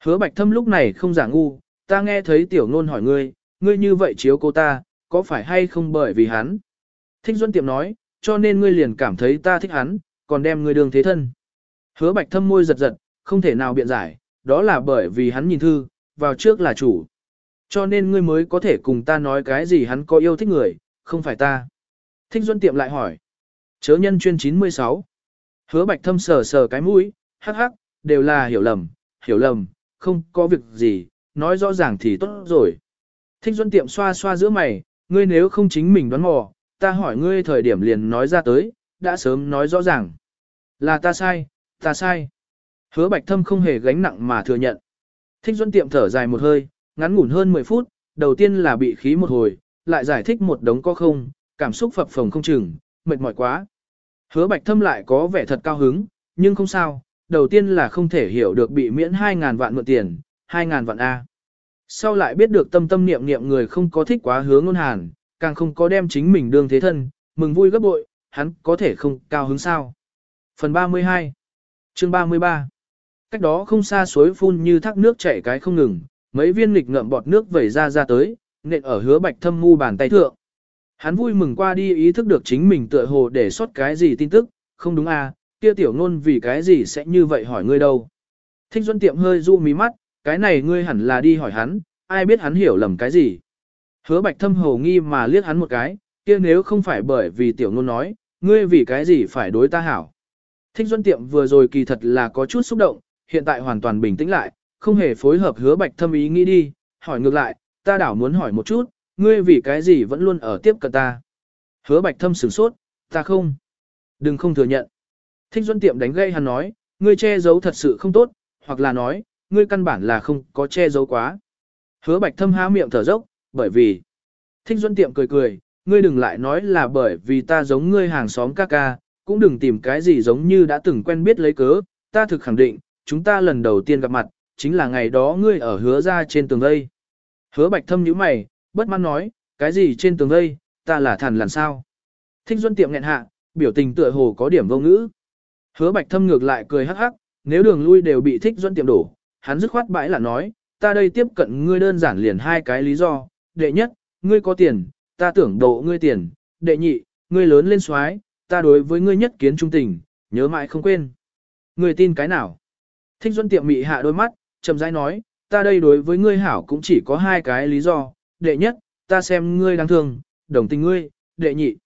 Hứa bạch thâm lúc này không giả ngu, ta nghe thấy tiểu nôn hỏi ngươi, ngươi như vậy chiếu cô ta, có phải hay không bởi vì hắn. Thích Duân Tiệm nói, cho nên ngươi liền cảm thấy ta thích hắn, còn đem ngươi đường thế thân. Hứa bạch thâm môi giật giật, không thể nào biện giải, đó là bởi vì hắn nhìn thư, vào trước là chủ. Cho nên ngươi mới có thể cùng ta nói cái gì hắn có yêu thích người, không phải ta. Thích Duân Tiệm lại hỏi. Chớ nhân chuyên 96. Hứa bạch thâm sờ sờ cái mũi, hắc hắc, đều là hiểu lầm, hiểu lầm, không có việc gì, nói rõ ràng thì tốt rồi. Thích Duân Tiệm xoa xoa giữa mày, ngươi nếu không chính mình đoán mò, ta hỏi ngươi thời điểm liền nói ra tới, đã sớm nói rõ ràng. Là ta sai, ta sai. Hứa bạch thâm không hề gánh nặng mà thừa nhận. Thích Duân tiệm thở dài một hơi, ngắn ngủn hơn 10 phút, đầu tiên là bị khí một hồi, lại giải thích một đống có không, cảm xúc phập phồng không chừng, mệt mỏi quá. Hứa bạch thâm lại có vẻ thật cao hứng, nhưng không sao, đầu tiên là không thể hiểu được bị miễn 2.000 vạn mượn tiền, 2.000 vạn A. Sau lại biết được tâm tâm niệm niệm người không có thích quá hứa ngôn hàn, càng không có đem chính mình đương thế thân, mừng vui gấp bội, hắn có thể không cao hứng sao. Phần 32 Chương 33 Cách đó không xa suối phun như thác nước chảy cái không ngừng, mấy viên nghịch ngậm bọt nước vẩy ra ra tới, nện ở hứa bạch thâm ngu bàn tay thượng. Hắn vui mừng qua đi ý thức được chính mình tựa hồ để sót cái gì tin tức, không đúng à, kia tiểu ngôn vì cái gì sẽ như vậy hỏi ngươi đâu. Thích Duân tiệm hơi du mí mắt, cái này ngươi hẳn là đi hỏi hắn, ai biết hắn hiểu lầm cái gì. Hứa bạch thâm hồ nghi mà liếc hắn một cái, kia nếu không phải bởi vì tiểu ngôn nói, ngươi vì cái gì phải đối ta hảo. Thích Duân tiệm vừa rồi kỳ thật là có chút xúc động, hiện tại hoàn toàn bình tĩnh lại, không hề phối hợp hứa bạch thâm ý nghĩ đi, hỏi ngược lại, ta đảo muốn hỏi một chút, ngươi vì cái gì vẫn luôn ở tiếp cận ta. Hứa bạch thâm sửng sốt, ta không. Đừng không thừa nhận. Thích Duân tiệm đánh gây hắn nói, ngươi che giấu thật sự không tốt, hoặc là nói, ngươi căn bản là không có che giấu quá. Hứa bạch thâm há miệng thở dốc, bởi vì. Thích Duân tiệm cười cười, ngươi đừng lại nói là bởi vì ta giống ngươi hàng xóm ca ca, cũng đừng tìm cái gì giống như đã từng quen biết lấy cớ, ta thực khẳng định, chúng ta lần đầu tiên gặp mặt, chính là ngày đó ngươi ở hứa ra trên tường đây. Hứa bạch thâm nhíu mày, bất mãn nói, cái gì trên tường đây, ta là thần làm sao. Thích Duân tiệm nghẹn hạ, biểu tình tựa hồ có điểm vô ngữ. Hứa bạch thâm ngược lại cười hắc hắc, nếu đường lui đều bị thích dẫn tiệm đổ, hắn dứt khoát bãi là nói, ta đây tiếp cận ngươi đơn giản liền hai cái lý do, đệ nhất, ngươi có tiền, ta tưởng độ ngươi tiền, đệ nhị, ngươi lớn lên xoái, ta đối với ngươi nhất kiến trung tình, nhớ mãi không quên. Ngươi tin cái nào? Thích Duân tiệm mị hạ đôi mắt, chậm rãi nói, ta đây đối với ngươi hảo cũng chỉ có hai cái lý do, đệ nhất, ta xem ngươi đáng thương, đồng tình ngươi, đệ nhị.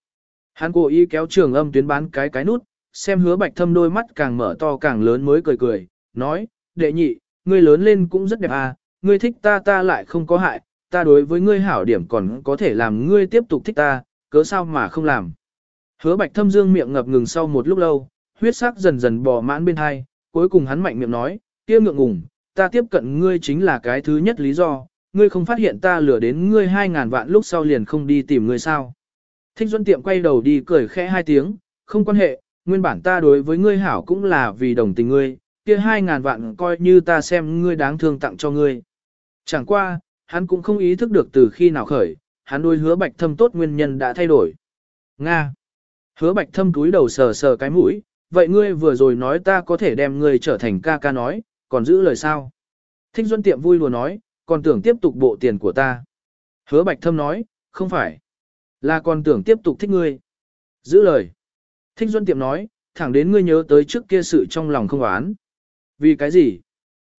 Hắn cố ý kéo trường âm tuyến bán cái cái nút, xem hứa bạch thâm đôi mắt càng mở to càng lớn mới cười cười, nói, đệ nhị, ngươi lớn lên cũng rất đẹp à, ngươi thích ta ta lại không có hại, ta đối với ngươi hảo điểm còn có thể làm ngươi tiếp tục thích ta, cớ sao mà không làm. Hứa bạch thâm dương miệng ngập ngừng sau một lúc lâu, huyết sắc dần dần bò mãn bên hai, cuối cùng hắn mạnh miệng nói, kia ngượng ngùng, ta tiếp cận ngươi chính là cái thứ nhất lý do, ngươi không phát hiện ta lừa đến ngươi hai ngàn vạn lúc sau liền không đi tìm ngươi sao. Thích Duân Tiệm quay đầu đi cười khẽ hai tiếng, không quan hệ, nguyên bản ta đối với ngươi hảo cũng là vì đồng tình ngươi, kia hai ngàn vạn coi như ta xem ngươi đáng thương tặng cho ngươi. Chẳng qua, hắn cũng không ý thức được từ khi nào khởi, hắn đôi hứa bạch thâm tốt nguyên nhân đã thay đổi. Nga. Hứa bạch thâm túi đầu sờ sờ cái mũi, vậy ngươi vừa rồi nói ta có thể đem ngươi trở thành ca ca nói, còn giữ lời sao? Thích Duân Tiệm vui lùa nói, còn tưởng tiếp tục bộ tiền của ta. Hứa Bạch Thâm nói, không phải, là còn tưởng tiếp tục thích ngươi. Giữ lời. Thích Duân Tiệm nói, thẳng đến ngươi nhớ tới trước kia sự trong lòng không oán. Vì cái gì?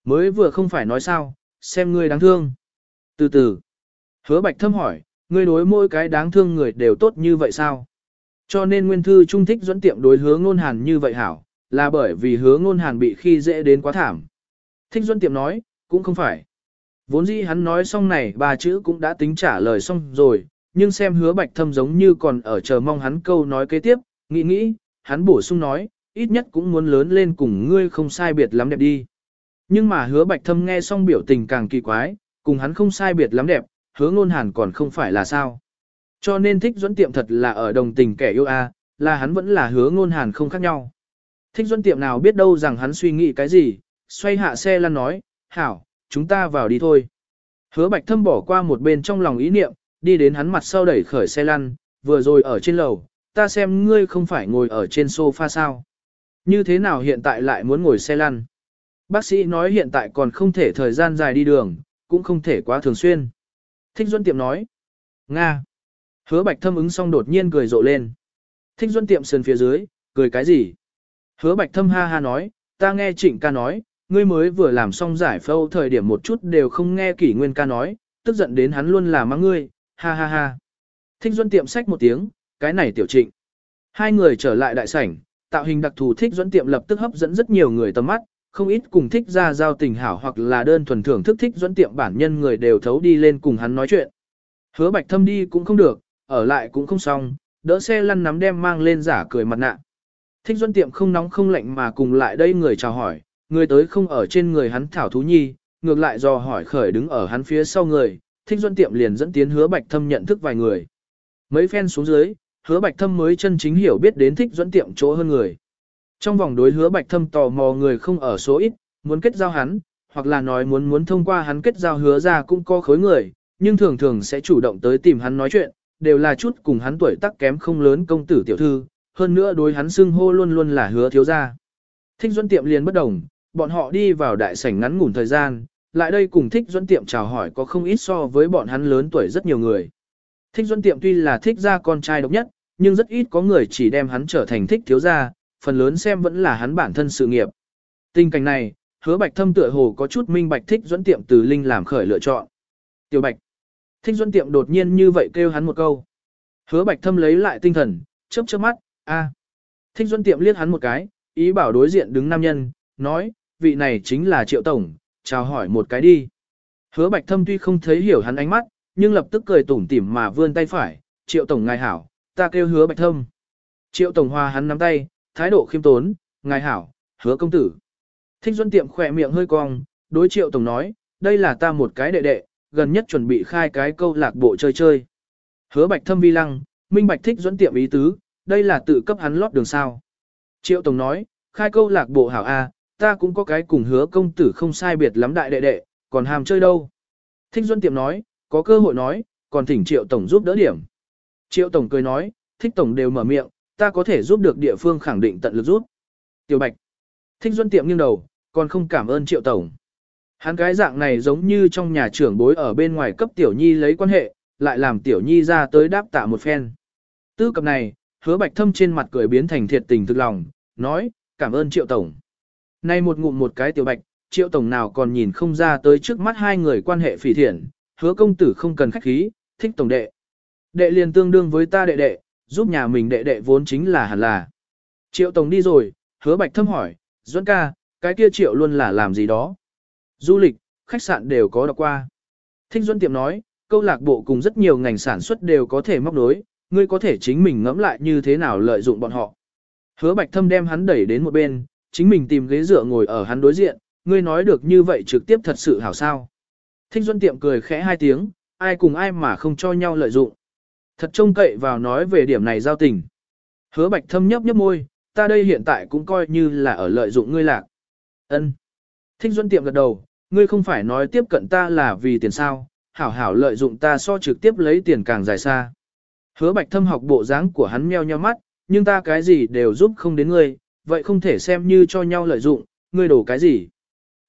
Mới vừa không phải nói sao, xem ngươi đáng thương. Từ từ. Hứa Bạch Thâm hỏi, ngươi đối mỗi cái đáng thương người đều tốt như vậy sao? Cho nên nguyên thư trung thích dẫn tiệm đối hứa ngôn hàn như vậy hảo, là bởi vì hứa ngôn hàn bị khi dễ đến quá thảm. Thích dẫn tiệm nói, cũng không phải. Vốn dĩ hắn nói xong này ba chữ cũng đã tính trả lời xong rồi, nhưng xem hứa bạch thâm giống như còn ở chờ mong hắn câu nói kế tiếp, nghĩ nghĩ, hắn bổ sung nói, ít nhất cũng muốn lớn lên cùng ngươi không sai biệt lắm đẹp đi. Nhưng mà hứa bạch thâm nghe xong biểu tình càng kỳ quái, cùng hắn không sai biệt lắm đẹp, hứa ngôn hàn còn không phải là sao. Cho nên thích dẫn tiệm thật là ở đồng tình kẻ yêu a, là hắn vẫn là hứa ngôn hàn không khác nhau. Thích dẫn tiệm nào biết đâu rằng hắn suy nghĩ cái gì, xoay hạ xe lăn nói, hảo, chúng ta vào đi thôi. Hứa bạch thâm bỏ qua một bên trong lòng ý niệm, đi đến hắn mặt sau đẩy khởi xe lăn, vừa rồi ở trên lầu, ta xem ngươi không phải ngồi ở trên sofa sao. Như thế nào hiện tại lại muốn ngồi xe lăn? Bác sĩ nói hiện tại còn không thể thời gian dài đi đường, cũng không thể quá thường xuyên. Thích Duân Tiệm nói. Nga. Hứa bạch thâm ứng xong đột nhiên cười rộ lên. Thích Duân Tiệm sườn phía dưới, cười cái gì? Hứa bạch thâm ha ha nói, ta nghe trịnh ca nói, ngươi mới vừa làm xong giải phẫu thời điểm một chút đều không nghe kỷ nguyên ca nói, tức giận đến hắn luôn là mắng ngươi, ha ha ha. Thích Duân tiệm sách một tiếng, cái này tiểu trịnh. Hai người trở lại đại sảnh, tạo hình đặc thù thích dẫn tiệm lập tức hấp dẫn rất nhiều người tầm mắt, không ít cùng thích ra giao tình hảo hoặc là đơn thuần thưởng thức thích dẫn tiệm bản nhân người đều thấu đi lên cùng hắn nói chuyện. Hứa bạch thâm đi cũng không được, ở lại cũng không xong, đỡ xe lăn nắm đem mang lên giả cười mặt nạ. Thích dẫn Tiệm không nóng không lạnh mà cùng lại đây người chào hỏi, người tới không ở trên người hắn thảo thú nhi, ngược lại dò hỏi khởi đứng ở hắn phía sau người, Thích Duân Tiệm liền dẫn tiến hứa Bạch Thâm nhận thức vài người. Mấy phen xuống dưới, hứa Bạch Thâm mới chân chính hiểu biết đến Thích dẫn Tiệm chỗ hơn người. Trong vòng đối hứa Bạch Thâm tò mò người không ở số ít, muốn kết giao hắn, hoặc là nói muốn muốn thông qua hắn kết giao hứa ra cũng có khối người, nhưng thường thường sẽ chủ động tới tìm hắn nói chuyện, đều là chút cùng hắn tuổi tác kém không lớn công tử tiểu thư, hơn nữa đối hắn xưng hô luôn luôn là hứa thiếu gia. Thích Duẫn Tiệm liền bất đồng, bọn họ đi vào đại sảnh ngắn ngủn thời gian, lại đây cùng Thích Duẫn Tiệm chào hỏi có không ít so với bọn hắn lớn tuổi rất nhiều người. Thích Duẫn Tiệm tuy là thích gia con trai độc nhất, nhưng rất ít có người chỉ đem hắn trở thành thích thiếu gia, phần lớn xem vẫn là hắn bản thân sự nghiệp. Tình cảnh này, hứa bạch thâm tựa hồ có chút minh bạch thích dẫn Tiệm từ Linh làm khởi lựa chọn. Tiểu bạch. Thích dẫn Tiệm đột nhiên như vậy kêu hắn một câu. Hứa bạch thâm lấy lại tinh thần, chớp chớp mắt, a. Thích dẫn Tiệm liếc hắn một cái, ý bảo đối diện đứng nam nhân, nói, vị này chính là Triệu Tổng, chào hỏi một cái đi. Hứa Bạch Thâm tuy không thấy hiểu hắn ánh mắt, nhưng lập tức cười tủm tỉm mà vươn tay phải, Triệu Tổng ngài hảo, ta kêu Hứa Bạch Thâm. Triệu Tổng hòa hắn nắm tay, thái độ khiêm tốn, ngài hảo, Hứa Công Tử. Thích Duân Tiệm khỏe miệng hơi cong, đối Triệu Tổng nói, đây là ta một cái đệ đệ, gần nhất chuẩn bị khai cái câu lạc bộ chơi chơi. Hứa Bạch Thâm vi lăng, minh bạch Thích Duân Tiệm ý tứ, đây là tự cấp hắn lót đường sao. Triệu Tổng nói, khai câu lạc bộ hảo A, ta cũng có cái cùng hứa công tử không sai biệt lắm đại đệ đệ, còn hàm chơi đâu. Thích Duân Tiệm nói, có cơ hội nói, còn thỉnh Triệu Tổng giúp đỡ điểm. Triệu Tổng cười nói, Thích Tổng đều mở miệng, ta có thể giúp được địa phương khẳng định tận lực giúp. Tiểu Bạch. Thích Duân Tiệm nghiêng đầu, còn không cảm ơn Triệu Tổng. Hắn cái dạng này giống như trong nhà trưởng bối ở bên ngoài cấp Tiểu Nhi lấy quan hệ, lại làm Tiểu Nhi ra tới đáp tạ một phen. Tư cập này, hứa bạch thâm trên mặt cười biến thành thiệt tình thực lòng, nói, cảm ơn triệu tổng. Nay một ngụm một cái tiểu bạch, triệu tổng nào còn nhìn không ra tới trước mắt hai người quan hệ phỉ thiện, hứa công tử không cần khách khí, thích tổng đệ. Đệ liền tương đương với ta đệ đệ, giúp nhà mình đệ đệ vốn chính là hẳn là. Triệu tổng đi rồi, hứa bạch thâm hỏi, Duẫn ca, cái kia triệu luôn là làm gì đó. Du lịch, khách sạn đều có đọc qua. Thích Duẫn tiệm nói, câu lạc bộ cùng rất nhiều ngành sản xuất đều có thể móc nối, ngươi có thể chính mình ngẫm lại như thế nào lợi dụng bọn họ. Hứa bạch thâm đem hắn đẩy đến một bên, chính mình tìm ghế dựa ngồi ở hắn đối diện, ngươi nói được như vậy trực tiếp thật sự hảo sao. Thích Duân tiệm cười khẽ hai tiếng, ai cùng ai mà không cho nhau lợi dụng. Thật trông cậy vào nói về điểm này giao tình. Hứa bạch thâm nhấp nhấp môi, ta đây hiện tại cũng coi như là ở lợi dụng ngươi lạc. Ân. Thích Duân tiệm gật đầu, ngươi không phải nói tiếp cận ta là vì tiền sao, hảo hảo lợi dụng ta so trực tiếp lấy tiền càng dài xa. Hứa bạch thâm học bộ dáng của hắn meo nheo mắt, nhưng ta cái gì đều giúp không đến ngươi, vậy không thể xem như cho nhau lợi dụng, ngươi đổ cái gì?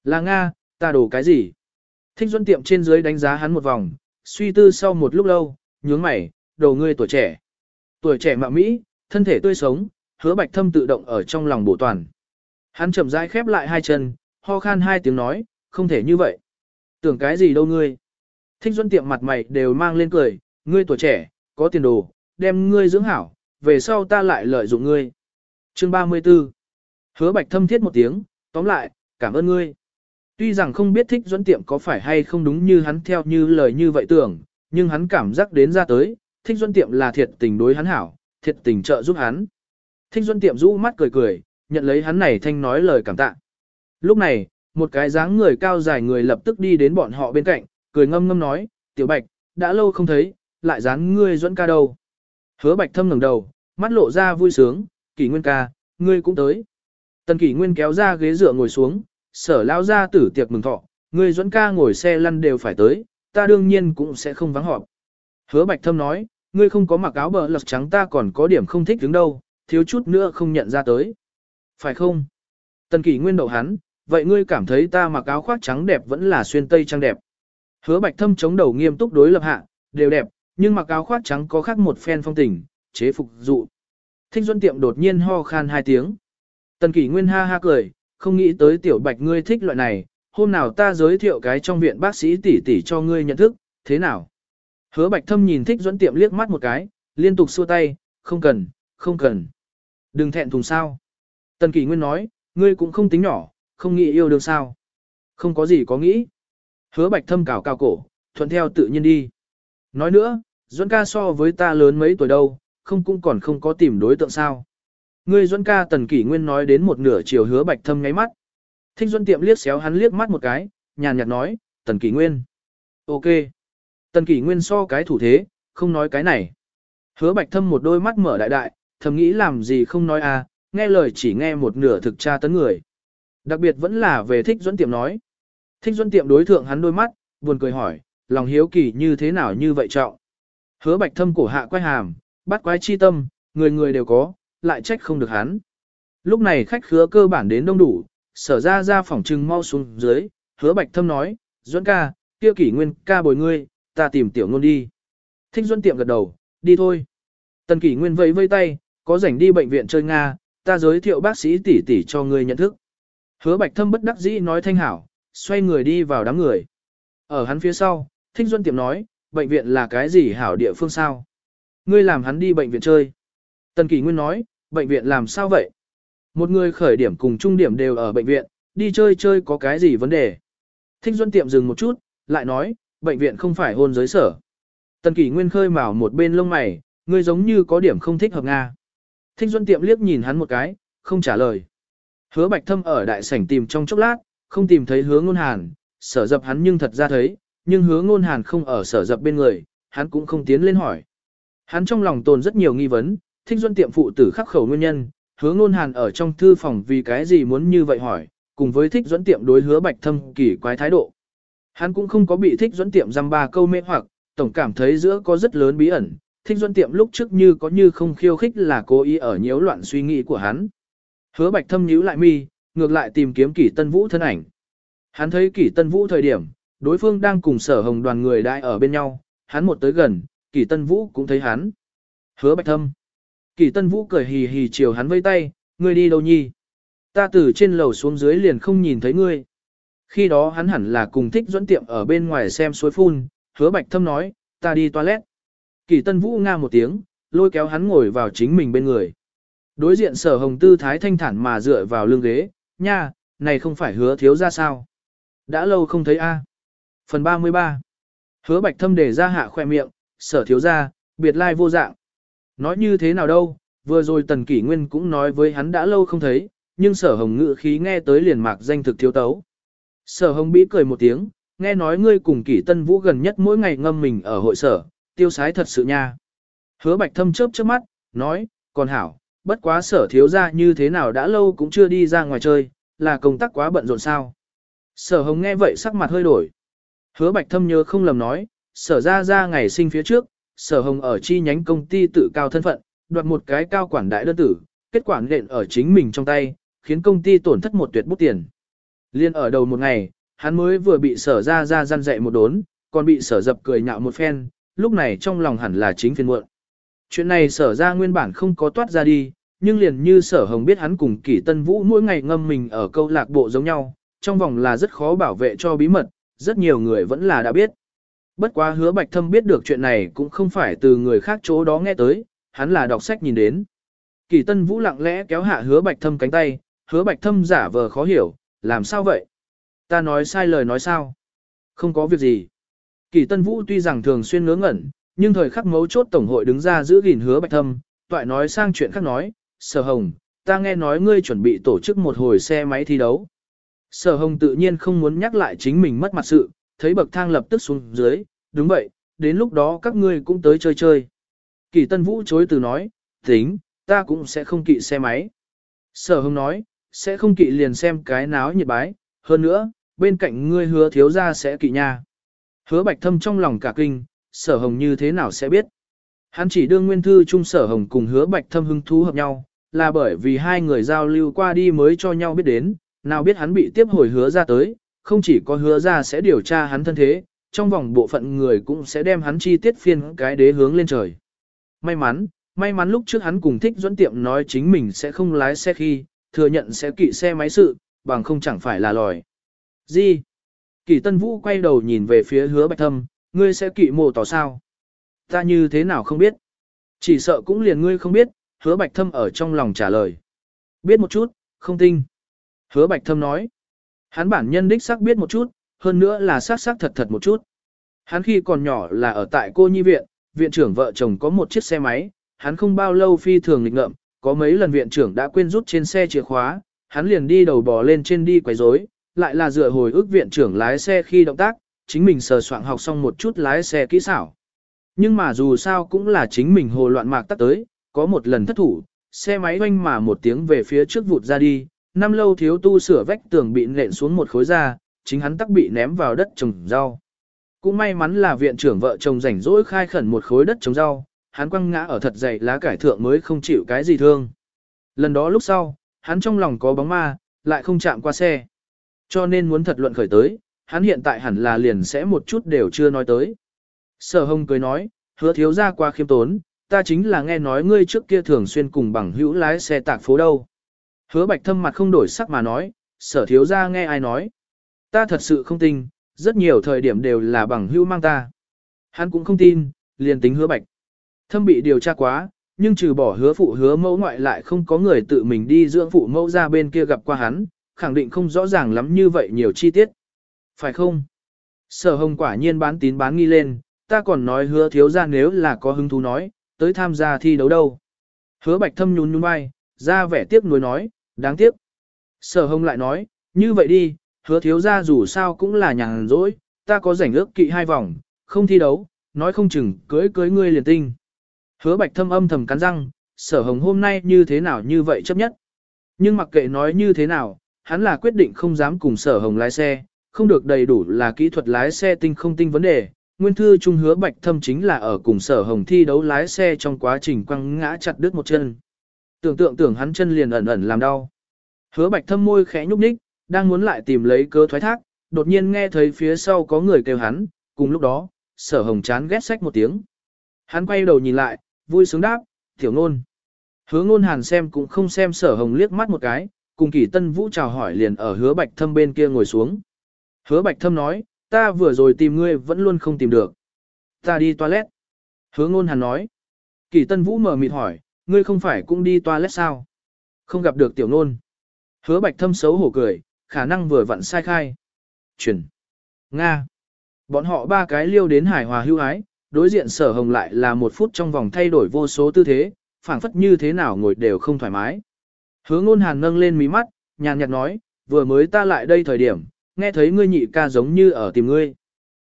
Là Nga, ta đổ cái gì? Thích Duân tiệm trên dưới đánh giá hắn một vòng, suy tư sau một lúc lâu, nhướng mày, đầu ngươi tuổi trẻ. Tuổi trẻ mạo Mỹ, thân thể tươi sống, hứa bạch thâm tự động ở trong lòng bổ toàn. Hắn chậm rãi khép lại hai chân, ho khan hai tiếng nói, không thể như vậy. Tưởng cái gì đâu ngươi? Thích Duân tiệm mặt mày đều mang lên cười, ngươi tuổi trẻ, có tiền đồ, đem ngươi dưỡng hảo, về sau ta lại lợi dụng ngươi. Chương 34 Hứa bạch thâm thiết một tiếng, tóm lại, cảm ơn ngươi. Tuy rằng không biết thích duẫn tiệm có phải hay không đúng như hắn theo như lời như vậy tưởng, nhưng hắn cảm giác đến ra tới, thích duân tiệm là thiệt tình đối hắn hảo, thiệt tình trợ giúp hắn. Thích duân tiệm rũ mắt cười cười, nhận lấy hắn này thanh nói lời cảm tạ. Lúc này, một cái dáng người cao dài người lập tức đi đến bọn họ bên cạnh, cười ngâm ngâm nói, tiểu bạch, đã lâu không thấy, lại dán ngươi Duẫn ca đâu. Hứa bạch thâm ngẩng đầu, mắt lộ ra vui sướng, kỷ nguyên ca, ngươi cũng tới. Tần kỷ nguyên kéo ra ghế dựa ngồi xuống, sở lao ra tử tiệc mừng thọ, ngươi Duẫn ca ngồi xe lăn đều phải tới, ta đương nhiên cũng sẽ không vắng họp. Hứa bạch thâm nói, ngươi không có mặc áo bờ lật trắng ta còn có điểm không thích đứng đâu, thiếu chút nữa không nhận ra tới. Phải không? Tần kỷ nguyên đậu hắn, vậy ngươi cảm thấy ta mặc áo khoác trắng đẹp vẫn là xuyên tây trang đẹp. Hứa bạch thâm chống đầu nghiêm túc đối lập hạ, đều đẹp, nhưng mặc áo khoác trắng có khác một phen phong tình, chế phục dụ. Thích Duân tiệm đột nhiên ho khan hai tiếng. Tần Kỷ Nguyên ha ha cười, không nghĩ tới tiểu bạch ngươi thích loại này, hôm nào ta giới thiệu cái trong viện bác sĩ tỷ tỷ cho ngươi nhận thức, thế nào? Hứa Bạch Thâm nhìn Thích Duẫn tiệm liếc mắt một cái, liên tục xua tay, không cần, không cần. Đừng thẹn thùng sao. Tần Kỷ Nguyên nói, ngươi cũng không tính nhỏ, không nghĩ yêu đương sao. Không có gì có nghĩ. Hứa Bạch Thâm cào cao cổ, thuận theo tự nhiên đi. Nói nữa, Duẫn ca so với ta lớn mấy tuổi đâu, không cũng còn không có tìm đối tượng sao. Ngươi Duẫn ca Tần Kỷ Nguyên nói đến một nửa chiều hứa bạch thâm ngáy mắt. Thích Duẫn tiệm liếc xéo hắn liếc mắt một cái, nhàn nhạt nói, Tần Kỷ Nguyên. Ok. Tần Kỷ Nguyên so cái thủ thế, không nói cái này. Hứa bạch thâm một đôi mắt mở đại đại, thầm nghĩ làm gì không nói à, nghe lời chỉ nghe một nửa thực tra tấn người. Đặc biệt vẫn là về thích Duẫn tiệm nói. Thích Duẫn tiệm đối thượng hắn đôi mắt, buồn cười hỏi, lòng hiếu kỳ như thế nào như vậy trọng. Hứa bạch thâm cổ hạ quay hàm, bắt quái chi tâm, người người đều có, lại trách không được hắn. Lúc này khách khứa cơ bản đến đông đủ, sở ra ra phòng trưng mau xuống dưới, hứa bạch thâm nói, Duẫn ca, kia kỷ nguyên ca bồi ngươi, ta tìm tiểu ngôn đi. Thích Duân tiệm gật đầu, đi thôi. Tần kỷ nguyên vẫy vây tay, có rảnh đi bệnh viện chơi Nga, ta giới thiệu bác sĩ tỷ tỷ cho ngươi nhận thức. Hứa bạch thâm bất đắc dĩ nói thanh hảo, xoay người đi vào đám người. Ở hắn phía sau, Thích Duân tiệm nói, bệnh viện là cái gì hảo địa phương sao? Ngươi làm hắn đi bệnh viện chơi. Tần Kỳ Nguyên nói, bệnh viện làm sao vậy? Một người khởi điểm cùng trung điểm đều ở bệnh viện, đi chơi chơi có cái gì vấn đề? Thích Duân tiệm dừng một chút, lại nói, bệnh viện không phải hôn giới sở. Tần Kỳ Nguyên khơi mào một bên lông mày, ngươi giống như có điểm không thích hợp Nga. Thích Duân tiệm liếc nhìn hắn một cái, không trả lời. Hứa Bạch Thâm ở đại sảnh tìm trong chốc lát, không tìm thấy hứa ngôn hàn, sở dập hắn nhưng thật ra thấy, nhưng hứa ngôn hàn không ở sở dập bên người, hắn cũng không tiến lên hỏi. Hắn trong lòng tồn rất nhiều nghi vấn, thích duân tiệm phụ tử khắc khẩu nguyên nhân, hứa ngôn hàn ở trong thư phòng vì cái gì muốn như vậy hỏi, cùng với thích duẫn tiệm đối hứa bạch thâm kỳ quái thái độ. Hắn cũng không có bị thích duẫn tiệm dăm ba câu mê hoặc, tổng cảm thấy giữa có rất lớn bí ẩn, thích duẫn tiệm lúc trước như có như không khiêu khích là cố ý ở nhiễu loạn suy nghĩ của hắn. Hứa bạch thâm nhíu lại mi, ngược lại tìm kiếm kỷ tân vũ thân ảnh. Hắn thấy kỷ tân vũ thời điểm, đối phương đang cùng sở hồng đoàn người đại ở bên nhau, hắn một tới gần, kỷ tân vũ cũng thấy hắn. Hứa bạch thâm. Kỷ tân vũ cười hì hì chiều hắn vây tay, ngươi đi đâu nhi? Ta từ trên lầu xuống dưới liền không nhìn thấy ngươi. Khi đó hắn hẳn là cùng thích dẫn tiệm ở bên ngoài xem suối phun, hứa bạch thâm nói, ta đi toilet. Kỷ tân vũ nga một tiếng, lôi kéo hắn ngồi vào chính mình bên người. Đối diện sở hồng tư thái thanh thản mà dựa vào lưng ghế, nha, này không phải hứa thiếu ra sao. Đã lâu không thấy a. Phần 33 Hứa bạch thâm để ra hạ khoe miệng, sở thiếu ra, biệt lai vô dạng. Nói như thế nào đâu, vừa rồi tần kỷ nguyên cũng nói với hắn đã lâu không thấy, nhưng sở hồng ngự khí nghe tới liền mạc danh thực thiếu tấu. Sở hồng bĩ cười một tiếng, nghe nói ngươi cùng kỷ tân vũ gần nhất mỗi ngày ngâm mình ở hội sở, tiêu sái thật sự nha. Hứa bạch thâm chớp chớp mắt, nói, còn hảo, bất quá sở thiếu ra như thế nào đã lâu cũng chưa đi ra ngoài chơi, là công tác quá bận rộn sao. Sở hồng nghe vậy sắc mặt hơi đổi. Hứa bạch thâm nhớ không lầm nói, sở ra ra ngày sinh phía trước, sở hồng ở chi nhánh công ty tự cao thân phận, đoạt một cái cao quản đại đơn tử, kết quả nện ở chính mình trong tay, khiến công ty tổn thất một tuyệt bút tiền. Liên ở đầu một ngày, hắn mới vừa bị sở ra ra gian dạy một đốn, còn bị sở dập cười nhạo một phen, lúc này trong lòng hẳn là chính phiền muộn. Chuyện này sở ra nguyên bản không có toát ra đi, nhưng liền như sở hồng biết hắn cùng kỷ tân vũ mỗi ngày ngâm mình ở câu lạc bộ giống nhau, trong vòng là rất khó bảo vệ cho bí mật, rất nhiều người vẫn là đã biết. Bất quá hứa bạch thâm biết được chuyện này cũng không phải từ người khác chỗ đó nghe tới, hắn là đọc sách nhìn đến. Kỳ tân vũ lặng lẽ kéo hạ hứa bạch thâm cánh tay, hứa bạch thâm giả vờ khó hiểu, làm sao vậy? Ta nói sai lời nói sao? Không có việc gì. Kỳ tân vũ tuy rằng thường xuyên ngớ ngẩn, nhưng thời khắc mấu chốt tổng hội đứng ra giữ gìn hứa bạch thâm, toại nói sang chuyện khác nói, sở hồng, ta nghe nói ngươi chuẩn bị tổ chức một hồi xe máy thi đấu. Sở hồng tự nhiên không muốn nhắc lại chính mình mất mặt sự, thấy bậc thang lập tức xuống dưới, đúng vậy, đến lúc đó các ngươi cũng tới chơi chơi. Kỳ Tân Vũ chối từ nói, tính, ta cũng sẽ không kỵ xe máy. Sở hồng nói, sẽ không kỵ liền xem cái náo nhiệt bái, hơn nữa, bên cạnh ngươi hứa thiếu ra sẽ kỵ nha. Hứa bạch thâm trong lòng cả kinh, sở hồng như thế nào sẽ biết. Hắn chỉ đương nguyên thư chung sở hồng cùng hứa bạch thâm hứng thú hợp nhau, là bởi vì hai người giao lưu qua đi mới cho nhau biết đến, nào biết hắn bị tiếp hồi hứa ra tới, không chỉ có hứa ra sẽ điều tra hắn thân thế, trong vòng bộ phận người cũng sẽ đem hắn chi tiết phiên cái đế hướng lên trời. May mắn, may mắn lúc trước hắn cùng thích dẫn tiệm nói chính mình sẽ không lái xe khi, thừa nhận sẽ kỵ xe máy sự, bằng không chẳng phải là lòi. Gì? Kỳ Tân Vũ quay đầu nhìn về phía hứa bạch thâm, ngươi sẽ kỵ mồ tỏ sao? Ta như thế nào không biết? Chỉ sợ cũng liền ngươi không biết, hứa bạch thâm ở trong lòng trả lời. Biết một chút, không tinh. Hứa bạch thâm nói. Hắn bản nhân đích xác biết một chút, hơn nữa là xác xác thật thật một chút. Hắn khi còn nhỏ là ở tại cô nhi viện, viện trưởng vợ chồng có một chiếc xe máy, hắn không bao lâu phi thường nghịch ngợm, có mấy lần viện trưởng đã quên rút trên xe chìa khóa, hắn liền đi đầu bò lên trên đi quấy rối, lại là dựa hồi ức viện trưởng lái xe khi động tác, chính mình sờ soạn học xong một chút lái xe kỹ xảo. Nhưng mà dù sao cũng là chính mình hồ loạn mạc tắt tới, có một lần thất thủ, xe máy oanh mà một tiếng về phía trước vụt ra đi, năm lâu thiếu tu sửa vách tường bị nện xuống một khối ra, chính hắn tắc bị ném vào đất trồng rau. Cũng may mắn là viện trưởng vợ chồng rảnh rỗi khai khẩn một khối đất trồng rau, hắn quăng ngã ở thật dày lá cải thượng mới không chịu cái gì thương. Lần đó lúc sau, hắn trong lòng có bóng ma, lại không chạm qua xe. Cho nên muốn thật luận khởi tới, hắn hiện tại hẳn là liền sẽ một chút đều chưa nói tới. Sở hồng cười nói, hứa thiếu ra qua khiêm tốn, ta chính là nghe nói ngươi trước kia thường xuyên cùng bằng hữu lái xe tạc phố đâu. Hứa bạch thâm mặt không đổi sắc mà nói, sở thiếu ra nghe ai nói. Ta thật sự không tin, rất nhiều thời điểm đều là bằng hữu mang ta. Hắn cũng không tin, liền tính hứa bạch. Thâm bị điều tra quá, nhưng trừ bỏ hứa phụ hứa mẫu ngoại lại không có người tự mình đi dưỡng phụ mẫu ra bên kia gặp qua hắn, khẳng định không rõ ràng lắm như vậy nhiều chi tiết. Phải không? Sở hồng quả nhiên bán tín bán nghi lên, ta còn nói hứa thiếu ra nếu là có hứng thú nói, tới tham gia thi đấu đâu. Hứa bạch thâm nhún nhún vai, ra vẻ tiếc nuối nói, đáng tiếc. Sở hồng lại nói, như vậy đi, hứa thiếu ra dù sao cũng là nhàn rỗi, ta có rảnh ước kỵ hai vòng, không thi đấu, nói không chừng cưới cưới ngươi liền tinh. Hứa bạch thâm âm thầm cắn răng, sở hồng hôm nay như thế nào như vậy chấp nhất. Nhưng mặc kệ nói như thế nào, hắn là quyết định không dám cùng sở hồng lái xe, không được đầy đủ là kỹ thuật lái xe tinh không tinh vấn đề. Nguyên thư trung hứa bạch thâm chính là ở cùng sở hồng thi đấu lái xe trong quá trình quăng ngã chặt đứt một chân. Tưởng tượng tưởng hắn chân liền ẩn ẩn làm đau. Hứa bạch thâm môi khẽ nhúc nhích, đang muốn lại tìm lấy cơ thoái thác, đột nhiên nghe thấy phía sau có người kêu hắn, cùng lúc đó, sở hồng chán ghét sách một tiếng. Hắn quay đầu nhìn lại, vui sướng đáp, tiểu ngôn. Hứa ngôn hàn xem cũng không xem sở hồng liếc mắt một cái, cùng kỷ tân vũ chào hỏi liền ở hứa bạch thâm bên kia ngồi xuống. Hứa bạch thâm nói, ta vừa rồi tìm ngươi vẫn luôn không tìm được. Ta đi toilet. Hứa ngôn hàn nói. Kỷ tân vũ mở mịt hỏi, ngươi không phải cũng đi toilet sao? Không gặp được tiểu ngôn. Hứa bạch thâm xấu hổ cười, khả năng vừa vặn sai khai. Chuyển. Nga. Bọn họ ba cái liêu đến hải hòa hưu ái, đối diện sở hồng lại là một phút trong vòng thay đổi vô số tư thế, phảng phất như thế nào ngồi đều không thoải mái. Hứa ngôn hàn nâng lên mí mắt, nhàn nhạt nói, vừa mới ta lại đây thời điểm, nghe thấy ngươi nhị ca giống như ở tìm ngươi.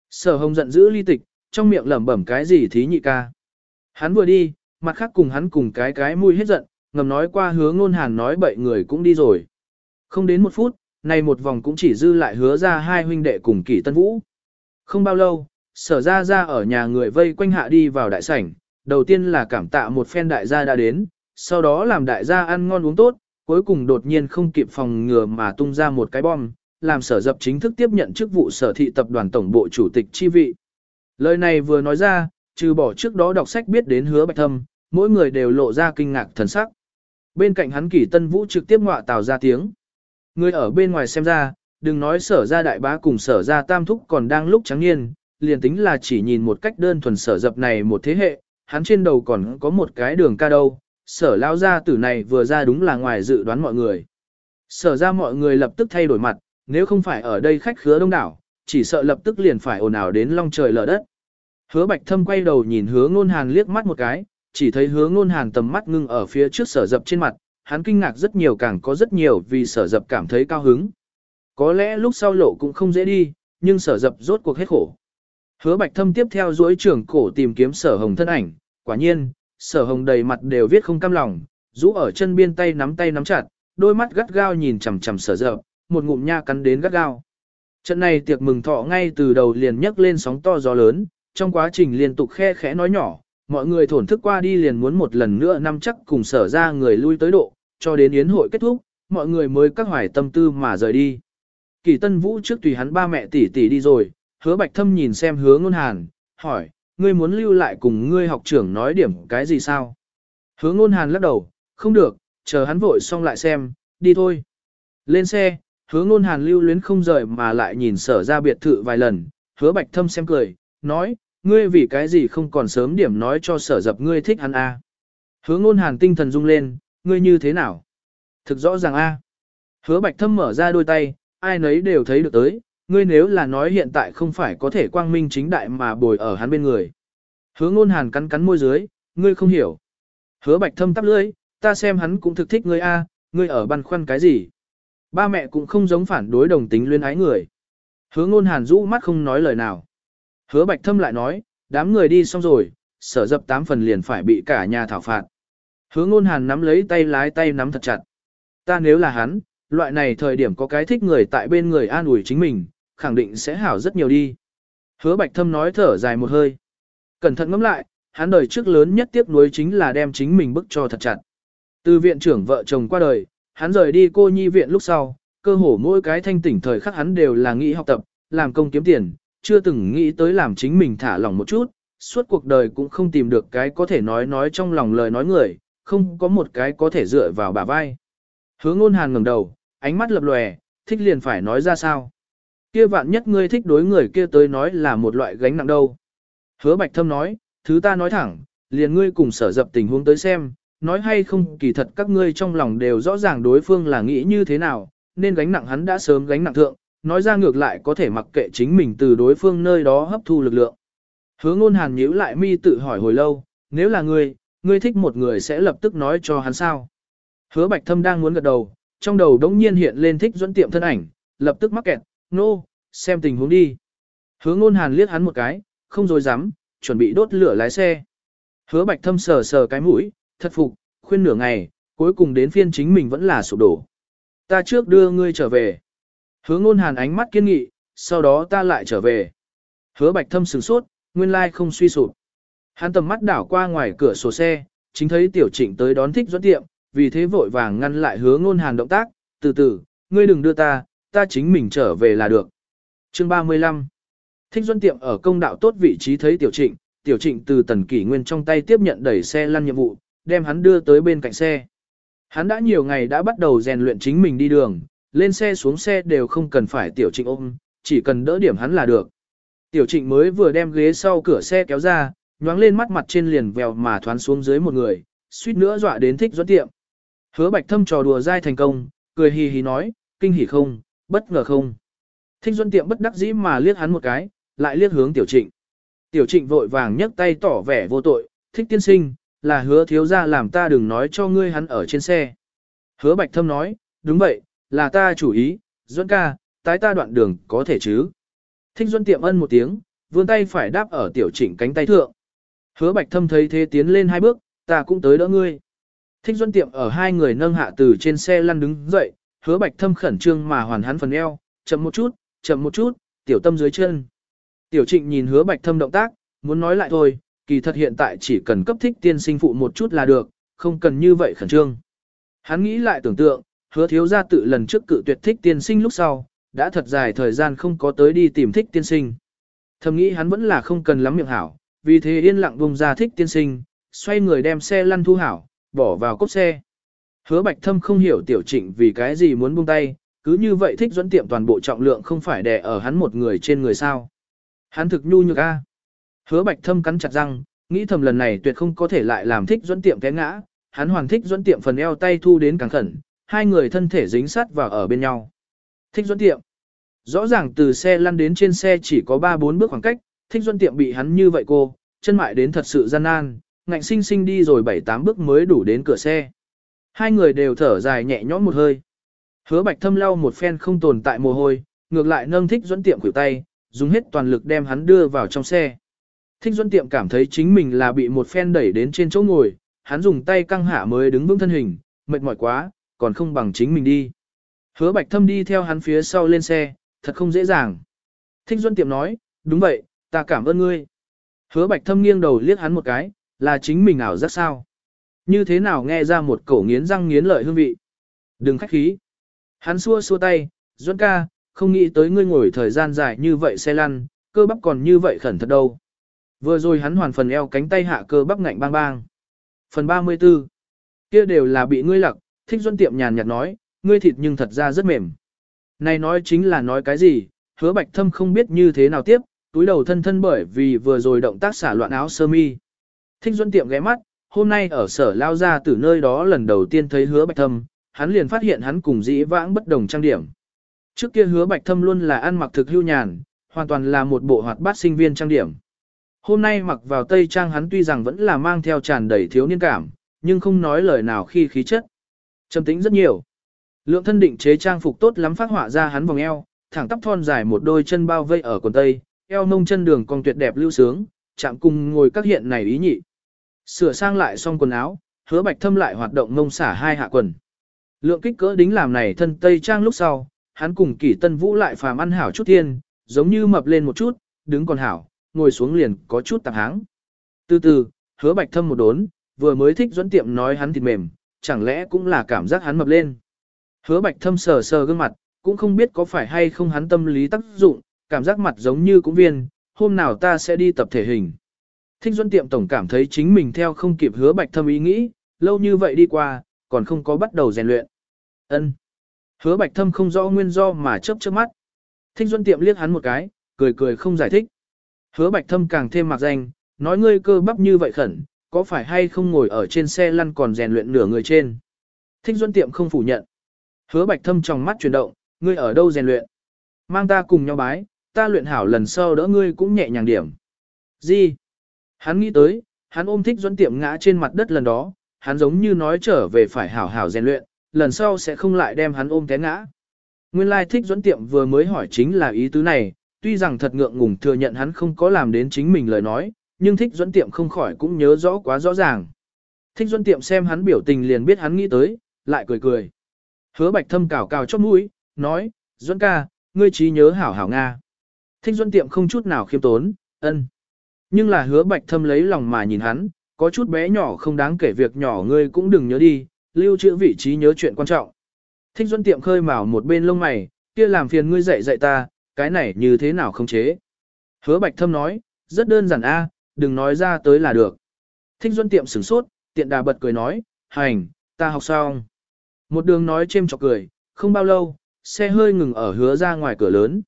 Sở hồng giận dữ ly tịch, trong miệng lẩm bẩm cái gì thí nhị ca. Hắn vừa đi, mặt khác cùng hắn cùng cái cái mùi hết giận, ngầm nói qua hứa ngôn hàn nói bậy người cũng đi rồi. Không đến một phút, này một vòng cũng chỉ dư lại hứa ra hai huynh đệ cùng kỷ tân vũ. Không bao lâu, sở ra ra ở nhà người vây quanh hạ đi vào đại sảnh, đầu tiên là cảm tạ một phen đại gia đã đến, sau đó làm đại gia ăn ngon uống tốt, cuối cùng đột nhiên không kịp phòng ngừa mà tung ra một cái bom, làm sở dập chính thức tiếp nhận chức vụ sở thị tập đoàn tổng bộ chủ tịch chi vị. Lời này vừa nói ra, trừ bỏ trước đó đọc sách biết đến hứa bạch thâm, mỗi người đều lộ ra kinh ngạc thần sắc. Bên cạnh hắn kỷ tân vũ trực tiếp ngọa tào ra tiếng. Người ở bên ngoài xem ra, đừng nói sở ra đại bá cùng sở ra tam thúc còn đang lúc trắng niên, liền tính là chỉ nhìn một cách đơn thuần sở dập này một thế hệ, hắn trên đầu còn có một cái đường ca đâu, sở lao ra tử này vừa ra đúng là ngoài dự đoán mọi người. Sở ra mọi người lập tức thay đổi mặt, nếu không phải ở đây khách khứa đông đảo, chỉ sợ lập tức liền phải ồn ào đến long trời lở đất. Hứa bạch thâm quay đầu nhìn hứa ngôn hàn liếc mắt một cái, chỉ thấy hứa ngôn hàn tầm mắt ngưng ở phía trước sở dập trên mặt, hắn kinh ngạc rất nhiều càng có rất nhiều vì sở dập cảm thấy cao hứng. Có lẽ lúc sau lộ cũng không dễ đi, nhưng sở dập rốt cuộc hết khổ. Hứa bạch thâm tiếp theo duỗi trưởng cổ tìm kiếm sở hồng thân ảnh, quả nhiên, sở hồng đầy mặt đều viết không cam lòng, rũ ở chân biên tay nắm tay nắm chặt, đôi mắt gắt gao nhìn chằm chằm sở dập, một ngụm nha cắn đến gắt gao. Trận này tiệc mừng thọ ngay từ đầu liền nhấc lên sóng to gió lớn, trong quá trình liên tục khe khẽ nói nhỏ, mọi người thổn thức qua đi liền muốn một lần nữa năm chắc cùng sở ra người lui tới độ, cho đến yến hội kết thúc, mọi người mới các hoài tâm tư mà rời đi. Kỳ Tân Vũ trước tùy hắn ba mẹ tỷ tỷ đi rồi, hứa bạch thâm nhìn xem hứa ngôn hàn, hỏi, ngươi muốn lưu lại cùng ngươi học trưởng nói điểm cái gì sao? Hứa ngôn hàn lắc đầu, không được, chờ hắn vội xong lại xem, đi thôi. Lên xe, hứa ngôn hàn lưu luyến không rời mà lại nhìn sở ra biệt thự vài lần, hứa bạch thâm xem cười, nói, ngươi vì cái gì không còn sớm điểm nói cho sở dập ngươi thích hắn a à? Hứa ngôn hàn tinh thần rung lên, ngươi như thế nào? Thực rõ ràng a Hứa bạch thâm mở ra đôi tay, ai nấy đều thấy được tới, ngươi nếu là nói hiện tại không phải có thể quang minh chính đại mà bồi ở hắn bên người. Hứa ngôn hàn cắn cắn môi dưới, ngươi không hiểu. Hứa bạch thâm tắp lưỡi, ta xem hắn cũng thực thích ngươi a, ngươi ở băn khoăn cái gì. Ba mẹ cũng không giống phản đối đồng tính luyến ái người. Hứa ngôn hàn rũ mắt không nói lời nào. Hứa bạch thâm lại nói, đám người đi xong rồi, sở dập tám phần liền phải bị cả nhà thảo phạt. Hứa ngôn hàn nắm lấy tay lái tay nắm thật chặt. Ta nếu là hắn, loại này thời điểm có cái thích người tại bên người an ủi chính mình, khẳng định sẽ hảo rất nhiều đi. Hứa bạch thâm nói thở dài một hơi. Cẩn thận ngẫm lại, hắn đời trước lớn nhất tiếc nuối chính là đem chính mình bức cho thật chặt. Từ viện trưởng vợ chồng qua đời, hắn rời đi cô nhi viện lúc sau, cơ hồ mỗi cái thanh tỉnh thời khắc hắn đều là nghĩ học tập, làm công kiếm tiền, chưa từng nghĩ tới làm chính mình thả lỏng một chút, suốt cuộc đời cũng không tìm được cái có thể nói nói trong lòng lời nói người, không có một cái có thể dựa vào bả vai. Hứa ngôn hàn ngẩng đầu, ánh mắt lập lòe, thích liền phải nói ra sao. Kia vạn nhất ngươi thích đối người kia tới nói là một loại gánh nặng đâu. Hứa bạch thâm nói, thứ ta nói thẳng, liền ngươi cùng sở dập tình huống tới xem, nói hay không kỳ thật các ngươi trong lòng đều rõ ràng đối phương là nghĩ như thế nào, nên gánh nặng hắn đã sớm gánh nặng thượng, nói ra ngược lại có thể mặc kệ chính mình từ đối phương nơi đó hấp thu lực lượng. Hứa ngôn hàn nhíu lại mi tự hỏi hồi lâu, nếu là ngươi, ngươi thích một người sẽ lập tức nói cho hắn sao. Hứa bạch thâm đang muốn gật đầu, trong đầu đống nhiên hiện lên thích dẫn tiệm thân ảnh, lập tức mắc kẹt, nô, no, xem tình huống đi. Hứa ngôn hàn liếc hắn một cái, không dối dám, chuẩn bị đốt lửa lái xe. Hứa bạch thâm sờ sờ cái mũi, thật phục, khuyên nửa ngày, cuối cùng đến phiên chính mình vẫn là sụp đổ. Ta trước đưa ngươi trở về. Hứa ngôn hàn ánh mắt kiên nghị, sau đó ta lại trở về. Hứa bạch thâm sửng sốt, nguyên lai không suy sụp. Hắn tầm mắt đảo qua ngoài cửa sổ xe, chính thấy tiểu trịnh tới đón thích dẫn tiệm, vì thế vội vàng ngăn lại hứa ngôn hàn động tác, từ từ, ngươi đừng đưa ta, ta chính mình trở về là được. Chương 35 Thích Duân Tiệm ở công đạo tốt vị trí thấy Tiểu Trịnh, Tiểu Trịnh từ Tần Kỷ Nguyên trong tay tiếp nhận đẩy xe lăn nhiệm vụ, đem hắn đưa tới bên cạnh xe. Hắn đã nhiều ngày đã bắt đầu rèn luyện chính mình đi đường, lên xe xuống xe đều không cần phải Tiểu Trịnh ôm, chỉ cần đỡ điểm hắn là được. Tiểu Trịnh mới vừa đem ghế sau cửa xe kéo ra, nhoáng lên mắt mặt trên liền vèo mà thoán xuống dưới một người, suýt nữa dọa đến Thích Duân Tiệm. Hứa Bạch Thâm trò đùa dai thành công, cười hì hì nói, kinh hỉ không, bất ngờ không. Thích Duân Tiệm bất đắc dĩ mà liếc hắn một cái, lại liếc hướng Tiểu Trịnh. Tiểu Trịnh vội vàng nhấc tay tỏ vẻ vô tội, thích tiên sinh, là hứa thiếu ra làm ta đừng nói cho ngươi hắn ở trên xe. Hứa Bạch Thâm nói, đúng vậy, là ta chủ ý, Duân ca, tái ta đoạn đường có thể chứ. Thích Duân Tiệm ân một tiếng, vươn tay phải đáp ở Tiểu Trịnh cánh tay thượng. Hứa Bạch Thâm thấy thế tiến lên hai bước, ta cũng tới đỡ ngươi. Thích Duân Tiệm ở hai người nâng hạ từ trên xe lăn đứng dậy, Hứa Bạch Thâm khẩn trương mà hoàn hắn phần eo, chậm một chút, chậm một chút, tiểu tâm dưới chân. Tiểu trịnh nhìn hứa bạch thâm động tác, muốn nói lại thôi, kỳ thật hiện tại chỉ cần cấp thích tiên sinh phụ một chút là được, không cần như vậy khẩn trương. Hắn nghĩ lại tưởng tượng, hứa thiếu gia tự lần trước cự tuyệt thích tiên sinh lúc sau, đã thật dài thời gian không có tới đi tìm thích tiên sinh. Thầm nghĩ hắn vẫn là không cần lắm miệng hảo, vì thế yên lặng vùng ra thích tiên sinh, xoay người đem xe lăn thu hảo, bỏ vào cốp xe. Hứa bạch thâm không hiểu tiểu trịnh vì cái gì muốn buông tay, cứ như vậy thích dẫn tiệm toàn bộ trọng lượng không phải đè ở hắn một người trên người sao. Hắn thực nhu nhược a. Hứa bạch thâm cắn chặt răng, nghĩ thầm lần này tuyệt không có thể lại làm thích dẫn tiệm té ngã, hắn hoàn thích dẫn tiệm phần eo tay thu đến càng khẩn, hai người thân thể dính sát vào ở bên nhau. Thích dẫn tiệm. Rõ ràng từ xe lăn đến trên xe chỉ có 3-4 bước khoảng cách, thích dẫn tiệm bị hắn như vậy cô, chân mại đến thật sự gian nan, ngạnh sinh sinh đi rồi 7-8 bước mới đủ đến cửa xe. Hai người đều thở dài nhẹ nhõm một hơi. Hứa bạch thâm lau một phen không tồn tại mồ hôi, ngược lại nâng thích dẫn tiệm khuỷu tay, dùng hết toàn lực đem hắn đưa vào trong xe. Thích dẫn Tiệm cảm thấy chính mình là bị một phen đẩy đến trên chỗ ngồi, hắn dùng tay căng hạ mới đứng vững thân hình, mệt mỏi quá, còn không bằng chính mình đi. Hứa Bạch Thâm đi theo hắn phía sau lên xe, thật không dễ dàng. Thích dẫn Tiệm nói, đúng vậy, ta cảm ơn ngươi. Hứa Bạch Thâm nghiêng đầu liếc hắn một cái, là chính mình ảo giác sao. Như thế nào nghe ra một cổ nghiến răng nghiến lợi hương vị. Đừng khách khí. Hắn xua xua tay, Duân ca, không nghĩ tới ngươi ngồi thời gian dài như vậy xe lăn, cơ bắp còn như vậy khẩn thật đâu. Vừa rồi hắn hoàn phần eo cánh tay hạ cơ bắp ngạnh bang bang. Phần 34. Kia đều là bị ngươi lặc, thích duân tiệm nhàn nhạt nói, ngươi thịt nhưng thật ra rất mềm. Này nói chính là nói cái gì, hứa bạch thâm không biết như thế nào tiếp, túi đầu thân thân bởi vì vừa rồi động tác xả loạn áo sơ mi. Thích duân tiệm ghé mắt, hôm nay ở sở lao ra từ nơi đó lần đầu tiên thấy hứa bạch thâm, hắn liền phát hiện hắn cùng dĩ vãng bất đồng trang điểm. Trước kia hứa bạch thâm luôn là ăn mặc thực hưu nhàn, hoàn toàn là một bộ hoạt bát sinh viên trang điểm. Hôm nay mặc vào tây trang hắn tuy rằng vẫn là mang theo tràn đầy thiếu niên cảm, nhưng không nói lời nào khi khí chất. Trầm tĩnh rất nhiều. Lượng thân định chế trang phục tốt lắm phát họa ra hắn vòng eo, thẳng tắp thon dài một đôi chân bao vây ở quần tây, eo mông chân đường còn tuyệt đẹp lưu sướng, chạm cùng ngồi các hiện này ý nhị. Sửa sang lại xong quần áo, hứa bạch thâm lại hoạt động mông xả hai hạ quần. Lượng kích cỡ đính làm này thân tây trang lúc sau, hắn cùng kỷ tân vũ lại phàm ăn hảo chút thiên, giống như mập lên một chút, đứng còn hảo, ngồi xuống liền có chút tạp háng. Từ từ, hứa bạch thâm một đốn, vừa mới thích dẫn tiệm nói hắn thịt mềm, chẳng lẽ cũng là cảm giác hắn mập lên. Hứa bạch thâm sờ sờ gương mặt, cũng không biết có phải hay không hắn tâm lý tác dụng, cảm giác mặt giống như cũng viên, hôm nào ta sẽ đi tập thể hình. Thích Duân Tiệm Tổng cảm thấy chính mình theo không kịp hứa bạch thâm ý nghĩ, lâu như vậy đi qua, còn không có bắt đầu rèn luyện. ân Hứa bạch thâm không rõ nguyên do mà chớp chớp mắt. Thích Duân Tiệm liếc hắn một cái, cười cười không giải thích. Hứa bạch thâm càng thêm mặc danh, nói ngươi cơ bắp như vậy khẩn, có phải hay không ngồi ở trên xe lăn còn rèn luyện nửa người trên. Thích Duân Tiệm không phủ nhận. Hứa bạch thâm trong mắt chuyển động, ngươi ở đâu rèn luyện? Mang ta cùng nhau bái, ta luyện hảo lần sau đỡ ngươi cũng nhẹ nhàng điểm. Gì? Hắn nghĩ tới, hắn ôm thích Duẫn tiệm ngã trên mặt đất lần đó, hắn giống như nói trở về phải hảo hảo rèn luyện, lần sau sẽ không lại đem hắn ôm té ngã. Nguyên lai thích Duẫn tiệm vừa mới hỏi chính là ý tứ này, tuy rằng thật ngượng ngùng thừa nhận hắn không có làm đến chính mình lời nói, nhưng thích Duẫn tiệm không khỏi cũng nhớ rõ quá rõ ràng. Thích Duẫn tiệm xem hắn biểu tình liền biết hắn nghĩ tới, lại cười cười. Hứa bạch thâm cào cào chót mũi, nói, Duẫn ca, ngươi trí nhớ hảo hảo Nga. Thích Duẫn tiệm không chút nào khiêm tốn, ân. Nhưng là hứa bạch thâm lấy lòng mà nhìn hắn, có chút bé nhỏ không đáng kể việc nhỏ ngươi cũng đừng nhớ đi, lưu trữ vị trí nhớ chuyện quan trọng. Thích Duẫn tiệm khơi mào một bên lông mày, kia làm phiền ngươi dạy dạy ta, cái này như thế nào không chế. Hứa bạch thâm nói, rất đơn giản a, đừng nói ra tới là được. Thích Duẫn tiệm sửng sốt, tiện đà bật cười nói, hành, ta học xong. Một đường nói chêm chọc cười, không bao lâu, xe hơi ngừng ở hứa ra ngoài cửa lớn.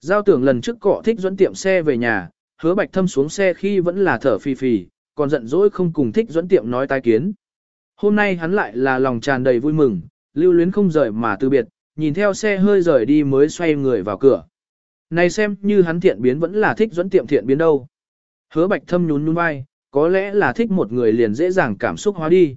Giao tưởng lần trước cọ thích dẫn tiệm xe về nhà, hứa bạch thâm xuống xe khi vẫn là thở phì phì, còn giận dỗi không cùng thích dẫn tiệm nói tai kiến. Hôm nay hắn lại là lòng tràn đầy vui mừng, lưu luyến không rời mà từ biệt, nhìn theo xe hơi rời đi mới xoay người vào cửa. Này xem như hắn thiện biến vẫn là thích dẫn tiệm thiện biến đâu. Hứa bạch thâm nhún nhún vai, có lẽ là thích một người liền dễ dàng cảm xúc hóa đi.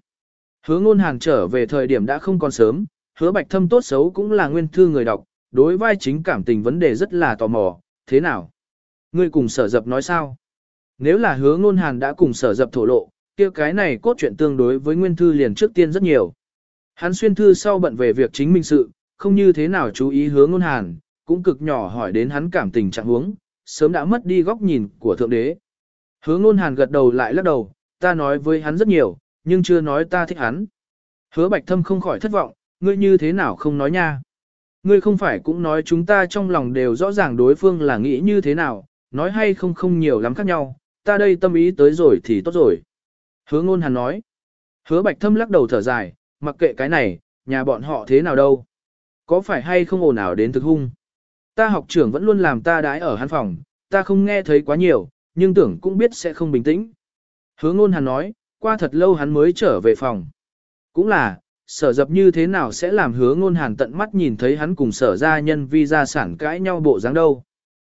Hứa ngôn hàng trở về thời điểm đã không còn sớm, hứa bạch thâm tốt xấu cũng là nguyên thư người đọc, đối vai chính cảm tình vấn đề rất là tò mò, thế nào? Ngươi cùng sở dập nói sao? Nếu là hứa ngôn hàn đã cùng sở dập thổ lộ, kia cái này cốt truyện tương đối với nguyên thư liền trước tiên rất nhiều. Hắn xuyên thư sau bận về việc chính minh sự, không như thế nào chú ý hứa ngôn hàn, cũng cực nhỏ hỏi đến hắn cảm tình trạng huống, sớm đã mất đi góc nhìn của thượng đế. Hứa ngôn hàn gật đầu lại lắc đầu, ta nói với hắn rất nhiều, nhưng chưa nói ta thích hắn. Hứa bạch thâm không khỏi thất vọng, ngươi như thế nào không nói nha. Ngươi không phải cũng nói chúng ta trong lòng đều rõ ràng đối phương là nghĩ như thế nào, nói hay không không nhiều lắm khác nhau, ta đây tâm ý tới rồi thì tốt rồi. Hứa ngôn hắn nói. Hứa bạch thâm lắc đầu thở dài, mặc kệ cái này, nhà bọn họ thế nào đâu. Có phải hay không ồn ào đến thực hung. Ta học trưởng vẫn luôn làm ta đái ở hắn phòng, ta không nghe thấy quá nhiều, nhưng tưởng cũng biết sẽ không bình tĩnh. Hứa ngôn hắn nói, qua thật lâu hắn mới trở về phòng. Cũng là, sở dập như thế nào sẽ làm hứa ngôn hàn tận mắt nhìn thấy hắn cùng sở gia nhân vi gia sản cãi nhau bộ dáng đâu.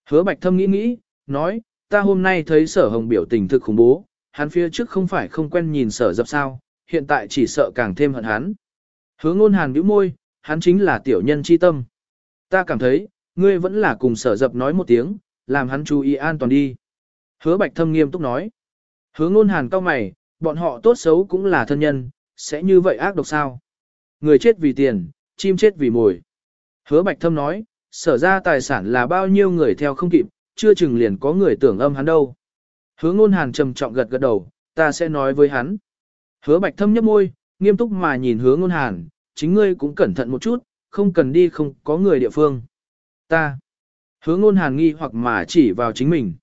Hứa bạch thâm nghĩ nghĩ, nói, ta hôm nay thấy sở hồng biểu tình thực khủng bố, hắn phía trước không phải không quen nhìn sở dập sao, hiện tại chỉ sợ càng thêm hận hắn. Hứa ngôn hàn bĩu môi, hắn chính là tiểu nhân chi tâm. Ta cảm thấy, ngươi vẫn là cùng sở dập nói một tiếng, làm hắn chú ý an toàn đi. Hứa bạch thâm nghiêm túc nói. Hứa ngôn hàn cao mày, bọn họ tốt xấu cũng là thân nhân, sẽ như vậy ác độc sao? Người chết vì tiền, chim chết vì mồi. Hứa Bạch Thâm nói, sở ra tài sản là bao nhiêu người theo không kịp, chưa chừng liền có người tưởng âm hắn đâu. Hứa ngôn hàn trầm trọng gật gật đầu, ta sẽ nói với hắn. Hứa Bạch Thâm nhấp môi, nghiêm túc mà nhìn hứa ngôn hàn, chính ngươi cũng cẩn thận một chút, không cần đi không có người địa phương. Ta. Hứa ngôn hàn nghi hoặc mà chỉ vào chính mình.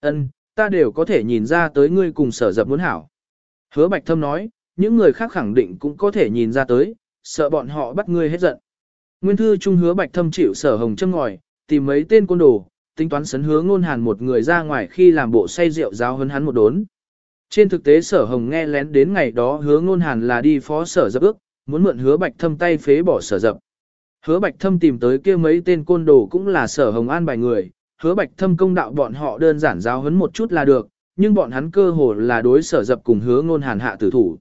Ân, ta đều có thể nhìn ra tới ngươi cùng sở dập muốn hảo. Hứa Bạch Thâm nói, những người khác khẳng định cũng có thể nhìn ra tới, sợ bọn họ bắt ngươi hết giận. Nguyên thư trung hứa bạch thâm chịu sở hồng châm ngòi, tìm mấy tên côn đồ, tính toán sấn hứa ngôn hàn một người ra ngoài khi làm bộ say rượu giáo hấn hắn một đốn. Trên thực tế sở hồng nghe lén đến ngày đó hứa ngôn hàn là đi phó sở dập ước, muốn mượn hứa bạch thâm tay phế bỏ sở dập. Hứa bạch thâm tìm tới kia mấy tên côn đồ cũng là sở hồng an bài người, hứa bạch thâm công đạo bọn họ đơn giản giáo hấn một chút là được, nhưng bọn hắn cơ hồ là đối sở dập cùng hứa ngôn hàn hạ tử thủ.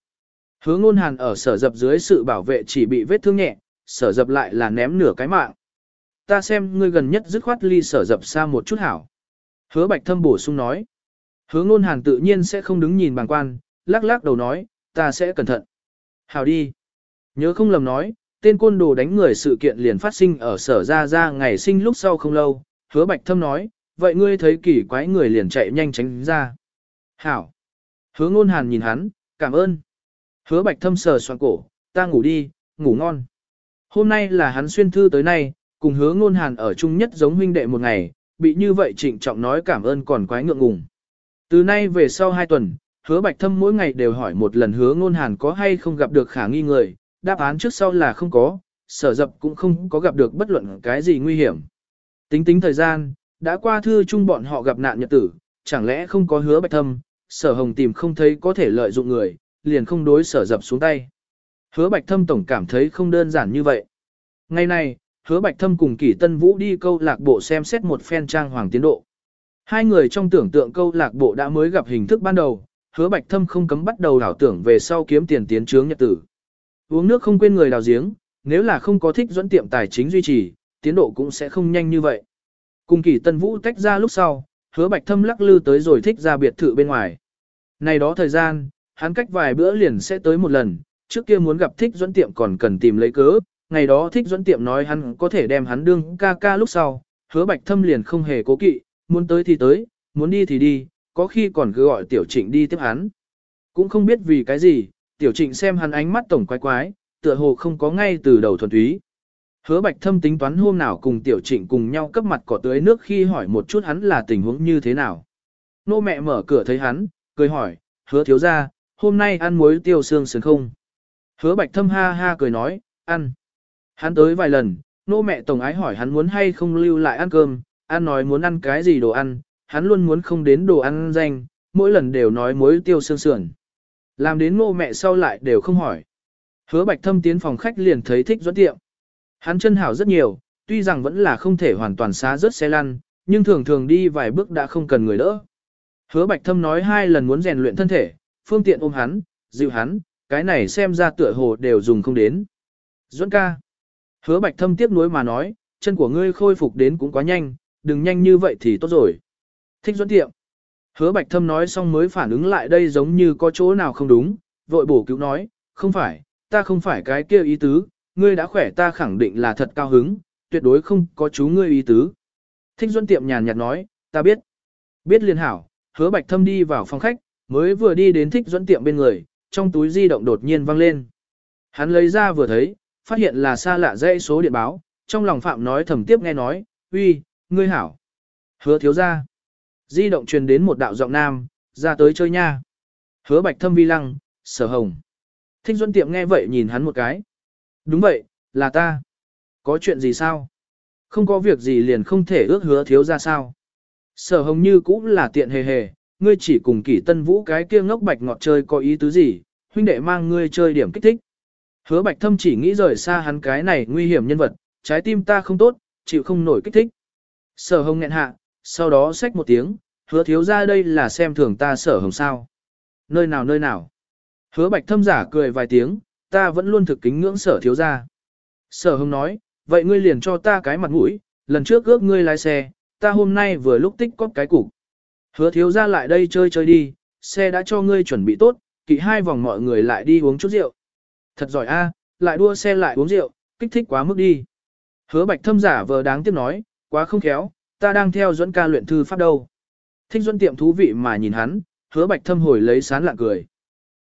Hứa ngôn hàn ở sở dập dưới sự bảo vệ chỉ bị vết thương nhẹ, sở dập lại là ném nửa cái mạng. Ta xem ngươi gần nhất dứt khoát ly sở dập xa một chút hảo. Hứa bạch thâm bổ sung nói. Hứa ngôn hàn tự nhiên sẽ không đứng nhìn bàng quan, lắc lắc đầu nói, ta sẽ cẩn thận. Hảo đi. Nhớ không lầm nói, tên côn đồ đánh người sự kiện liền phát sinh ở sở ra ra ngày sinh lúc sau không lâu. Hứa bạch thâm nói, vậy ngươi thấy kỳ quái người liền chạy nhanh tránh ra. Hảo. Hứa ngôn hàn nhìn hắn, cảm ơn. Hứa bạch thâm sờ soạn cổ, ta ngủ đi, ngủ ngon. Hôm nay là hắn xuyên thư tới nay, cùng hứa ngôn hàn ở chung nhất giống huynh đệ một ngày, bị như vậy trịnh trọng nói cảm ơn còn quái ngượng ngùng. Từ nay về sau hai tuần, hứa bạch thâm mỗi ngày đều hỏi một lần hứa ngôn hàn có hay không gặp được khả nghi người, đáp án trước sau là không có, sở dập cũng không có gặp được bất luận cái gì nguy hiểm. Tính tính thời gian, đã qua thư chung bọn họ gặp nạn nhật tử, chẳng lẽ không có hứa bạch thâm, sở hồng tìm không thấy có thể lợi dụng người, liền không đối sở dập xuống tay. Hứa bạch thâm tổng cảm thấy không đơn giản như vậy. Ngày này, hứa bạch thâm cùng kỷ tân vũ đi câu lạc bộ xem xét một phen trang hoàng tiến độ. Hai người trong tưởng tượng câu lạc bộ đã mới gặp hình thức ban đầu, hứa bạch thâm không cấm bắt đầu đảo tưởng về sau kiếm tiền tiến trướng nhật tử. Uống nước không quên người đào giếng, nếu là không có thích dẫn tiệm tài chính duy trì, tiến độ cũng sẽ không nhanh như vậy. Cùng kỷ tân vũ tách ra lúc sau, hứa bạch thâm lắc lư tới rồi thích ra biệt thự bên ngoài. Này đó thời gian, hắn cách vài bữa liền sẽ tới một lần, trước kia muốn gặp thích dẫn tiệm còn cần tìm lấy cớ, ngày đó thích dẫn tiệm nói hắn có thể đem hắn đương ca ca lúc sau, hứa bạch thâm liền không hề cố kỵ, muốn tới thì tới, muốn đi thì đi, có khi còn cứ gọi tiểu trịnh đi tiếp hắn. Cũng không biết vì cái gì, tiểu trịnh xem hắn ánh mắt tổng quái quái, tựa hồ không có ngay từ đầu thuần túy. Hứa bạch thâm tính toán hôm nào cùng tiểu trịnh cùng nhau cấp mặt cỏ tưới nước khi hỏi một chút hắn là tình huống như thế nào. Nô mẹ mở cửa thấy hắn, cười hỏi, hứa thiếu ra, hôm nay ăn muối tiêu xương sườn không? Hứa bạch thâm ha ha cười nói, ăn. Hắn tới vài lần, nô mẹ tổng ái hỏi hắn muốn hay không lưu lại ăn cơm, ăn nói muốn ăn cái gì đồ ăn, hắn luôn muốn không đến đồ ăn danh, mỗi lần đều nói muối tiêu xương sườn. Làm đến nô mẹ sau lại đều không hỏi. Hứa bạch thâm tiến phòng khách liền thấy thích dẫn tiệm. Hắn chân hảo rất nhiều, tuy rằng vẫn là không thể hoàn toàn xá rớt xe lăn, nhưng thường thường đi vài bước đã không cần người đỡ. Hứa bạch thâm nói hai lần muốn rèn luyện thân thể, phương tiện ôm hắn, dịu hắn, cái này xem ra tựa hồ đều dùng không đến. Duẫn ca. Hứa bạch thâm tiếp nối mà nói, chân của ngươi khôi phục đến cũng quá nhanh, đừng nhanh như vậy thì tốt rồi. Thích Duẫn tiệm. Hứa bạch thâm nói xong mới phản ứng lại đây giống như có chỗ nào không đúng, vội bổ cứu nói, không phải, ta không phải cái kia ý tứ, ngươi đã khỏe ta khẳng định là thật cao hứng, tuyệt đối không có chú ngươi ý tứ. Thích Duẫn tiệm nhàn nhạt nói, ta biết. Biết liên hảo, hứa bạch thâm đi vào phòng khách, mới vừa đi đến thích Duẫn tiệm bên người, trong túi di động đột nhiên vang lên. Hắn lấy ra vừa thấy, phát hiện là xa lạ dãy số điện báo, trong lòng phạm nói thầm tiếp nghe nói, uy, ngươi hảo. Hứa thiếu ra. Di động truyền đến một đạo giọng nam, ra tới chơi nha. Hứa bạch thâm vi lăng, sở hồng. Thích Duẫn tiệm nghe vậy nhìn hắn một cái. Đúng vậy, là ta. Có chuyện gì sao? Không có việc gì liền không thể ước hứa thiếu ra sao. Sở hồng như cũng là tiện hề hề, ngươi chỉ cùng kỷ tân vũ cái kia ngốc bạch ngọt chơi có ý tứ gì, huynh đệ mang ngươi chơi điểm kích thích. Hứa bạch thâm chỉ nghĩ rời xa hắn cái này nguy hiểm nhân vật, trái tim ta không tốt, chịu không nổi kích thích. Sở hồng nghẹn hạ, sau đó xách một tiếng, hứa thiếu ra đây là xem thường ta sở hồng sao. Nơi nào nơi nào. Hứa bạch thâm giả cười vài tiếng, ta vẫn luôn thực kính ngưỡng sở thiếu ra. Sở hồng nói, vậy ngươi liền cho ta cái mặt mũi, lần trước ước ngươi lái xe, ta hôm nay vừa lúc tích cóp cái cục. Hứa thiếu ra lại đây chơi chơi đi, xe đã cho ngươi chuẩn bị tốt, kỵ hai vòng mọi người lại đi uống chút rượu. Thật giỏi a, lại đua xe lại uống rượu, kích thích quá mức đi. Hứa bạch thâm giả vờ đáng tiếc nói, quá không khéo, ta đang theo dẫn ca luyện thư pháp đâu. Thích dẫn tiệm thú vị mà nhìn hắn, hứa bạch thâm hồi lấy sán lạ cười.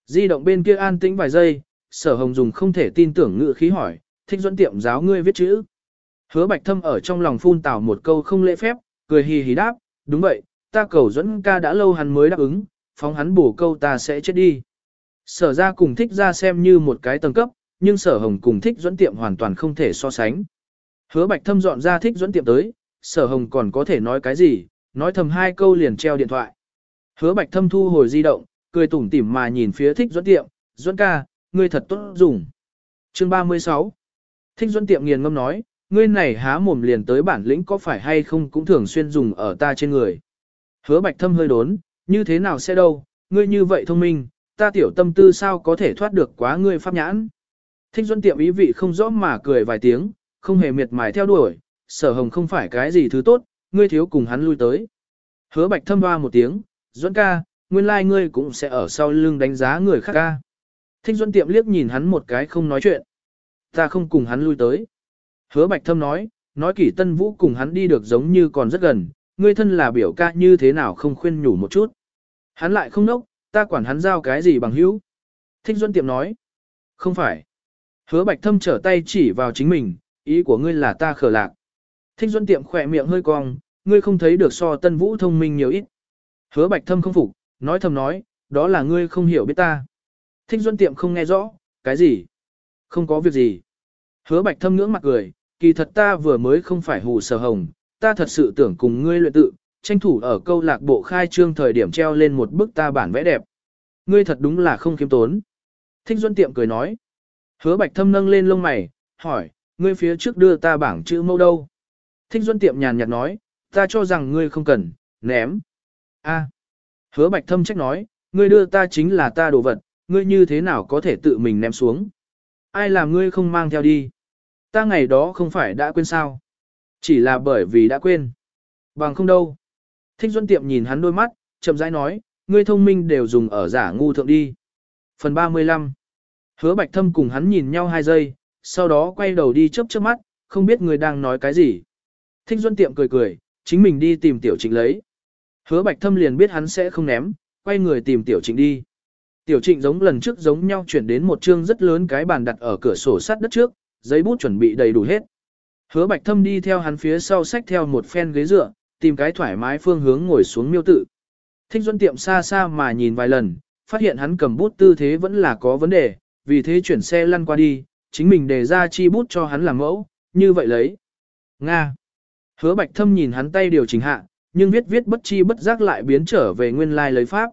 Di động bên kia an tĩnh vài giây, sở hồng dùng không thể tin tưởng ngựa khí hỏi, thích dẫn tiệm giáo ngươi viết chữ. Hứa bạch thâm ở trong lòng phun tào một câu không lễ phép, cười hì hì đáp, đúng vậy, ta cầu dẫn ca đã lâu hắn mới đáp ứng, phóng hắn bổ câu ta sẽ chết đi. Sở ra cùng thích ra xem như một cái tầng cấp, nhưng sở hồng cùng thích dẫn tiệm hoàn toàn không thể so sánh. Hứa bạch thâm dọn ra thích dẫn tiệm tới, sở hồng còn có thể nói cái gì, nói thầm hai câu liền treo điện thoại. Hứa bạch thâm thu hồi di động, cười tủm tỉm mà nhìn phía thích dẫn tiệm, dẫn ca, ngươi thật tốt dùng. Chương 36 Thích dẫn tiệm nghiền ngâm nói, ngươi này há mồm liền tới bản lĩnh có phải hay không cũng thường xuyên dùng ở ta trên người. Hứa bạch thâm hơi đốn, như thế nào sẽ đâu, ngươi như vậy thông minh, ta tiểu tâm tư sao có thể thoát được quá ngươi pháp nhãn. Thích Duân tiệm ý vị không rõ mà cười vài tiếng, không hề miệt mài theo đuổi, sở hồng không phải cái gì thứ tốt, ngươi thiếu cùng hắn lui tới. Hứa bạch thâm hoa một tiếng, Duân ca, nguyên lai like ngươi cũng sẽ ở sau lưng đánh giá người khác ca. Thích Duân tiệm liếc nhìn hắn một cái không nói chuyện. Ta không cùng hắn lui tới. Hứa bạch thâm nói, nói kỷ tân vũ cùng hắn đi được giống như còn rất gần, ngươi thân là biểu ca như thế nào không khuyên nhủ một chút. Hắn lại không nốc, ta quản hắn giao cái gì bằng hữu. Thích Duân tiệm nói, không phải. Hứa bạch thâm trở tay chỉ vào chính mình, ý của ngươi là ta khờ lạc. Thích Duân tiệm khỏe miệng hơi cong, ngươi không thấy được so tân vũ thông minh nhiều ít. Hứa bạch thâm không phục, nói thầm nói, đó là ngươi không hiểu biết ta. Thích Duân tiệm không nghe rõ, cái gì? Không có việc gì. Hứa bạch thâm ngưỡng mặt cười, kỳ thật ta vừa mới không phải hù sở hồng, ta thật sự tưởng cùng ngươi luyện tự, tranh thủ ở câu lạc bộ khai trương thời điểm treo lên một bức ta bản vẽ đẹp. Ngươi thật đúng là không kiếm tốn. Thích Duân tiệm cười nói. Hứa bạch thâm nâng lên lông mày, hỏi, ngươi phía trước đưa ta bảng chữ mâu đâu? Thích Duân tiệm nhàn nhạt nói, ta cho rằng ngươi không cần, ném. A. Hứa bạch thâm trách nói, ngươi đưa ta chính là ta đồ vật, ngươi như thế nào có thể tự mình ném xuống? Ai làm ngươi không mang theo đi? Ta ngày đó không phải đã quên sao? Chỉ là bởi vì đã quên. Bằng không đâu. Thích Duân Tiệm nhìn hắn đôi mắt, chậm rãi nói, ngươi thông minh đều dùng ở giả ngu thượng đi. Phần 35 Hứa Bạch Thâm cùng hắn nhìn nhau hai giây, sau đó quay đầu đi chớp chớp mắt, không biết người đang nói cái gì. Thích Duân Tiệm cười cười, chính mình đi tìm Tiểu Trịnh lấy. Hứa Bạch Thâm liền biết hắn sẽ không ném, quay người tìm Tiểu Trịnh đi. Tiểu Trịnh giống lần trước giống nhau chuyển đến một chương rất lớn cái bàn đặt ở cửa sổ sắt đất trước, giấy bút chuẩn bị đầy đủ hết. Hứa Bạch Thâm đi theo hắn phía sau xách theo một phen ghế dựa, tìm cái thoải mái phương hướng ngồi xuống miêu tự. Thích Duẫn tiệm xa xa mà nhìn vài lần, phát hiện hắn cầm bút tư thế vẫn là có vấn đề, vì thế chuyển xe lăn qua đi, chính mình đề ra chi bút cho hắn làm mẫu, như vậy lấy. Nga. Hứa Bạch Thâm nhìn hắn tay điều chỉnh hạ, nhưng viết viết bất chi bất giác lại biến trở về nguyên lai like lấy pháp.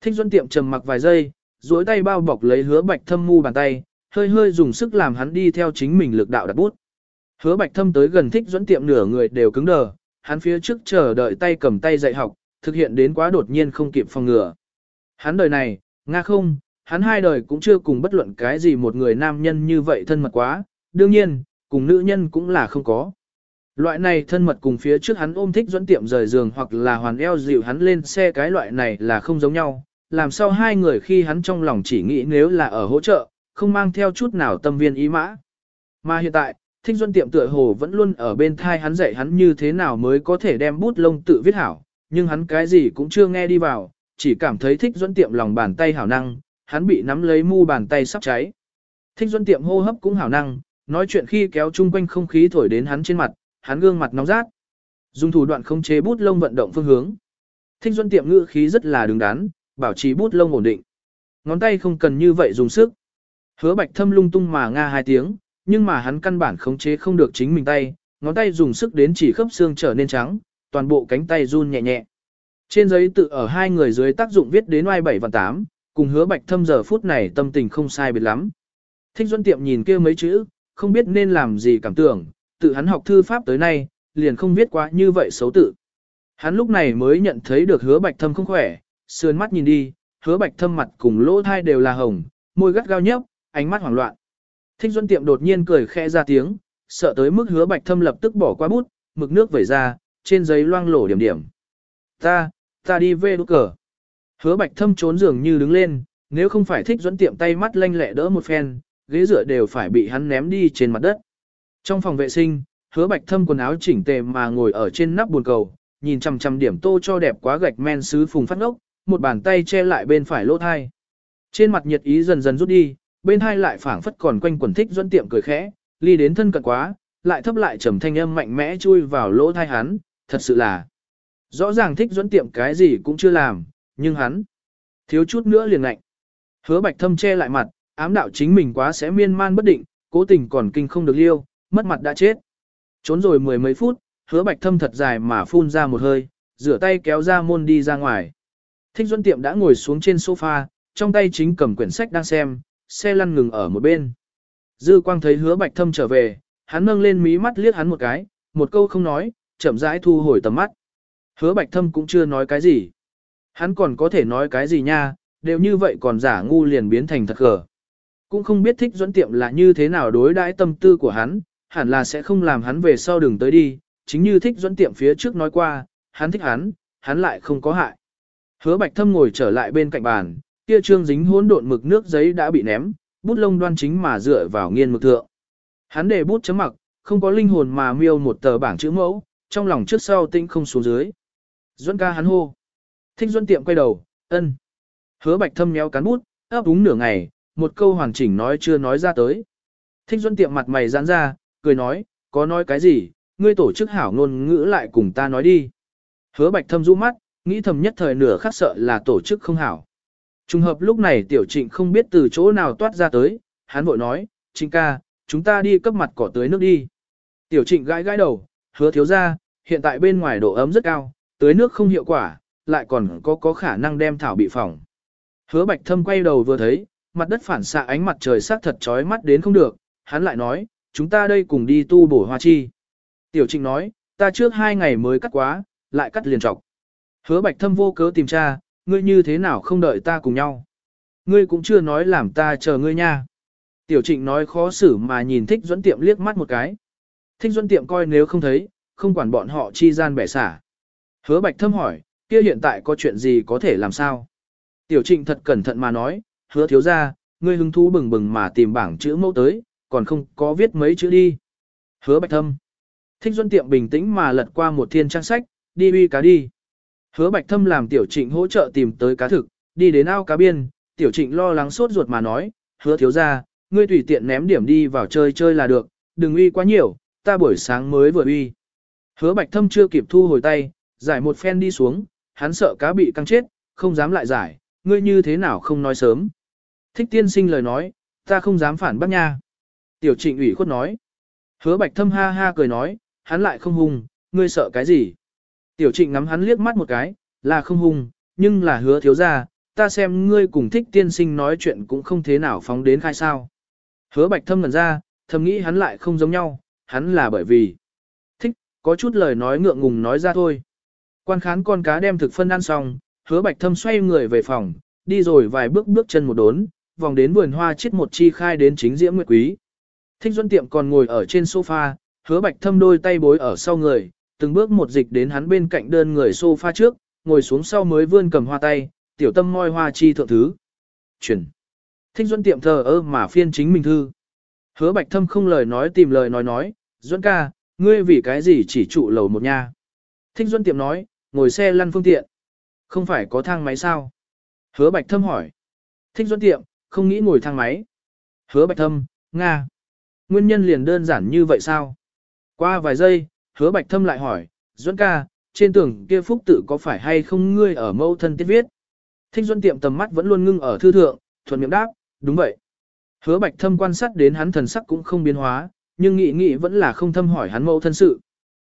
Thích Duẫn tiệm trầm mặc vài giây, duỗi tay bao bọc lấy Hứa Bạch Thâm mu bàn tay, hơi hơi dùng sức làm hắn đi theo chính mình lực đạo đặt bút. Hứa Bạch Thâm tới gần Thích dẫn tiệm nửa người đều cứng đờ, hắn phía trước chờ đợi tay cầm tay dạy học, thực hiện đến quá đột nhiên không kịp phòng ngừa. Hắn đời này, nga không, hắn hai đời cũng chưa cùng bất luận cái gì một người nam nhân như vậy thân mật quá, đương nhiên, cùng nữ nhân cũng là không có. Loại này thân mật cùng phía trước hắn ôm thích dẫn tiệm rời giường hoặc là hoàn eo dịu hắn lên xe cái loại này là không giống nhau, làm sao hai người khi hắn trong lòng chỉ nghĩ nếu là ở hỗ trợ, không mang theo chút nào tâm viên ý mã. Mà hiện tại, Thích Duân tiệm tựa hồ vẫn luôn ở bên thai hắn dạy hắn như thế nào mới có thể đem bút lông tự viết hảo, nhưng hắn cái gì cũng chưa nghe đi vào, chỉ cảm thấy Thích Duân tiệm lòng bàn tay hảo năng, hắn bị nắm lấy mu bàn tay sắp cháy. Thích Duân tiệm hô hấp cũng hảo năng, nói chuyện khi kéo chung quanh không khí thổi đến hắn trên mặt, hắn gương mặt nóng rát. Dùng thủ đoạn không chế bút lông vận động phương hướng. Thích Duân tiệm ngữ khí rất là đứng đắn, bảo trì bút lông ổn định. Ngón tay không cần như vậy dùng sức. Hứa Bạch Thâm lung tung mà nga hai tiếng, nhưng mà hắn căn bản khống chế không được chính mình tay, ngón tay dùng sức đến chỉ khớp xương trở nên trắng, toàn bộ cánh tay run nhẹ nhẹ. Trên giấy tự ở hai người dưới tác dụng viết đến oai 7 và 8, cùng hứa bạch thâm giờ phút này tâm tình không sai biệt lắm. Thích Duân Tiệm nhìn kia mấy chữ, không biết nên làm gì cảm tưởng, tự hắn học thư pháp tới nay, liền không viết quá như vậy xấu tự. Hắn lúc này mới nhận thấy được hứa bạch thâm không khỏe, sườn mắt nhìn đi, hứa bạch thâm mặt cùng lỗ thai đều là hồng, môi gắt gao nhấp, ánh mắt hoảng loạn. Thích Duân Tiệm đột nhiên cười khẽ ra tiếng, sợ tới mức hứa bạch thâm lập tức bỏ qua bút, mực nước vẩy ra, trên giấy loang lổ điểm điểm. Ta, ta đi về đốt cờ. Hứa bạch thâm trốn giường như đứng lên, nếu không phải thích Duân Tiệm tay mắt lanh lẹ đỡ một phen, ghế dựa đều phải bị hắn ném đi trên mặt đất. Trong phòng vệ sinh, hứa bạch thâm quần áo chỉnh tề mà ngồi ở trên nắp buồn cầu, nhìn chằm chằm điểm tô cho đẹp quá gạch men sứ phùng phát ngốc, một bàn tay che lại bên phải lỗ thai. Trên mặt nhiệt ý dần dần rút đi, bên hai lại phảng phất còn quanh quần thích dẫn tiệm cười khẽ, ly đến thân cận quá, lại thấp lại trầm thanh âm mạnh mẽ chui vào lỗ thai hắn, thật sự là rõ ràng thích dẫn tiệm cái gì cũng chưa làm, nhưng hắn thiếu chút nữa liền lạnh. Hứa bạch thâm che lại mặt, ám đạo chính mình quá sẽ miên man bất định, cố tình còn kinh không được liêu, mất mặt đã chết. Trốn rồi mười mấy phút, hứa bạch thâm thật dài mà phun ra một hơi, rửa tay kéo ra môn đi ra ngoài. Thích Duân Tiệm đã ngồi xuống trên sofa, trong tay chính cầm quyển sách đang xem, xe lăn ngừng ở một bên. Dư quang thấy hứa bạch thâm trở về, hắn nâng lên mí mắt liếc hắn một cái, một câu không nói, chậm rãi thu hồi tầm mắt. Hứa bạch thâm cũng chưa nói cái gì. Hắn còn có thể nói cái gì nha, đều như vậy còn giả ngu liền biến thành thật gở. Cũng không biết thích dẫn tiệm là như thế nào đối đãi tâm tư của hắn, hẳn là sẽ không làm hắn về sau đường tới đi, chính như thích dẫn tiệm phía trước nói qua, hắn thích hắn, hắn lại không có hại. Hứa bạch thâm ngồi trở lại bên cạnh bàn, kia trương dính hỗn độn mực nước giấy đã bị ném, bút lông đoan chính mà dựa vào nghiên mực thượng. Hắn để bút chấm mặc, không có linh hồn mà miêu một tờ bảng chữ mẫu, trong lòng trước sau tinh không xuống dưới. Duẫn ca hắn hô. Thích Duẫn tiệm quay đầu, ân. Hứa bạch thâm méo cán bút, ấp úng nửa ngày, một câu hoàn chỉnh nói chưa nói ra tới. Thích Duẫn tiệm mặt mày giãn ra, cười nói, có nói cái gì, ngươi tổ chức hảo ngôn ngữ lại cùng ta nói đi. Hứa bạch thâm rũ mắt, nghĩ thầm nhất thời nửa khắc sợ là tổ chức không hảo. Trùng hợp lúc này tiểu trịnh không biết từ chỗ nào toát ra tới, hắn vội nói, trịnh ca, chúng ta đi cấp mặt cỏ tưới nước đi. Tiểu trịnh gãi gãi đầu, hứa thiếu ra, hiện tại bên ngoài độ ấm rất cao, tưới nước không hiệu quả, lại còn có có khả năng đem thảo bị phỏng. Hứa bạch thâm quay đầu vừa thấy, mặt đất phản xạ ánh mặt trời sắc thật chói mắt đến không được, hắn lại nói, chúng ta đây cùng đi tu bổ hoa chi. Tiểu trịnh nói, ta trước hai ngày mới cắt quá, lại cắt liền trọc. Hứa bạch thâm vô cớ tìm tra, ngươi như thế nào không đợi ta cùng nhau. Ngươi cũng chưa nói làm ta chờ ngươi nha. Tiểu trịnh nói khó xử mà nhìn thích dẫn tiệm liếc mắt một cái. Thích dẫn tiệm coi nếu không thấy, không quản bọn họ chi gian bẻ xả. Hứa bạch thâm hỏi, kia hiện tại có chuyện gì có thể làm sao? Tiểu trịnh thật cẩn thận mà nói, hứa thiếu ra, ngươi hứng thú bừng bừng mà tìm bảng chữ mẫu tới, còn không có viết mấy chữ đi. Hứa bạch thâm. Thích Duân Tiệm bình tĩnh mà lật qua một thiên trang sách, đi uy cá đi. Hứa bạch thâm làm tiểu trịnh hỗ trợ tìm tới cá thực, đi đến ao cá biên, tiểu trịnh lo lắng sốt ruột mà nói, hứa thiếu ra, ngươi tùy tiện ném điểm đi vào chơi chơi là được, đừng uy quá nhiều, ta buổi sáng mới vừa uy. Hứa bạch thâm chưa kịp thu hồi tay, giải một phen đi xuống, hắn sợ cá bị căng chết, không dám lại giải, ngươi như thế nào không nói sớm. Thích tiên sinh lời nói, ta không dám phản bác nha. Tiểu trịnh ủy khuất nói. Hứa bạch thâm ha ha cười nói, hắn lại không hùng, ngươi sợ cái gì. Tiểu trịnh ngắm hắn liếc mắt một cái, là không hung, nhưng là hứa thiếu ra, ta xem ngươi cùng thích tiên sinh nói chuyện cũng không thế nào phóng đến khai sao. Hứa bạch thâm ngần ra, thầm nghĩ hắn lại không giống nhau, hắn là bởi vì thích, có chút lời nói ngượng ngùng nói ra thôi. Quan khán con cá đem thực phân ăn xong, hứa bạch thâm xoay người về phòng, đi rồi vài bước bước chân một đốn, vòng đến vườn hoa chết một chi khai đến chính diễm nguyệt quý. Thích Duân Tiệm còn ngồi ở trên sofa, hứa bạch thâm đôi tay bối ở sau người, từng bước một dịch đến hắn bên cạnh đơn người sofa trước, ngồi xuống sau mới vươn cầm hoa tay, tiểu tâm moi hoa chi thượng thứ. Chuyển. Thích Duân Tiệm thờ ơ mà phiên chính mình thư. Hứa bạch thâm không lời nói tìm lời nói nói, Duân ca, ngươi vì cái gì chỉ trụ lầu một nha. Thích Duân Tiệm nói, ngồi xe lăn phương tiện. Không phải có thang máy sao? Hứa bạch thâm hỏi. Thích Duân Tiệm, không nghĩ ngồi thang máy. Hứa bạch thâm, Nga. Nguyên nhân liền đơn giản như vậy sao? Qua vài giây, hứa bạch thâm lại hỏi, Duẫn ca, trên tường kia phúc tự có phải hay không ngươi ở mâu thân tiết viết? Thích Duẫn tiệm tầm mắt vẫn luôn ngưng ở thư thượng, thuận miệng đáp, đúng vậy. Hứa bạch thâm quan sát đến hắn thần sắc cũng không biến hóa, nhưng nghĩ nghĩ vẫn là không thâm hỏi hắn mâu thân sự.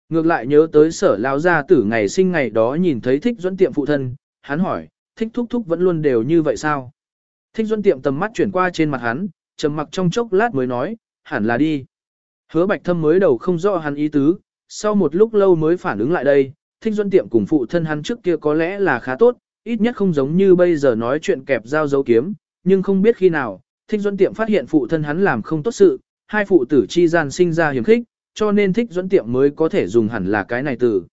Ngược lại nhớ tới sở lao gia tử ngày sinh ngày đó nhìn thấy thích Duẫn tiệm phụ thân, hắn hỏi, thích thúc thúc vẫn luôn đều như vậy sao? Thích Duẫn tiệm tầm mắt chuyển qua trên mặt hắn, trầm mặc trong chốc lát mới nói, hẳn là đi. Hứa bạch thâm mới đầu không rõ hắn ý tứ, sau một lúc lâu mới phản ứng lại đây, thích duân tiệm cùng phụ thân hắn trước kia có lẽ là khá tốt, ít nhất không giống như bây giờ nói chuyện kẹp dao dấu kiếm, nhưng không biết khi nào, thích duân tiệm phát hiện phụ thân hắn làm không tốt sự, hai phụ tử chi gian sinh ra hiểm khích, cho nên thích duân tiệm mới có thể dùng hẳn là cái này từ.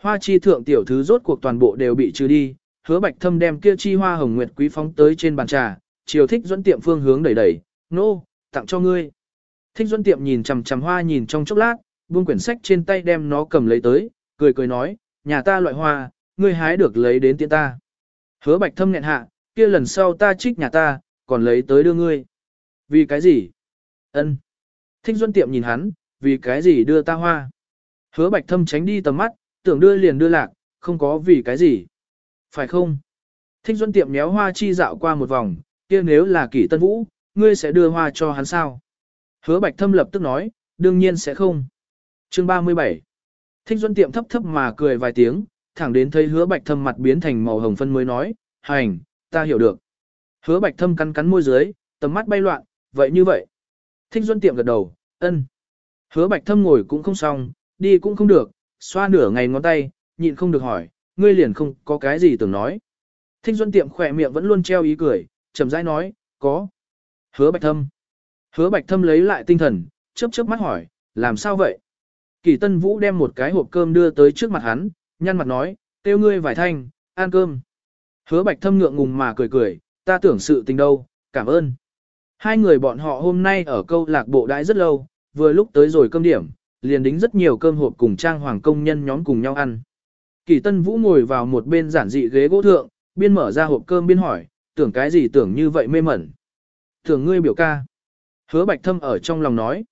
Hoa chi thượng tiểu thứ rốt cuộc toàn bộ đều bị trừ đi, hứa bạch thâm đem kia chi hoa hồng nguyệt quý phóng tới trên bàn trà, chiều thích duân tiệm phương hướng đẩy đẩy, nô, no, tặng cho ngươi. Thích Duân Tiệm nhìn chằm chằm hoa nhìn trong chốc lát, buông quyển sách trên tay đem nó cầm lấy tới, cười cười nói, nhà ta loại hoa, ngươi hái được lấy đến tiện ta. Hứa Bạch Thâm nghẹn hạ, kia lần sau ta trích nhà ta, còn lấy tới đưa ngươi. Vì cái gì? Ân. Thích Duân Tiệm nhìn hắn, vì cái gì đưa ta hoa? Hứa Bạch Thâm tránh đi tầm mắt, tưởng đưa liền đưa lạc, không có vì cái gì. Phải không? Thích Duân Tiệm méo hoa chi dạo qua một vòng, kia nếu là kỷ tân vũ, ngươi sẽ đưa hoa cho hắn sao? Hứa Bạch Thâm lập tức nói, đương nhiên sẽ không. Chương 37 Thích Duân tiệm thấp thấp mà cười vài tiếng, thẳng đến thấy hứa Bạch Thâm mặt biến thành màu hồng phân mới nói, hành, ta hiểu được. Hứa Bạch Thâm cắn cắn môi dưới, tầm mắt bay loạn, vậy như vậy. Thích Duân tiệm gật đầu, ân. Hứa Bạch Thâm ngồi cũng không xong, đi cũng không được, xoa nửa ngày ngón tay, nhịn không được hỏi, ngươi liền không có cái gì tưởng nói. Thích Duân Tiệm khỏe miệng vẫn luôn treo ý cười, chậm rãi nói, có. Hứa Bạch Thâm. Hứa Bạch Thâm lấy lại tinh thần, chớp chớp mắt hỏi, làm sao vậy? Kỳ Tân Vũ đem một cái hộp cơm đưa tới trước mặt hắn, nhăn mặt nói, kêu ngươi vải thanh, ăn cơm. Hứa Bạch Thâm ngượng ngùng mà cười cười, ta tưởng sự tình đâu, cảm ơn. Hai người bọn họ hôm nay ở câu lạc bộ đãi rất lâu, vừa lúc tới rồi cơm điểm, liền đính rất nhiều cơm hộp cùng trang hoàng công nhân nhóm cùng nhau ăn. Kỳ Tân Vũ ngồi vào một bên giản dị ghế gỗ thượng, biên mở ra hộp cơm biên hỏi, tưởng cái gì tưởng như vậy mê mẩn. Tưởng ngươi biểu ca. Hứa Bạch Thâm ở trong lòng nói.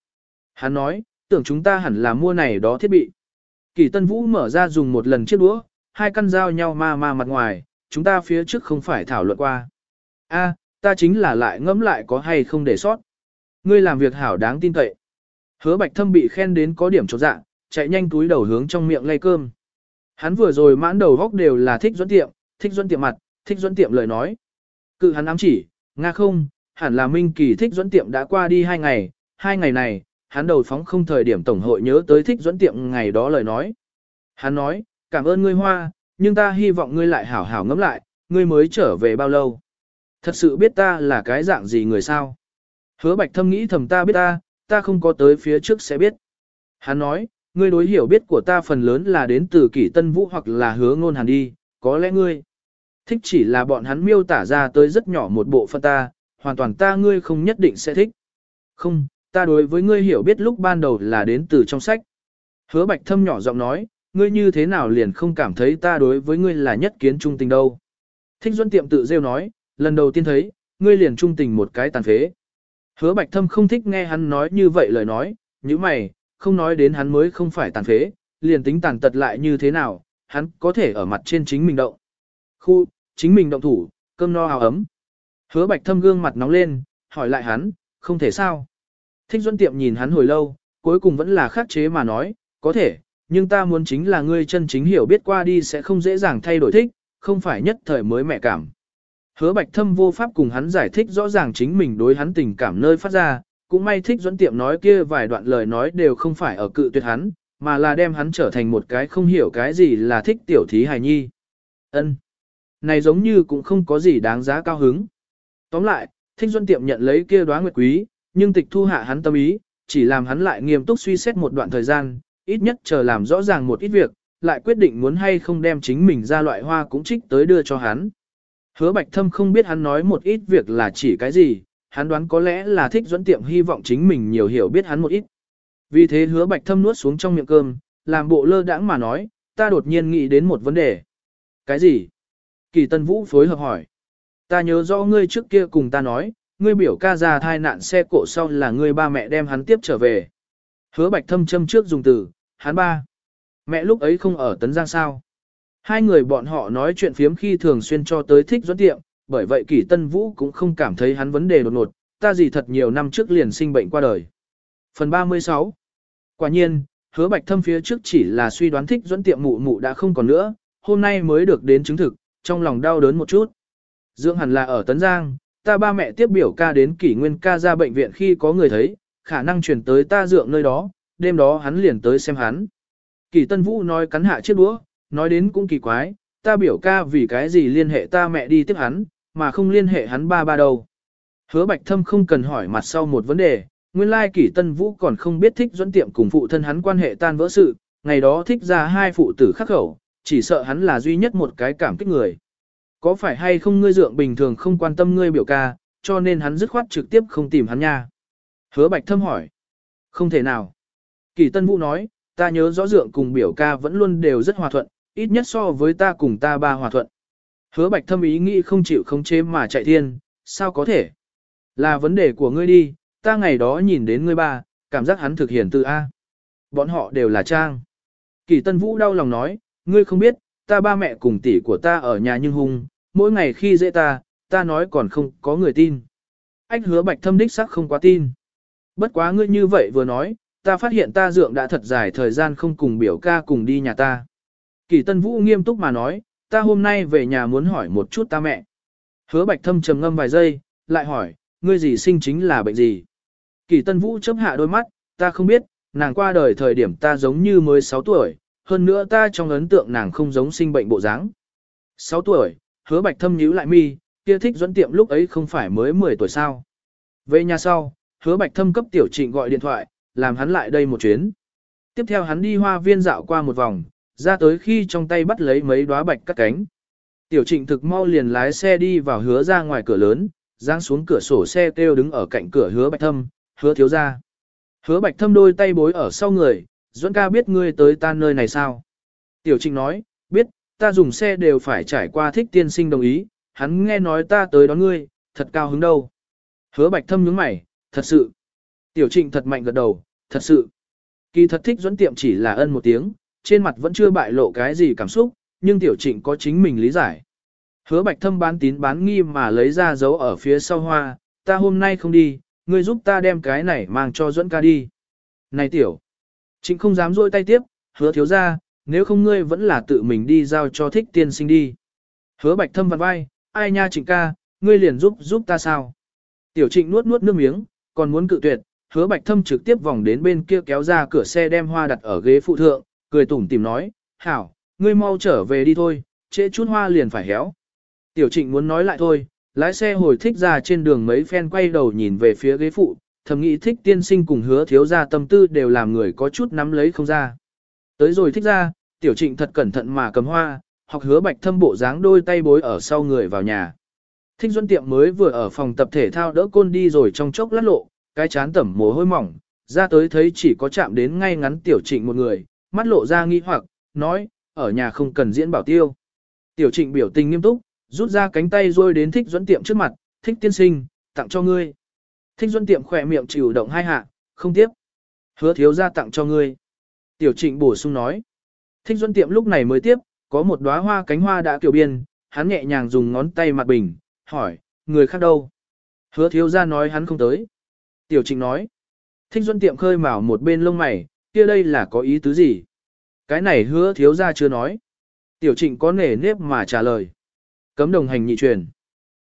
Hắn nói, tưởng chúng ta hẳn là mua này đó thiết bị. Kỳ Tân Vũ mở ra dùng một lần chiếc đũa, hai căn dao nhau ma ma mặt ngoài, chúng ta phía trước không phải thảo luận qua. A, ta chính là lại ngẫm lại có hay không để sót. Ngươi làm việc hảo đáng tin cậy. Hứa Bạch Thâm bị khen đến có điểm chỗ dạ, chạy nhanh túi đầu hướng trong miệng lay cơm. Hắn vừa rồi mãn đầu góc đều là thích dẫn tiệm, thích dẫn tiệm mặt, thích dẫn tiệm lời nói. Cự hắn ám chỉ, nga không, hẳn là Minh Kỳ thích dẫn tiệm đã qua đi hai ngày, hai ngày này, hắn đầu phóng không thời điểm tổng hội nhớ tới thích dẫn tiệm ngày đó lời nói. Hắn nói, cảm ơn ngươi hoa, nhưng ta hy vọng ngươi lại hảo hảo ngẫm lại, ngươi mới trở về bao lâu. Thật sự biết ta là cái dạng gì người sao? Hứa bạch thâm nghĩ thầm ta biết ta, ta không có tới phía trước sẽ biết. Hắn nói, ngươi đối hiểu biết của ta phần lớn là đến từ kỷ tân vũ hoặc là hứa ngôn hàn đi, có lẽ ngươi thích chỉ là bọn hắn miêu tả ra tới rất nhỏ một bộ phận ta, hoàn toàn ta ngươi không nhất định sẽ thích. Không, ta đối với ngươi hiểu biết lúc ban đầu là đến từ trong sách. Hứa bạch thâm nhỏ giọng nói, ngươi như thế nào liền không cảm thấy ta đối với ngươi là nhất kiến trung tình đâu. Thích Duân Tiệm tự rêu nói, lần đầu tiên thấy, ngươi liền trung tình một cái tàn phế. Hứa Bạch Thâm không thích nghe hắn nói như vậy lời nói, như mày, không nói đến hắn mới không phải tàn phế, liền tính tàn tật lại như thế nào, hắn có thể ở mặt trên chính mình động. Khu, chính mình động thủ, cơm no hào ấm. Hứa Bạch Thâm gương mặt nóng lên, hỏi lại hắn, không thể sao. Thích Duân Tiệm nhìn hắn hồi lâu, cuối cùng vẫn là khắc chế mà nói, có thể, nhưng ta muốn chính là ngươi chân chính hiểu biết qua đi sẽ không dễ dàng thay đổi thích, không phải nhất thời mới mẹ cảm. Hứa bạch thâm vô pháp cùng hắn giải thích rõ ràng chính mình đối hắn tình cảm nơi phát ra, cũng may thích Duẫn tiệm nói kia vài đoạn lời nói đều không phải ở cự tuyệt hắn, mà là đem hắn trở thành một cái không hiểu cái gì là thích tiểu thí hài nhi. Ân, Này giống như cũng không có gì đáng giá cao hứng. Tóm lại, thích Duân tiệm nhận lấy kia đoá nguyệt quý, nhưng tịch thu hạ hắn tâm ý, chỉ làm hắn lại nghiêm túc suy xét một đoạn thời gian, ít nhất chờ làm rõ ràng một ít việc, lại quyết định muốn hay không đem chính mình ra loại hoa cũng trích tới đưa cho hắn. Hứa Bạch Thâm không biết hắn nói một ít việc là chỉ cái gì, hắn đoán có lẽ là thích dẫn tiệm hy vọng chính mình nhiều hiểu biết hắn một ít. Vì thế hứa Bạch Thâm nuốt xuống trong miệng cơm, làm bộ lơ đãng mà nói, ta đột nhiên nghĩ đến một vấn đề. Cái gì? Kỳ Tân Vũ phối hợp hỏi. Ta nhớ rõ ngươi trước kia cùng ta nói, ngươi biểu ca ra thai nạn xe cộ sau là ngươi ba mẹ đem hắn tiếp trở về. Hứa Bạch Thâm châm trước dùng từ, hắn ba. Mẹ lúc ấy không ở Tấn Giang sao. Hai người bọn họ nói chuyện phiếm khi thường xuyên cho tới thích dẫn tiệm, bởi vậy kỷ tân vũ cũng không cảm thấy hắn vấn đề đột ngột, ta gì thật nhiều năm trước liền sinh bệnh qua đời. Phần 36 Quả nhiên, hứa bạch thâm phía trước chỉ là suy đoán thích dẫn tiệm mụ mụ đã không còn nữa, hôm nay mới được đến chứng thực, trong lòng đau đớn một chút. Dương hẳn là ở Tấn Giang, ta ba mẹ tiếp biểu ca đến kỷ nguyên ca ra bệnh viện khi có người thấy, khả năng chuyển tới ta dượng nơi đó, đêm đó hắn liền tới xem hắn. Kỷ Tân Vũ nói cắn hạ chiếc đũa, nói đến cũng kỳ quái, ta biểu ca vì cái gì liên hệ ta mẹ đi tiếp hắn, mà không liên hệ hắn ba ba đâu. Hứa Bạch Thâm không cần hỏi mặt sau một vấn đề, nguyên lai Kỷ Tân Vũ còn không biết thích dẫn tiệm cùng phụ thân hắn quan hệ tan vỡ sự, ngày đó thích ra hai phụ tử khắc khẩu, chỉ sợ hắn là duy nhất một cái cảm kích người. Có phải hay không ngươi dượng bình thường không quan tâm ngươi biểu ca, cho nên hắn dứt khoát trực tiếp không tìm hắn nha. Hứa Bạch Thâm hỏi. Không thể nào. Kỳ Tân Vũ nói, ta nhớ rõ dượng cùng biểu ca vẫn luôn đều rất hòa thuận, ít nhất so với ta cùng ta ba hòa thuận. Hứa Bạch Thâm ý nghĩ không chịu không chế mà chạy thiên, sao có thể? Là vấn đề của ngươi đi, ta ngày đó nhìn đến ngươi ba, cảm giác hắn thực hiện từ A. Bọn họ đều là trang. Kỳ Tân Vũ đau lòng nói, ngươi không biết, ta ba mẹ cùng tỷ của ta ở nhà nhưng hung, mỗi ngày khi dễ ta, ta nói còn không có người tin. Anh hứa Bạch Thâm đích sắc không quá tin. Bất quá ngươi như vậy vừa nói, ta phát hiện ta dượng đã thật dài thời gian không cùng biểu ca cùng đi nhà ta. Kỳ Tân Vũ nghiêm túc mà nói, ta hôm nay về nhà muốn hỏi một chút ta mẹ. Hứa Bạch Thâm trầm ngâm vài giây, lại hỏi, ngươi gì sinh chính là bệnh gì? Kỳ Tân Vũ chớp hạ đôi mắt, ta không biết, nàng qua đời thời điểm ta giống như mới 6 tuổi, hơn nữa ta trong ấn tượng nàng không giống sinh bệnh bộ dáng. 6 tuổi, hứa bạch thâm nhíu lại mi, kia thích dẫn tiệm lúc ấy không phải mới 10 tuổi sao. Về nhà sau, hứa bạch thâm cấp tiểu trịnh gọi điện thoại, làm hắn lại đây một chuyến. Tiếp theo hắn đi hoa viên dạo qua một vòng, ra tới khi trong tay bắt lấy mấy đóa bạch cắt cánh. Tiểu trịnh thực mau liền lái xe đi vào hứa ra ngoài cửa lớn, giang xuống cửa sổ xe kêu đứng ở cạnh cửa hứa bạch thâm, hứa thiếu ra. Hứa bạch thâm đôi tay bối ở sau người, Duẫn ca biết ngươi tới ta nơi này sao? Tiểu trịnh nói, biết, ta dùng xe đều phải trải qua thích tiên sinh đồng ý, hắn nghe nói ta tới đón ngươi, thật cao hứng đâu. Hứa bạch thâm nhướng mày, thật sự. Tiểu trịnh thật mạnh gật đầu, thật sự. Kỳ thật thích Duẫn tiệm chỉ là ân một tiếng, trên mặt vẫn chưa bại lộ cái gì cảm xúc, nhưng tiểu trịnh có chính mình lý giải. Hứa bạch thâm bán tín bán nghi mà lấy ra dấu ở phía sau hoa, ta hôm nay không đi, ngươi giúp ta đem cái này mang cho Duẫn ca đi. Này tiểu, trịnh không dám rôi tay tiếp, hứa thiếu ra, nếu không ngươi vẫn là tự mình đi giao cho thích tiên sinh đi. Hứa bạch thâm vặn vai, ai nha trịnh ca, ngươi liền giúp giúp ta sao. Tiểu trịnh nuốt nuốt nước miếng, còn muốn cự tuyệt, hứa bạch thâm trực tiếp vòng đến bên kia kéo ra cửa xe đem hoa đặt ở ghế phụ thượng, cười tủm tìm nói, hảo, ngươi mau trở về đi thôi, trễ chút hoa liền phải héo. Tiểu trịnh muốn nói lại thôi, lái xe hồi thích ra trên đường mấy phen quay đầu nhìn về phía ghế phụ, thầm nghĩ thích tiên sinh cùng hứa thiếu ra tâm tư đều làm người có chút nắm lấy không ra. Tới rồi thích ra, tiểu trịnh thật cẩn thận mà cầm hoa, học hứa bạch thâm bộ dáng đôi tay bối ở sau người vào nhà. Thích Duân tiệm mới vừa ở phòng tập thể thao đỡ côn đi rồi trong chốc lát lộ, cái chán tẩm mồ hôi mỏng, ra tới thấy chỉ có chạm đến ngay ngắn tiểu trịnh một người, mắt lộ ra nghi hoặc, nói, ở nhà không cần diễn bảo tiêu. Tiểu trịnh biểu tình nghiêm túc, rút ra cánh tay rồi đến thích Duân tiệm trước mặt, thích tiên sinh, tặng cho ngươi. Thích Duân tiệm khỏe miệng chịu động hai hạ, không tiếp. Hứa thiếu ra tặng cho ngươi. Tiểu trịnh bổ sung nói. Thích Duẫn tiệm lúc này mới tiếp, có một đóa hoa cánh hoa đã kiểu biên, hắn nhẹ nhàng dùng ngón tay mặt bình, hỏi, người khác đâu? Hứa thiếu ra nói hắn không tới. Tiểu trịnh nói, thích Duẫn tiệm khơi mào một bên lông mày, kia đây là có ý tứ gì? Cái này hứa thiếu ra chưa nói. Tiểu trịnh có nể nếp mà trả lời. Cấm đồng hành nhị truyền.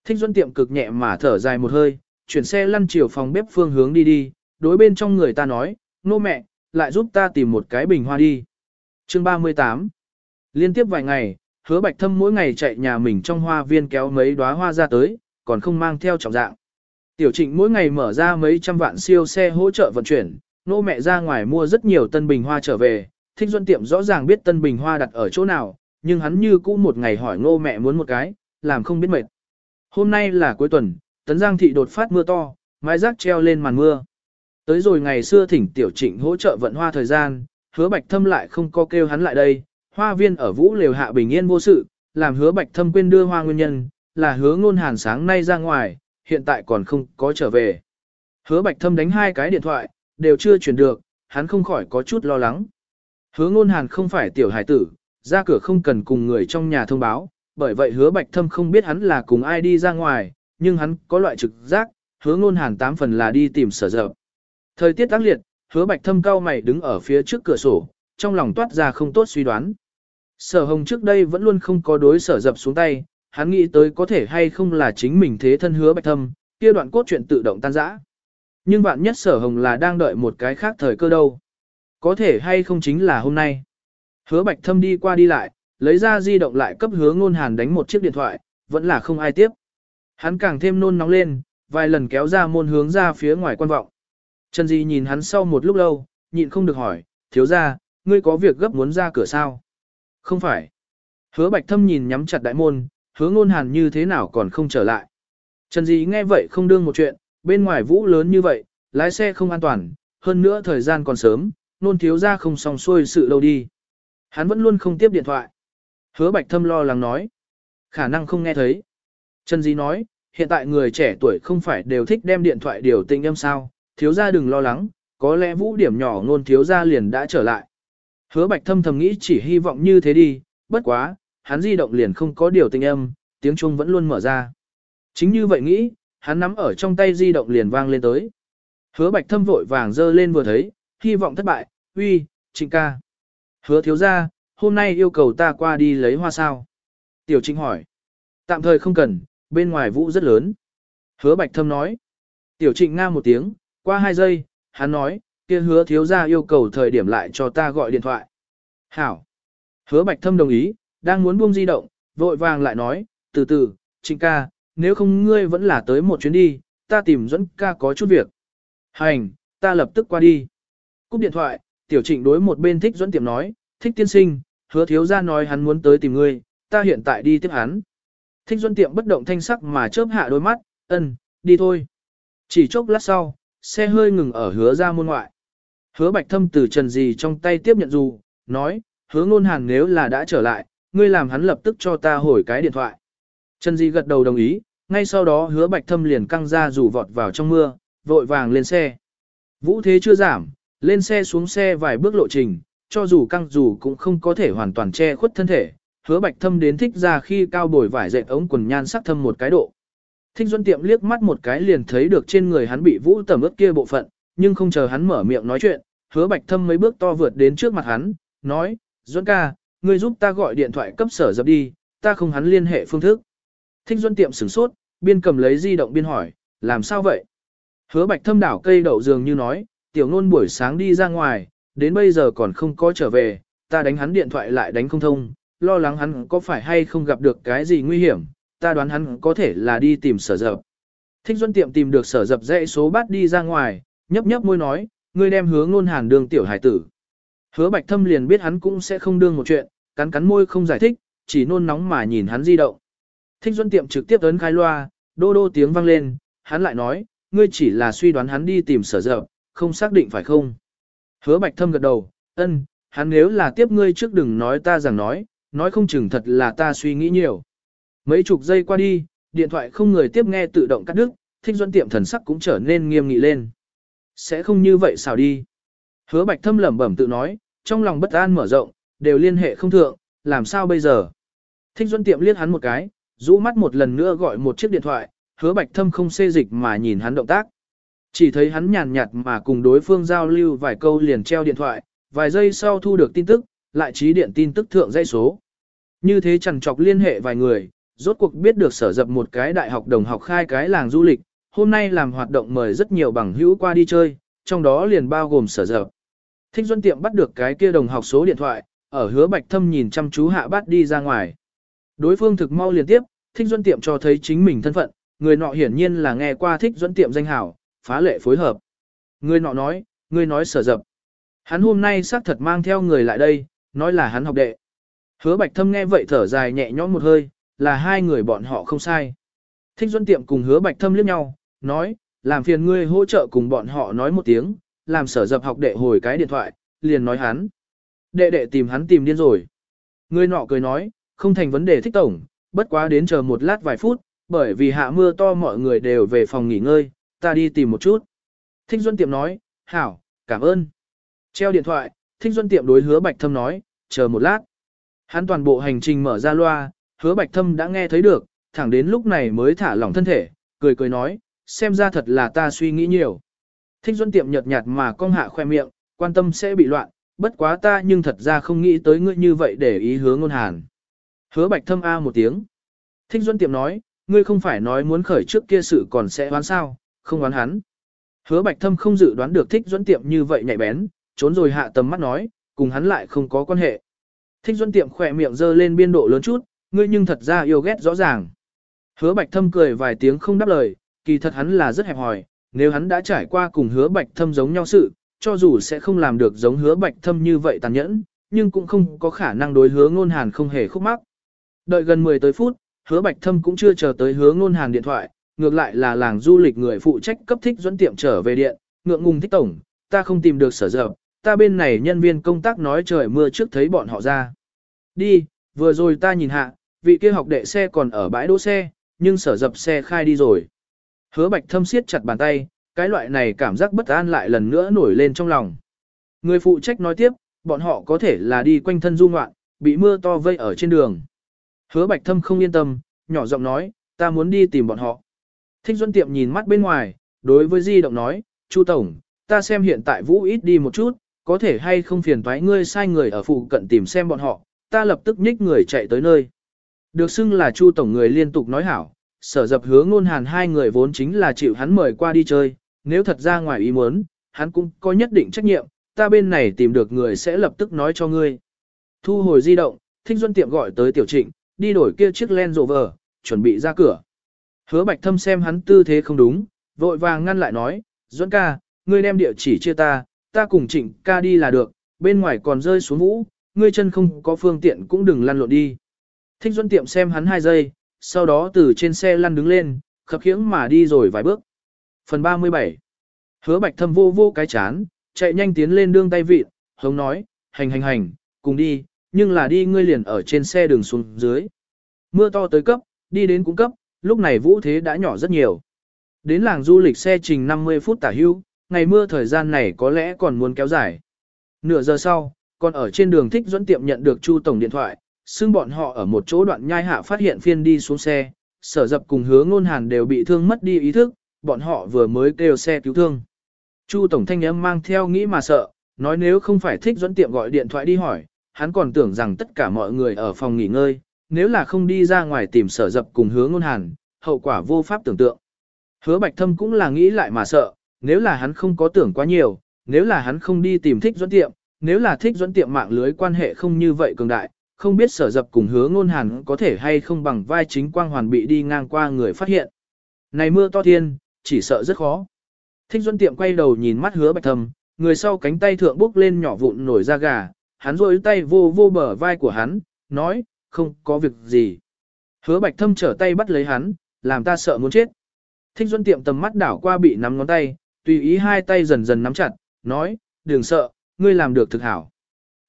Thích Duẫn tiệm cực nhẹ mà thở dài một hơi, chuyển xe lăn chiều phòng bếp phương hướng đi đi, đối bên trong người ta nói, nô mẹ, lại giúp ta tìm một cái bình hoa đi. Chương 38 Liên tiếp vài ngày, hứa bạch thâm mỗi ngày chạy nhà mình trong hoa viên kéo mấy đóa hoa ra tới, còn không mang theo trọng dạng. Tiểu trịnh mỗi ngày mở ra mấy trăm vạn siêu xe hỗ trợ vận chuyển, nô mẹ ra ngoài mua rất nhiều tân bình hoa trở về, thích duân tiệm rõ ràng biết tân bình hoa đặt ở chỗ nào, nhưng hắn như cũ một ngày hỏi nô mẹ muốn một cái, làm không biết mệt. Hôm nay là cuối tuần, tấn giang thị đột phát mưa to, mái rác treo lên màn mưa. Tới rồi ngày xưa thỉnh tiểu trịnh hỗ trợ vận hoa thời gian, hứa bạch thâm lại không có kêu hắn lại đây, hoa viên ở vũ lều hạ bình yên vô sự, làm hứa bạch thâm quên đưa hoa nguyên nhân, là hứa ngôn hàn sáng nay ra ngoài, hiện tại còn không có trở về. Hứa bạch thâm đánh hai cái điện thoại, đều chưa chuyển được, hắn không khỏi có chút lo lắng. Hứa ngôn hàn không phải tiểu hải tử, ra cửa không cần cùng người trong nhà thông báo, bởi vậy hứa bạch thâm không biết hắn là cùng ai đi ra ngoài, nhưng hắn có loại trực giác, hứa ngôn hàn tám phần là đi tìm sở dập. Thời tiết tác liệt, hứa bạch thâm cao mày đứng ở phía trước cửa sổ, trong lòng toát ra không tốt suy đoán. Sở hồng trước đây vẫn luôn không có đối sở dập xuống tay, hắn nghĩ tới có thể hay không là chính mình thế thân hứa bạch thâm, kia đoạn cốt truyện tự động tan rã. Nhưng bạn nhất sở hồng là đang đợi một cái khác thời cơ đâu. Có thể hay không chính là hôm nay. Hứa bạch thâm đi qua đi lại, lấy ra di động lại cấp hứa ngôn hàn đánh một chiếc điện thoại, vẫn là không ai tiếp. Hắn càng thêm nôn nóng lên, vài lần kéo ra môn hướng ra phía ngoài quan vọng. Trần Di nhìn hắn sau một lúc lâu, nhịn không được hỏi, thiếu ra, ngươi có việc gấp muốn ra cửa sao? Không phải. Hứa bạch thâm nhìn nhắm chặt đại môn, hứa ngôn hàn như thế nào còn không trở lại. Trần Di nghe vậy không đương một chuyện, bên ngoài vũ lớn như vậy, lái xe không an toàn, hơn nữa thời gian còn sớm, nôn thiếu ra không xong xuôi sự lâu đi. Hắn vẫn luôn không tiếp điện thoại. Hứa bạch thâm lo lắng nói. Khả năng không nghe thấy. Trần Di nói, hiện tại người trẻ tuổi không phải đều thích đem điện thoại điều tình âm sao, thiếu gia đừng lo lắng, có lẽ vũ điểm nhỏ ngôn thiếu gia liền đã trở lại. Hứa bạch thâm thầm nghĩ chỉ hy vọng như thế đi, bất quá, hắn di động liền không có điều tình âm, tiếng chuông vẫn luôn mở ra. Chính như vậy nghĩ, hắn nắm ở trong tay di động liền vang lên tới. Hứa bạch thâm vội vàng dơ lên vừa thấy, hy vọng thất bại, uy, trịnh ca. Hứa thiếu gia, hôm nay yêu cầu ta qua đi lấy hoa sao. Tiểu trịnh hỏi. Tạm thời không cần, bên ngoài vũ rất lớn. Hứa bạch thâm nói. Tiểu trịnh nga một tiếng, qua hai giây, hắn nói, kia hứa thiếu gia yêu cầu thời điểm lại cho ta gọi điện thoại. Hảo. Hứa bạch thâm đồng ý, đang muốn buông di động, vội vàng lại nói, từ từ, trịnh ca, nếu không ngươi vẫn là tới một chuyến đi, ta tìm dẫn ca có chút việc. Hành, ta lập tức qua đi. Cúp điện thoại, tiểu trịnh đối một bên thích dẫn tiệm nói, thích tiên sinh, hứa thiếu gia nói hắn muốn tới tìm ngươi, ta hiện tại đi tiếp hắn. Thích dẫn tiệm bất động thanh sắc mà chớp hạ đôi mắt, ân, đi thôi. Chỉ chốc lát sau, xe hơi ngừng ở hứa ra môn ngoại. Hứa bạch thâm từ trần gì trong tay tiếp nhận dù, nói, hứa ngôn hàng nếu là đã trở lại, ngươi làm hắn lập tức cho ta hồi cái điện thoại. Trần Di gật đầu đồng ý, ngay sau đó hứa bạch thâm liền căng ra rủ vọt vào trong mưa, vội vàng lên xe. Vũ thế chưa giảm, lên xe xuống xe vài bước lộ trình, cho dù căng dù cũng không có thể hoàn toàn che khuất thân thể. Hứa bạch thâm đến thích ra khi cao bồi vải dệt ống quần nhan sắc thâm một cái độ. Thích Duân Tiệm liếc mắt một cái liền thấy được trên người hắn bị vũ tẩm ướt kia bộ phận, nhưng không chờ hắn mở miệng nói chuyện, hứa bạch thâm mấy bước to vượt đến trước mặt hắn, nói, Duân ca, ngươi giúp ta gọi điện thoại cấp sở dập đi, ta không hắn liên hệ phương thức. Thích Duân Tiệm sửng sốt, biên cầm lấy di động biên hỏi, làm sao vậy? Hứa bạch thâm đảo cây đậu dường như nói, tiểu nôn buổi sáng đi ra ngoài, đến bây giờ còn không có trở về, ta đánh hắn điện thoại lại đánh không thông, lo lắng hắn có phải hay không gặp được cái gì nguy hiểm, ta đoán hắn có thể là đi tìm sở dập. Thích Duân Tiệm tìm được sở dập dãy số bát đi ra ngoài, nhấp nhấp môi nói, ngươi đem hướng nôn hàn đường tiểu hải tử. Hứa bạch thâm liền biết hắn cũng sẽ không đương một chuyện, cắn cắn môi không giải thích, chỉ nôn nóng mà nhìn hắn di động. Thích Duân Tiệm trực tiếp ấn khai loa, đô đô tiếng vang lên, hắn lại nói, ngươi chỉ là suy đoán hắn đi tìm sở dập, không xác định phải không. Hứa bạch thâm gật đầu, ân, hắn nếu là tiếp ngươi trước đừng nói ta rằng nói, nói không chừng thật là ta suy nghĩ nhiều. Mấy chục giây qua đi, điện thoại không người tiếp nghe tự động cắt đứt, thích Duân Tiệm thần sắc cũng trở nên nghiêm nghị lên. Sẽ không như vậy sao đi. Hứa bạch thâm lẩm bẩm tự nói, trong lòng bất an mở rộng, đều liên hệ không thượng, làm sao bây giờ? Thích Duân Tiệm liếc hắn một cái, rũ mắt một lần nữa gọi một chiếc điện thoại, hứa bạch thâm không xê dịch mà nhìn hắn động tác. Chỉ thấy hắn nhàn nhạt mà cùng đối phương giao lưu vài câu liền treo điện thoại, vài giây sau thu được tin tức, lại trí điện tin tức thượng dây số. Như thế chẳng chọc liên hệ vài người, rốt cuộc biết được sở dập một cái đại học đồng học khai cái làng du lịch, hôm nay làm hoạt động mời rất nhiều bằng hữu qua đi chơi, trong đó liền bao gồm sở dập. Thích Duân Tiệm bắt được cái kia đồng học số điện thoại, ở hứa bạch thâm nhìn chăm chú hạ bát đi ra ngoài. Đối phương thực mau liên tiếp, Thích Duân Tiệm cho thấy chính mình thân phận, người nọ hiển nhiên là nghe qua Thích Duân Tiệm danh hảo, phá lệ phối hợp. Người nọ nói, người nói sở dập. Hắn hôm nay xác thật mang theo người lại đây, nói là hắn học đệ. Hứa bạch thâm nghe vậy thở dài nhẹ nhõm một hơi, là hai người bọn họ không sai. Thích Duân Tiệm cùng hứa bạch thâm liếc nhau, nói, làm phiền ngươi hỗ trợ cùng bọn họ nói một tiếng, làm sở dập học đệ hồi cái điện thoại, liền nói hắn. Đệ đệ tìm hắn tìm điên rồi. Ngươi nọ cười nói, không thành vấn đề thích tổng, bất quá đến chờ một lát vài phút, bởi vì hạ mưa to mọi người đều về phòng nghỉ ngơi, ta đi tìm một chút. Thích Duân Tiệm nói, hảo, cảm ơn. Treo điện thoại, Thích Duân Tiệm đối hứa Bạch Thâm nói, chờ một lát. Hắn toàn bộ hành trình mở ra loa, hứa Bạch Thâm đã nghe thấy được, thẳng đến lúc này mới thả lỏng thân thể, cười cười nói, xem ra thật là ta suy nghĩ nhiều. Thích Duân Tiệm nhợt nhạt mà cong hạ khoe miệng, quan tâm sẽ bị loạn, bất quá ta nhưng thật ra không nghĩ tới ngươi như vậy để ý hướng ngôn hàn. Hứa Bạch Thâm A một tiếng. Thích Duân Tiệm nói, ngươi không phải nói muốn khởi trước kia sự còn sẽ đoán sao, không đoán hắn. Hứa Bạch Thâm không dự đoán được Thích Duân Tiệm như vậy nhạy bén, trốn rồi hạ tầm mắt nói, cùng hắn lại không có quan hệ. Thích Duân Tiệm khỏe miệng dơ lên biên độ lớn chút, ngươi nhưng thật ra yêu ghét rõ ràng. Hứa Bạch Thâm cười vài tiếng không đáp lời, kỳ thật hắn là rất hẹp hòi, nếu hắn đã trải qua cùng Hứa Bạch Thâm giống nhau sự, cho dù sẽ không làm được giống Hứa Bạch Thâm như vậy tàn nhẫn, nhưng cũng không có khả năng đối hứa ngôn hàn không hề khúc mắc. Đợi gần 10 tới phút, hứa bạch thâm cũng chưa chờ tới hứa ngôn hàn điện thoại, ngược lại là làng du lịch người phụ trách cấp thích dẫn tiệm trở về điện, ngượng ngùng thích tổng, ta không tìm được sở dập, ta bên này nhân viên công tác nói trời mưa trước thấy bọn họ ra. Đi, vừa rồi ta nhìn hạ, vị kia học đệ xe còn ở bãi đỗ xe, nhưng sở dập xe khai đi rồi. Hứa bạch thâm siết chặt bàn tay, cái loại này cảm giác bất an lại lần nữa nổi lên trong lòng. Người phụ trách nói tiếp, bọn họ có thể là đi quanh thân du ngoạn, bị mưa to vây ở trên đường. Hứa bạch thâm không yên tâm, nhỏ giọng nói, ta muốn đi tìm bọn họ. Thích Duân Tiệm nhìn mắt bên ngoài, đối với Di Động nói, Chu Tổng, ta xem hiện tại Vũ ít đi một chút, có thể hay không phiền thoái ngươi sai người ở phụ cận tìm xem bọn họ, ta lập tức nhích người chạy tới nơi. Được xưng là Chu Tổng người liên tục nói hảo, sở dập hứa ngôn hàn hai người vốn chính là chịu hắn mời qua đi chơi, nếu thật ra ngoài ý muốn, hắn cũng có nhất định trách nhiệm, ta bên này tìm được người sẽ lập tức nói cho ngươi. Thu hồi di động, Thích Duân Tiệm gọi tới Tiểu Trịnh, đi đổi kia chiếc Land Rover, chuẩn bị ra cửa. Hứa bạch thâm xem hắn tư thế không đúng, vội vàng ngăn lại nói, duân ca, ngươi đem địa chỉ chia ta, ta cùng trịnh ca đi là được, bên ngoài còn rơi xuống vũ, ngươi chân không có phương tiện cũng đừng lăn lộn đi. Thích Duẫn tiệm xem hắn hai giây, sau đó từ trên xe lăn đứng lên, khập khiễng mà đi rồi vài bước. Phần 37 Hứa bạch thâm vô vô cái chán, chạy nhanh tiến lên đương tay vịt, hống nói, hành hành hành, cùng đi, nhưng là đi ngươi liền ở trên xe đường xuống dưới. Mưa to tới cấp, đi đến cũng cấp, lúc này vũ thế đã nhỏ rất nhiều. Đến làng du lịch xe trình 50 phút tả hưu, ngày mưa thời gian này có lẽ còn muốn kéo dài. Nửa giờ sau, còn ở trên đường thích dẫn tiệm nhận được Chu Tổng điện thoại, xưng bọn họ ở một chỗ đoạn nhai hạ phát hiện phiên đi xuống xe, sở dập cùng hứa ngôn hàn đều bị thương mất đi ý thức, bọn họ vừa mới kêu xe cứu thương. Chu Tổng thanh âm mang theo nghĩ mà sợ, nói nếu không phải thích dẫn tiệm gọi điện thoại đi hỏi, hắn còn tưởng rằng tất cả mọi người ở phòng nghỉ ngơi, nếu là không đi ra ngoài tìm sở dập cùng hứa ngôn hàn, hậu quả vô pháp tưởng tượng. Hứa bạch thâm cũng là nghĩ lại mà sợ, nếu là hắn không có tưởng quá nhiều, nếu là hắn không đi tìm thích dẫn tiệm, nếu là thích dẫn tiệm mạng lưới quan hệ không như vậy cường đại, không biết sở dập cùng hứa ngôn hàn có thể hay không bằng vai chính quang hoàn bị đi ngang qua người phát hiện. Này mưa to thiên, chỉ sợ rất khó. Thích duân tiệm quay đầu nhìn mắt hứa bạch thâm, người sau cánh tay thượng bốc lên nhỏ vụn nổi da gà, hắn rôi tay vô vô bờ vai của hắn, nói, không có việc gì. Hứa bạch thâm trở tay bắt lấy hắn, làm ta sợ muốn chết. Thích Duân tiệm tầm mắt đảo qua bị nắm ngón tay, tùy ý hai tay dần dần nắm chặt, nói, đừng sợ, ngươi làm được thực hảo.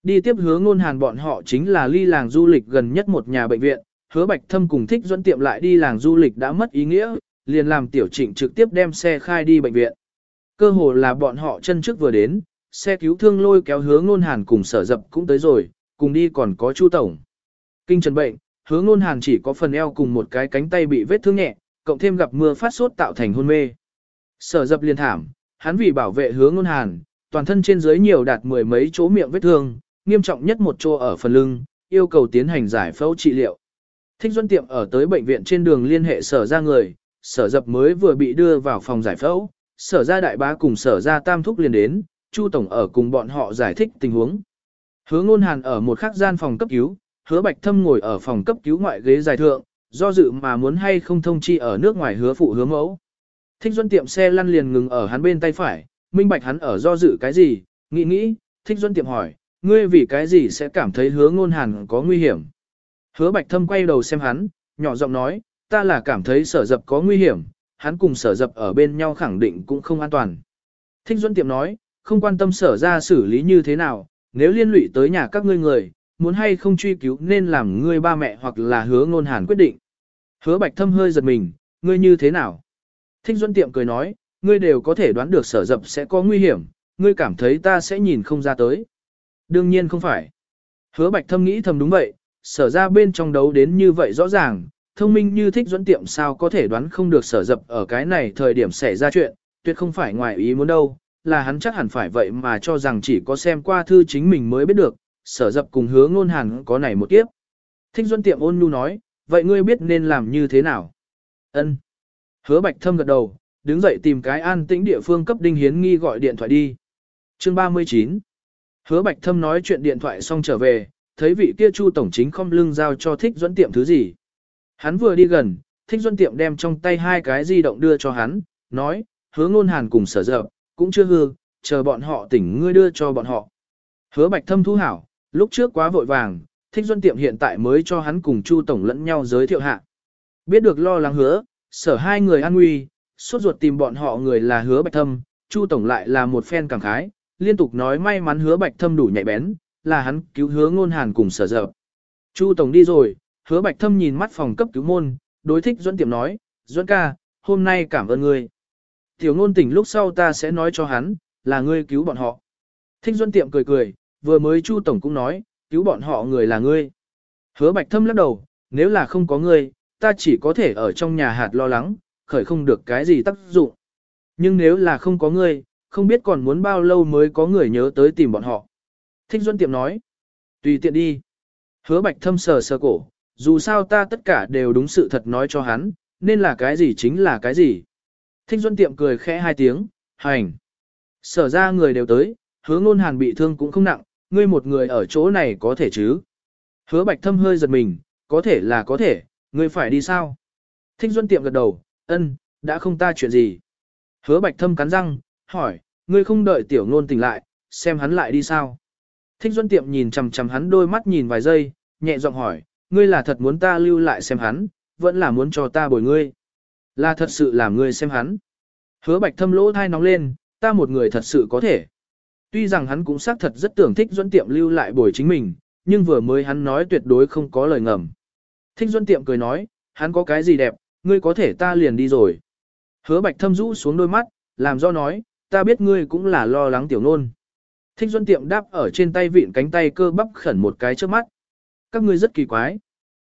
Đi tiếp hứa ngôn hàn bọn họ chính là ly làng du lịch gần nhất một nhà bệnh viện, hứa bạch thâm cùng thích dẫn tiệm lại đi làng du lịch đã mất ý nghĩa, liền làm tiểu trịnh trực tiếp đem xe khai đi bệnh viện. Cơ hồ là bọn họ chân trước vừa đến, xe cứu thương lôi kéo hứa ngôn hàn cùng sở dập cũng tới rồi, cùng đi còn có chu tổng. Kinh trần bệnh, hứa ngôn hàn chỉ có phần eo cùng một cái cánh tay bị vết thương nhẹ, cộng thêm gặp mưa phát sốt tạo thành hôn mê. Sở dập liền thảm, hắn vì bảo vệ hứa ngôn hàn, toàn thân trên dưới nhiều đạt mười mấy chỗ miệng vết thương, nghiêm trọng nhất một chỗ ở phần lưng, yêu cầu tiến hành giải phẫu trị liệu. Thích Duân Tiệm ở tới bệnh viện trên đường liên hệ sở ra người, sở dập mới vừa bị đưa vào phòng giải phẫu, sở ra đại bá cùng sở ra tam thúc liền đến, Chu Tổng ở cùng bọn họ giải thích tình huống. Hứa ngôn hàn ở một khắc gian phòng cấp cứu, hứa bạch thâm ngồi ở phòng cấp cứu ngoại ghế dài thượng, do dự mà muốn hay không thông chi ở nước ngoài hứa phụ hứa mẫu. Thích Duân tiệm xe lăn liền ngừng ở hắn bên tay phải, minh bạch hắn ở do dự cái gì, nghĩ nghĩ, Thích Duân tiệm hỏi, ngươi vì cái gì sẽ cảm thấy hứa ngôn hàn có nguy hiểm. Hứa bạch thâm quay đầu xem hắn, nhỏ giọng nói, ta là cảm thấy sở dập có nguy hiểm, hắn cùng sở dập ở bên nhau khẳng định cũng không an toàn. Thích Duẫn tiệm nói, không quan tâm sở ra xử lý như thế nào, nếu liên lụy tới nhà các ngươi người, muốn hay không truy cứu nên làm ngươi ba mẹ hoặc là hứa ngôn hàn quyết định. Hứa bạch thâm hơi giật mình, ngươi như thế nào? Thích Duẫn Tiệm cười nói, ngươi đều có thể đoán được sở dập sẽ có nguy hiểm, ngươi cảm thấy ta sẽ nhìn không ra tới. Đương nhiên không phải. Hứa bạch thâm nghĩ thầm đúng vậy, sở ra bên trong đấu đến như vậy rõ ràng, thông minh như thích dẫn Tiệm sao có thể đoán không được sở dập ở cái này thời điểm xảy ra chuyện, tuyệt không phải ngoài ý muốn đâu, là hắn chắc hẳn phải vậy mà cho rằng chỉ có xem qua thư chính mình mới biết được, sở dập cùng hứa ngôn hàn có này một kiếp. Thích dẫn Tiệm ôn nhu nói, vậy ngươi biết nên làm như thế nào? Ân. Hứa Bạch Thâm gật đầu, đứng dậy tìm cái an tĩnh địa phương cấp Đinh Hiến Nghi gọi điện thoại đi. Chương 39 Hứa Bạch Thâm nói chuyện điện thoại xong trở về, thấy vị kia Chu tổng chính không lưng giao cho Thích Duẫn Tiệm thứ gì. Hắn vừa đi gần, Thích Duẫn Tiệm đem trong tay hai cái di động đưa cho hắn, nói, hứa ngôn hàn cùng sở dập, cũng chưa hư, chờ bọn họ tỉnh ngươi đưa cho bọn họ. Hứa Bạch Thâm thu hảo, lúc trước quá vội vàng, Thích Duẫn Tiệm hiện tại mới cho hắn cùng Chu Tổng lẫn nhau giới thiệu hạ. Biết được lo lắng hứa, sở hai người an nguy, suốt ruột tìm bọn họ người là hứa Bạch Thâm, Chu Tổng lại là một phen cảm khái, liên tục nói may mắn hứa Bạch Thâm đủ nhạy bén, là hắn cứu hứa ngôn hàn cùng sở dập. Chu Tổng đi rồi, hứa Bạch Thâm nhìn mắt phòng cấp cứu môn, đối thích duẫn Tiệm nói, duẫn ca, hôm nay cảm ơn ngươi. Tiểu ngôn tỉnh lúc sau ta sẽ nói cho hắn, là ngươi cứu bọn họ. Thích duẫn Tiệm cười cười, vừa mới Chu Tổng cũng nói, cứu bọn họ người là ngươi. Hứa bạch thâm lắc đầu, nếu là không có ngươi, ta chỉ có thể ở trong nhà hạt lo lắng, khởi không được cái gì tác dụng. Nhưng nếu là không có ngươi, không biết còn muốn bao lâu mới có người nhớ tới tìm bọn họ. Thích Duân Tiệm nói, tùy tiện đi. Hứa bạch thâm sờ sờ cổ, dù sao ta tất cả đều đúng sự thật nói cho hắn, nên là cái gì chính là cái gì. Thích Duân Tiệm cười khẽ hai tiếng, hành. Sở ra người đều tới, hứa ngôn hàn bị thương cũng không nặng, ngươi một người ở chỗ này có thể chứ? Hứa bạch thâm hơi giật mình, có thể là có thể, ngươi phải đi sao? Thích Duân tiệm gật đầu, ân, đã không ta chuyện gì. Hứa bạch thâm cắn răng, hỏi, ngươi không đợi tiểu ngôn tỉnh lại, xem hắn lại đi sao. Thích Duân tiệm nhìn chằm chằm hắn đôi mắt nhìn vài giây, nhẹ giọng hỏi, ngươi là thật muốn ta lưu lại xem hắn, vẫn là muốn cho ta bồi ngươi. Là thật sự làm ngươi xem hắn. Hứa bạch thâm lỗ thai nóng lên, ta một người thật sự có thể. Tuy rằng hắn cũng xác thật rất tưởng thích Duân tiệm lưu lại bồi chính mình, nhưng vừa mới hắn nói tuyệt đối không có lời ngầm. Thích Duân tiệm cười nói, hắn có cái gì đẹp, ngươi có thể ta liền đi rồi. Hứa bạch thâm rũ xuống đôi mắt, làm do nói, ta biết ngươi cũng là lo lắng tiểu nôn. Thích Duân tiệm đáp ở trên tay vịn cánh tay cơ bắp khẩn một cái trước mắt. Các ngươi rất kỳ quái.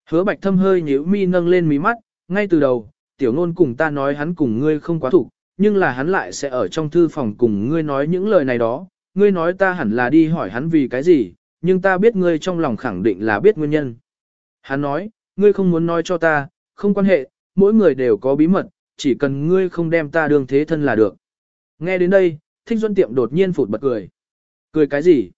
Hứa bạch thâm hơi nhíu mi nâng lên mí mắt, ngay từ đầu, tiểu nôn cùng ta nói hắn cùng ngươi không quá thủ, nhưng là hắn lại sẽ ở trong thư phòng cùng ngươi nói những lời này đó, ngươi nói ta hẳn là đi hỏi hắn vì cái gì, nhưng ta biết ngươi trong lòng khẳng định là biết nguyên nhân. Hắn nói, ngươi không muốn nói cho ta, không quan hệ, mỗi người đều có bí mật, chỉ cần ngươi không đem ta đương thế thân là được. Nghe đến đây, Thích Duân Tiệm đột nhiên phụt bật cười. Cười cái gì?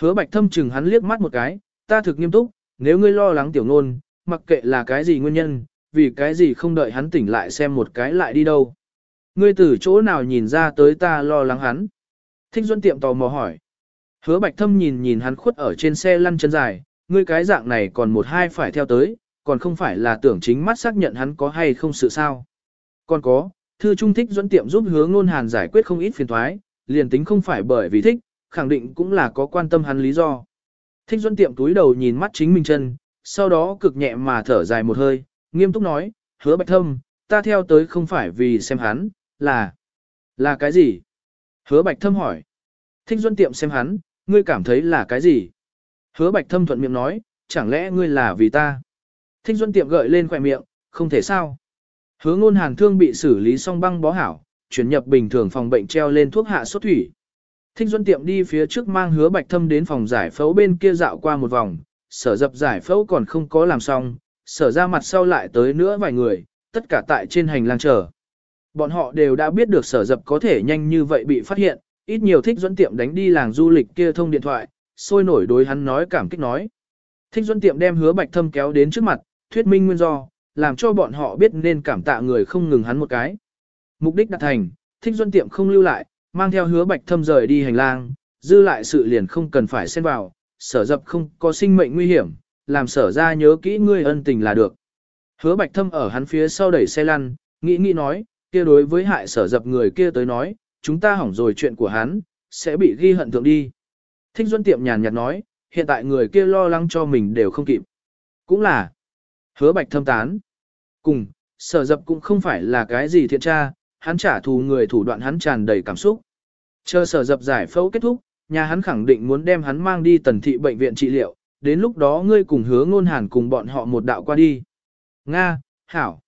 Hứa Bạch Thâm chừng hắn liếc mắt một cái, ta thực nghiêm túc, nếu ngươi lo lắng tiểu ngôn, mặc kệ là cái gì nguyên nhân, vì cái gì không đợi hắn tỉnh lại xem một cái lại đi đâu. Ngươi từ chỗ nào nhìn ra tới ta lo lắng hắn? Thích Duân Tiệm tò mò hỏi. Hứa Bạch Thâm nhìn nhìn hắn khuất ở trên xe lăn chân dài, ngươi cái dạng này còn một hai phải theo tới, còn không phải là tưởng chính mắt xác nhận hắn có hay không sự sao. Còn có, thư trung thích dẫn Tiệm giúp hứa ngôn hàn giải quyết không ít phiền thoái, liền tính không phải bởi vì thích, khẳng định cũng là có quan tâm hắn lý do. Thích dẫn Tiệm túi đầu nhìn mắt chính mình chân, sau đó cực nhẹ mà thở dài một hơi, nghiêm túc nói, hứa Bạch Thâm, ta theo tới không phải vì xem hắn, là... Là cái gì? Hứa Bạch Thâm hỏi. Thích dẫn Tiệm xem hắn, ngươi cảm thấy là cái gì? Hứa Bạch Thâm thuận miệng nói, chẳng lẽ ngươi là vì ta? Thích dẫn Tiệm gợi lên khỏe miệng, không thể sao. Hứa ngôn hàn thương bị xử lý xong băng bó hảo, chuyển nhập bình thường phòng bệnh treo lên thuốc hạ sốt thủy. Thích Duân Tiệm đi phía trước mang hứa Bạch Thâm đến phòng giải phẫu bên kia dạo qua một vòng, sở dập giải phẫu còn không có làm xong, sở ra mặt sau lại tới nữa vài người, tất cả tại trên hành lang chờ. Bọn họ đều đã biết được sở dập có thể nhanh như vậy bị phát hiện, ít nhiều thích Duân tiệm đánh đi làng du lịch kia thông điện thoại, sôi nổi đối hắn nói cảm kích nói. Thích Duân tiệm đem hứa bạch thâm kéo đến trước mặt, thuyết minh nguyên do, làm cho bọn họ biết nên cảm tạ người không ngừng hắn một cái. Mục đích đạt thành, thích Duân tiệm không lưu lại, mang theo hứa bạch thâm rời đi hành lang, dư lại sự liền không cần phải xen vào, sở dập không có sinh mệnh nguy hiểm, làm sở ra nhớ kỹ ngươi ân tình là được. Hứa bạch thâm ở hắn phía sau đẩy xe lăn, nghĩ nghĩ nói, kia đối với hại sở dập người kia tới nói, chúng ta hỏng rồi chuyện của hắn, sẽ bị ghi hận thượng đi. Thích Duân Tiệm nhàn nhạt nói, hiện tại người kia lo lắng cho mình đều không kịp. Cũng là, hứa bạch thâm tán. Cùng, sở dập cũng không phải là cái gì thiện tra, hắn trả thù người thủ đoạn hắn tràn đầy cảm xúc. Chờ sở dập giải phẫu kết thúc, nhà hắn khẳng định muốn đem hắn mang đi tần thị bệnh viện trị liệu, đến lúc đó ngươi cùng hứa ngôn hàn cùng bọn họ một đạo qua đi. Nga, Hảo.